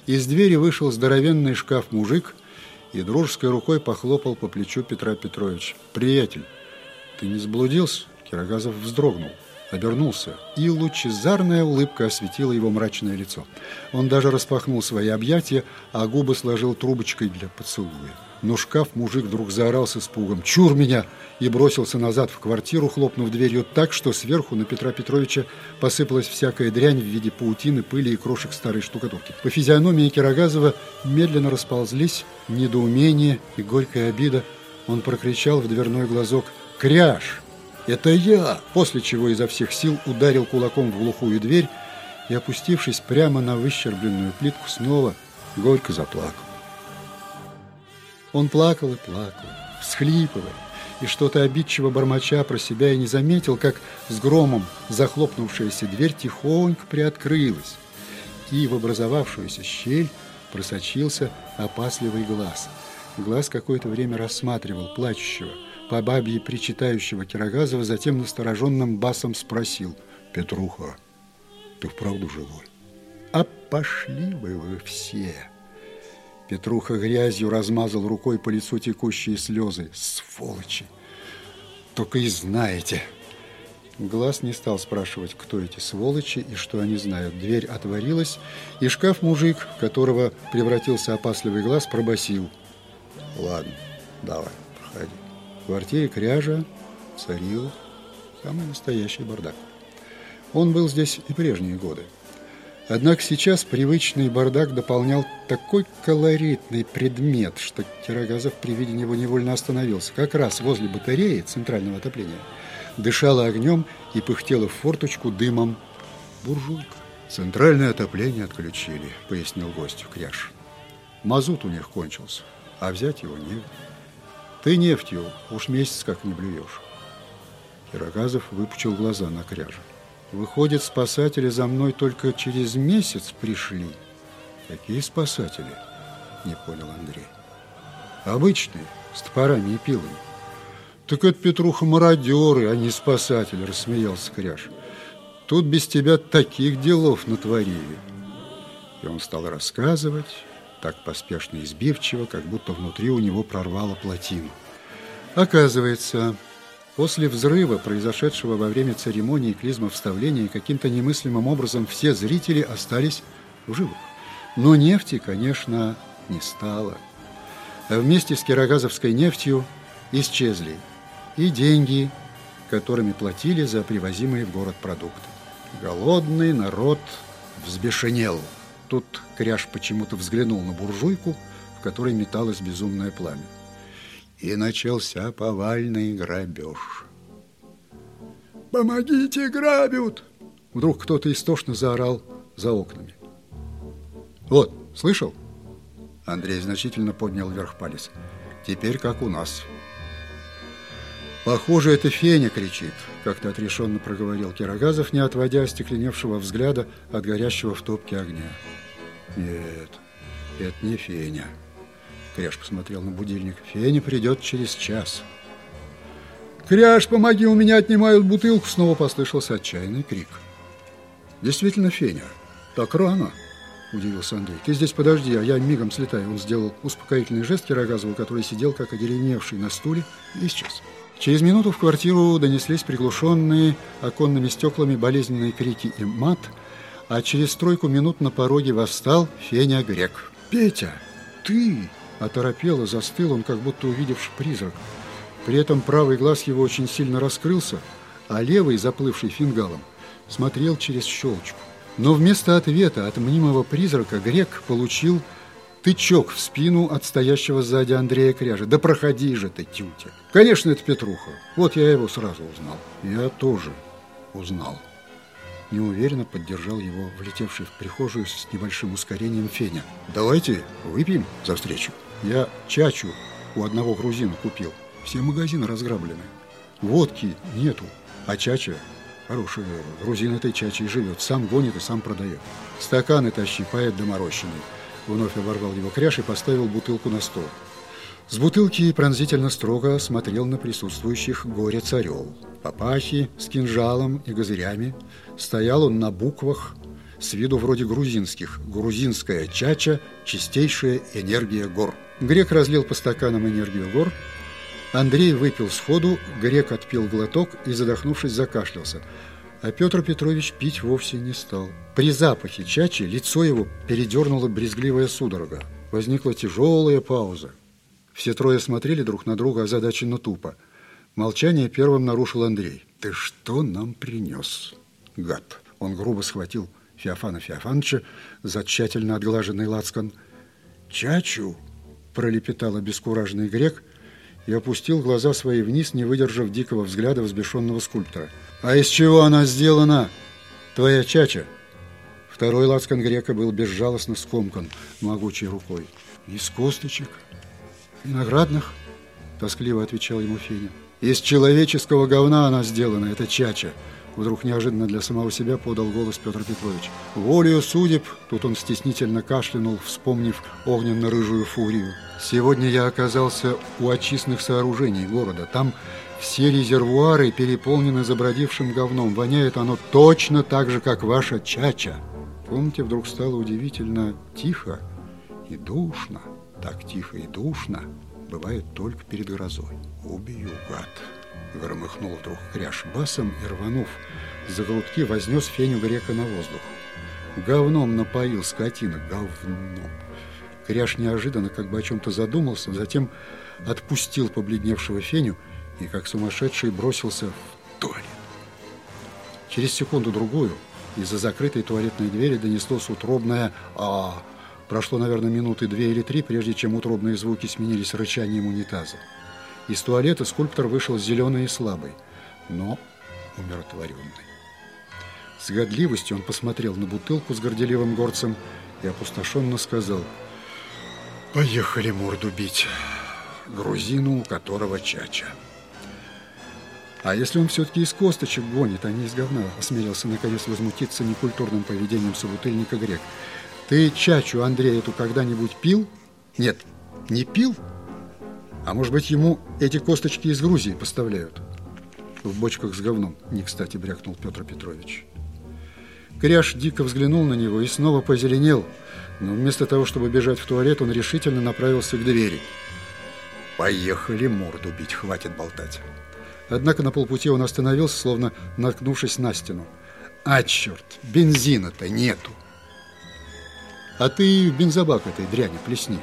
Из двери вышел здоровенный шкаф-мужик и дружеской рукой похлопал по плечу Петра Петровича. «Приятель, ты не заблудился?» Кирогазов вздрогнул, обернулся, и лучезарная улыбка осветила его мрачное лицо. Он даже распахнул свои объятия, а губы сложил трубочкой для поцелуя. Но шкаф-мужик вдруг заорал с испугом «Чур меня!» и бросился назад в квартиру, хлопнув дверью так, что сверху на Петра Петровича посыпалась всякая дрянь в виде паутины, пыли и крошек старой штукатурки. По физиономии Кирогазова медленно расползлись недоумение и горькая обида. Он прокричал в дверной глазок «Кряж! Это я!» После чего изо всех сил ударил кулаком в глухую дверь и, опустившись прямо на выщербленную плитку, снова горько заплакал. Он плакал и плакал, всхлипывая, и что-то обидчиво бормоча про себя и не заметил, как с громом захлопнувшаяся дверь тихонько приоткрылась, и в образовавшуюся щель просочился опасливый глаз. Глаз какое-то время рассматривал плачущего, по бабье причитающего Кирогазова, затем настороженным басом спросил «Петруха, ты вправду живой?» «А пошли бы вы все!» Петруха грязью размазал рукой по лицу текущие слезы. Сволочи! Только и знаете. Глаз не стал спрашивать, кто эти сволочи и что они знают. Дверь отворилась, и шкаф-мужик, которого превратился опасливый глаз, пробасил. Ладно, давай, проходи. В квартире кряжа царил самый настоящий бардак. Он был здесь и прежние годы. Однако сейчас привычный бардак дополнял такой колоритный предмет, что Кирогазов при виде него невольно остановился. Как раз возле батареи центрального отопления дышала огнем и пыхтела в форточку дымом буржуйка. «Центральное отопление отключили», — пояснил гость в кряж. «Мазут у них кончился, а взять его не. Ты нефтью уж месяц как не блюешь». Кирогазов выпучил глаза на кряже. Выходит, спасатели за мной только через месяц пришли. Какие спасатели? Не понял Андрей. Обычные, с топорами и пилами. Так это, Петруха, мародеры, а не спасатели, рассмеялся Кряж. Тут без тебя таких делов натворили. И он стал рассказывать, так поспешно и избивчиво, как будто внутри у него прорвало плотину. Оказывается, После взрыва, произошедшего во время церемонии клизмовставления, каким-то немыслимым образом все зрители остались в живых. Но нефти, конечно, не стало. А вместе с кирогазовской нефтью исчезли и деньги, которыми платили за привозимые в город продукты. Голодный народ взбешенел. Тут Кряж почему-то взглянул на буржуйку, в которой металось безумное пламя и начался повальный грабеж. «Помогите, грабят!» Вдруг кто-то истошно заорал за окнами. «Вот, слышал?» Андрей значительно поднял вверх палец. «Теперь как у нас». «Похоже, это Феня кричит», — как-то отрешенно проговорил Кирогазов, не отводя остекленевшего взгляда от горящего в топке огня. «Нет, это не Феня». Кряж посмотрел на будильник. Феня придет через час. «Кряж, помоги, у меня отнимают бутылку!» Снова послышался отчаянный крик. «Действительно, Феня, так рано!» Удивился Андрей. «Ты здесь подожди, а я мигом слетаю». Он сделал успокоительный жест Кирогазову, который сидел как одеревневший на стуле, и исчез. Через минуту в квартиру донеслись приглушенные оконными стеклами болезненные крики и мат, а через тройку минут на пороге восстал Феня Грек. «Петя, ты!» Оторопело, застыл он, как будто увидевший призрак. При этом правый глаз его очень сильно раскрылся, а левый, заплывший фингалом, смотрел через щелочку. Но вместо ответа от мнимого призрака Грек получил тычок в спину от стоящего сзади Андрея Кряжа. «Да проходи же ты, тютя!» «Конечно, это Петруха. Вот я его сразу узнал». «Я тоже узнал». Неуверенно поддержал его влетевший в прихожую с небольшим ускорением Феня. «Давайте выпьем за встречу». Я чачу у одного грузина купил. Все магазины разграблены. Водки нету, а чача хорошая. Грузин этой чачей живет. Сам гонит и сам продает. Стаканы тащи, поэт доморощенный. Вновь оборвал его кряж и поставил бутылку на стол. С бутылки пронзительно строго смотрел на присутствующих горе-царел. Папахи с кинжалом и газырями. Стоял он на буквах с виду вроде грузинских. Грузинская чача – чистейшая энергия гор. Грек разлил по стаканам энергию гор. Андрей выпил сходу, Грек отпил глоток и, задохнувшись, закашлялся. А Петр Петрович пить вовсе не стал. При запахе чачи лицо его передернула брезгливая судорога. Возникла тяжелая пауза. Все трое смотрели друг на друга озадаченно тупо. Молчание первым нарушил Андрей. «Ты что нам принес, гад?» Он грубо схватил Феофана Феофановича за тщательно отглаженный лацкан. «Чачу!» – пролепетал обескураженный грек и опустил глаза свои вниз, не выдержав дикого взгляда взбешенного скульптора. «А из чего она сделана, твоя чача?» Второй лацкан грека был безжалостно скомкан могучей рукой. «Из косточек виноградных?» – тоскливо отвечал ему Феня. «Из человеческого говна она сделана, это чача!» Вдруг неожиданно для самого себя подал голос Петр Петрович. «Волею судеб!» Тут он стеснительно кашлянул, вспомнив огненно-рыжую фурию. «Сегодня я оказался у очистных сооружений города. Там все резервуары переполнены забродившим говном. Воняет оно точно так же, как ваша чача!» В комнате вдруг стало удивительно тихо и душно. Так тихо и душно бывает только перед грозой. «Убью, гад!» Громыхнул вдруг кряж басом и, рванув за грудки, вознес Феню Грека на воздух. Говном напоил скотина, говном. Кряж неожиданно как бы о чем-то задумался, затем отпустил побледневшего Феню и, как сумасшедший, бросился в туалет. Через секунду-другую из-за закрытой туалетной двери донеслось утробное «а». Прошло, наверное, минуты две или три, прежде чем утробные звуки сменились рычанием унитаза. Из туалета скульптор вышел зеленый и слабый, но умиротворенный. С годливостью он посмотрел на бутылку с горделивым горцем и опустошенно сказал «Поехали морду бить, грузину, у которого чача». А если он все-таки из косточек гонит, а не из говна, осмелился наконец возмутиться некультурным поведением собутыльника грек. Ты чачу, Андрей, эту когда-нибудь пил? Нет, не пил? А может быть, ему эти косточки из Грузии поставляют? В бочках с говном, не кстати, брякнул Петр Петрович. Кряж дико взглянул на него и снова позеленел, но вместо того, чтобы бежать в туалет, он решительно направился к двери. «Поехали морду бить, хватит болтать». Однако на полпути он остановился, словно наткнувшись на стену. «А, черт, бензина-то нету!» «А ты в бензобак этой дряни плесни!»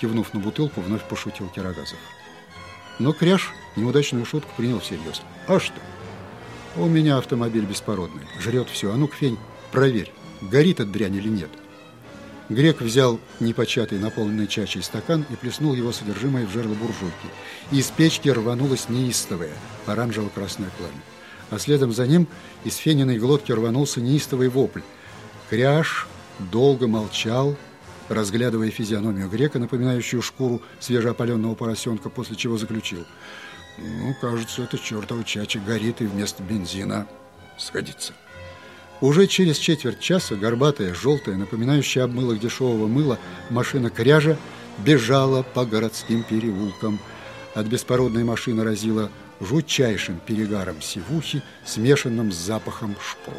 Кивнув на бутылку, вновь пошутил Кирогазов. Но Кряж неудачную шутку принял всерьез. А что? У меня автомобиль беспородный, жрет все. А ну-ка, Фень, проверь, горит от дрянь или нет. Грек взял непочатый, наполненный чачей стакан и плеснул его содержимое в жерло буржуйки. Из печки рванулось неистовое, оранжево-красное пламя. А следом за ним из фениной глотки рванулся неистовый вопль. Кряж долго молчал, разглядывая физиономию грека, напоминающую шкуру свежеопаленного поросенка, после чего заключил. «Ну, кажется, эта чертова чача горит и вместо бензина сходится». Уже через четверть часа горбатая, желтая, напоминающая обмылок дешевого мыла, машина кряжа бежала по городским переулкам. От беспородной машины разила жутчайшим перегаром сивухи, смешанным с запахом шпрот.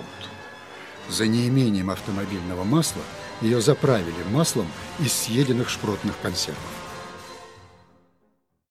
За неимением автомобильного масла – ее заправили маслом из съеденных шпротных консервов.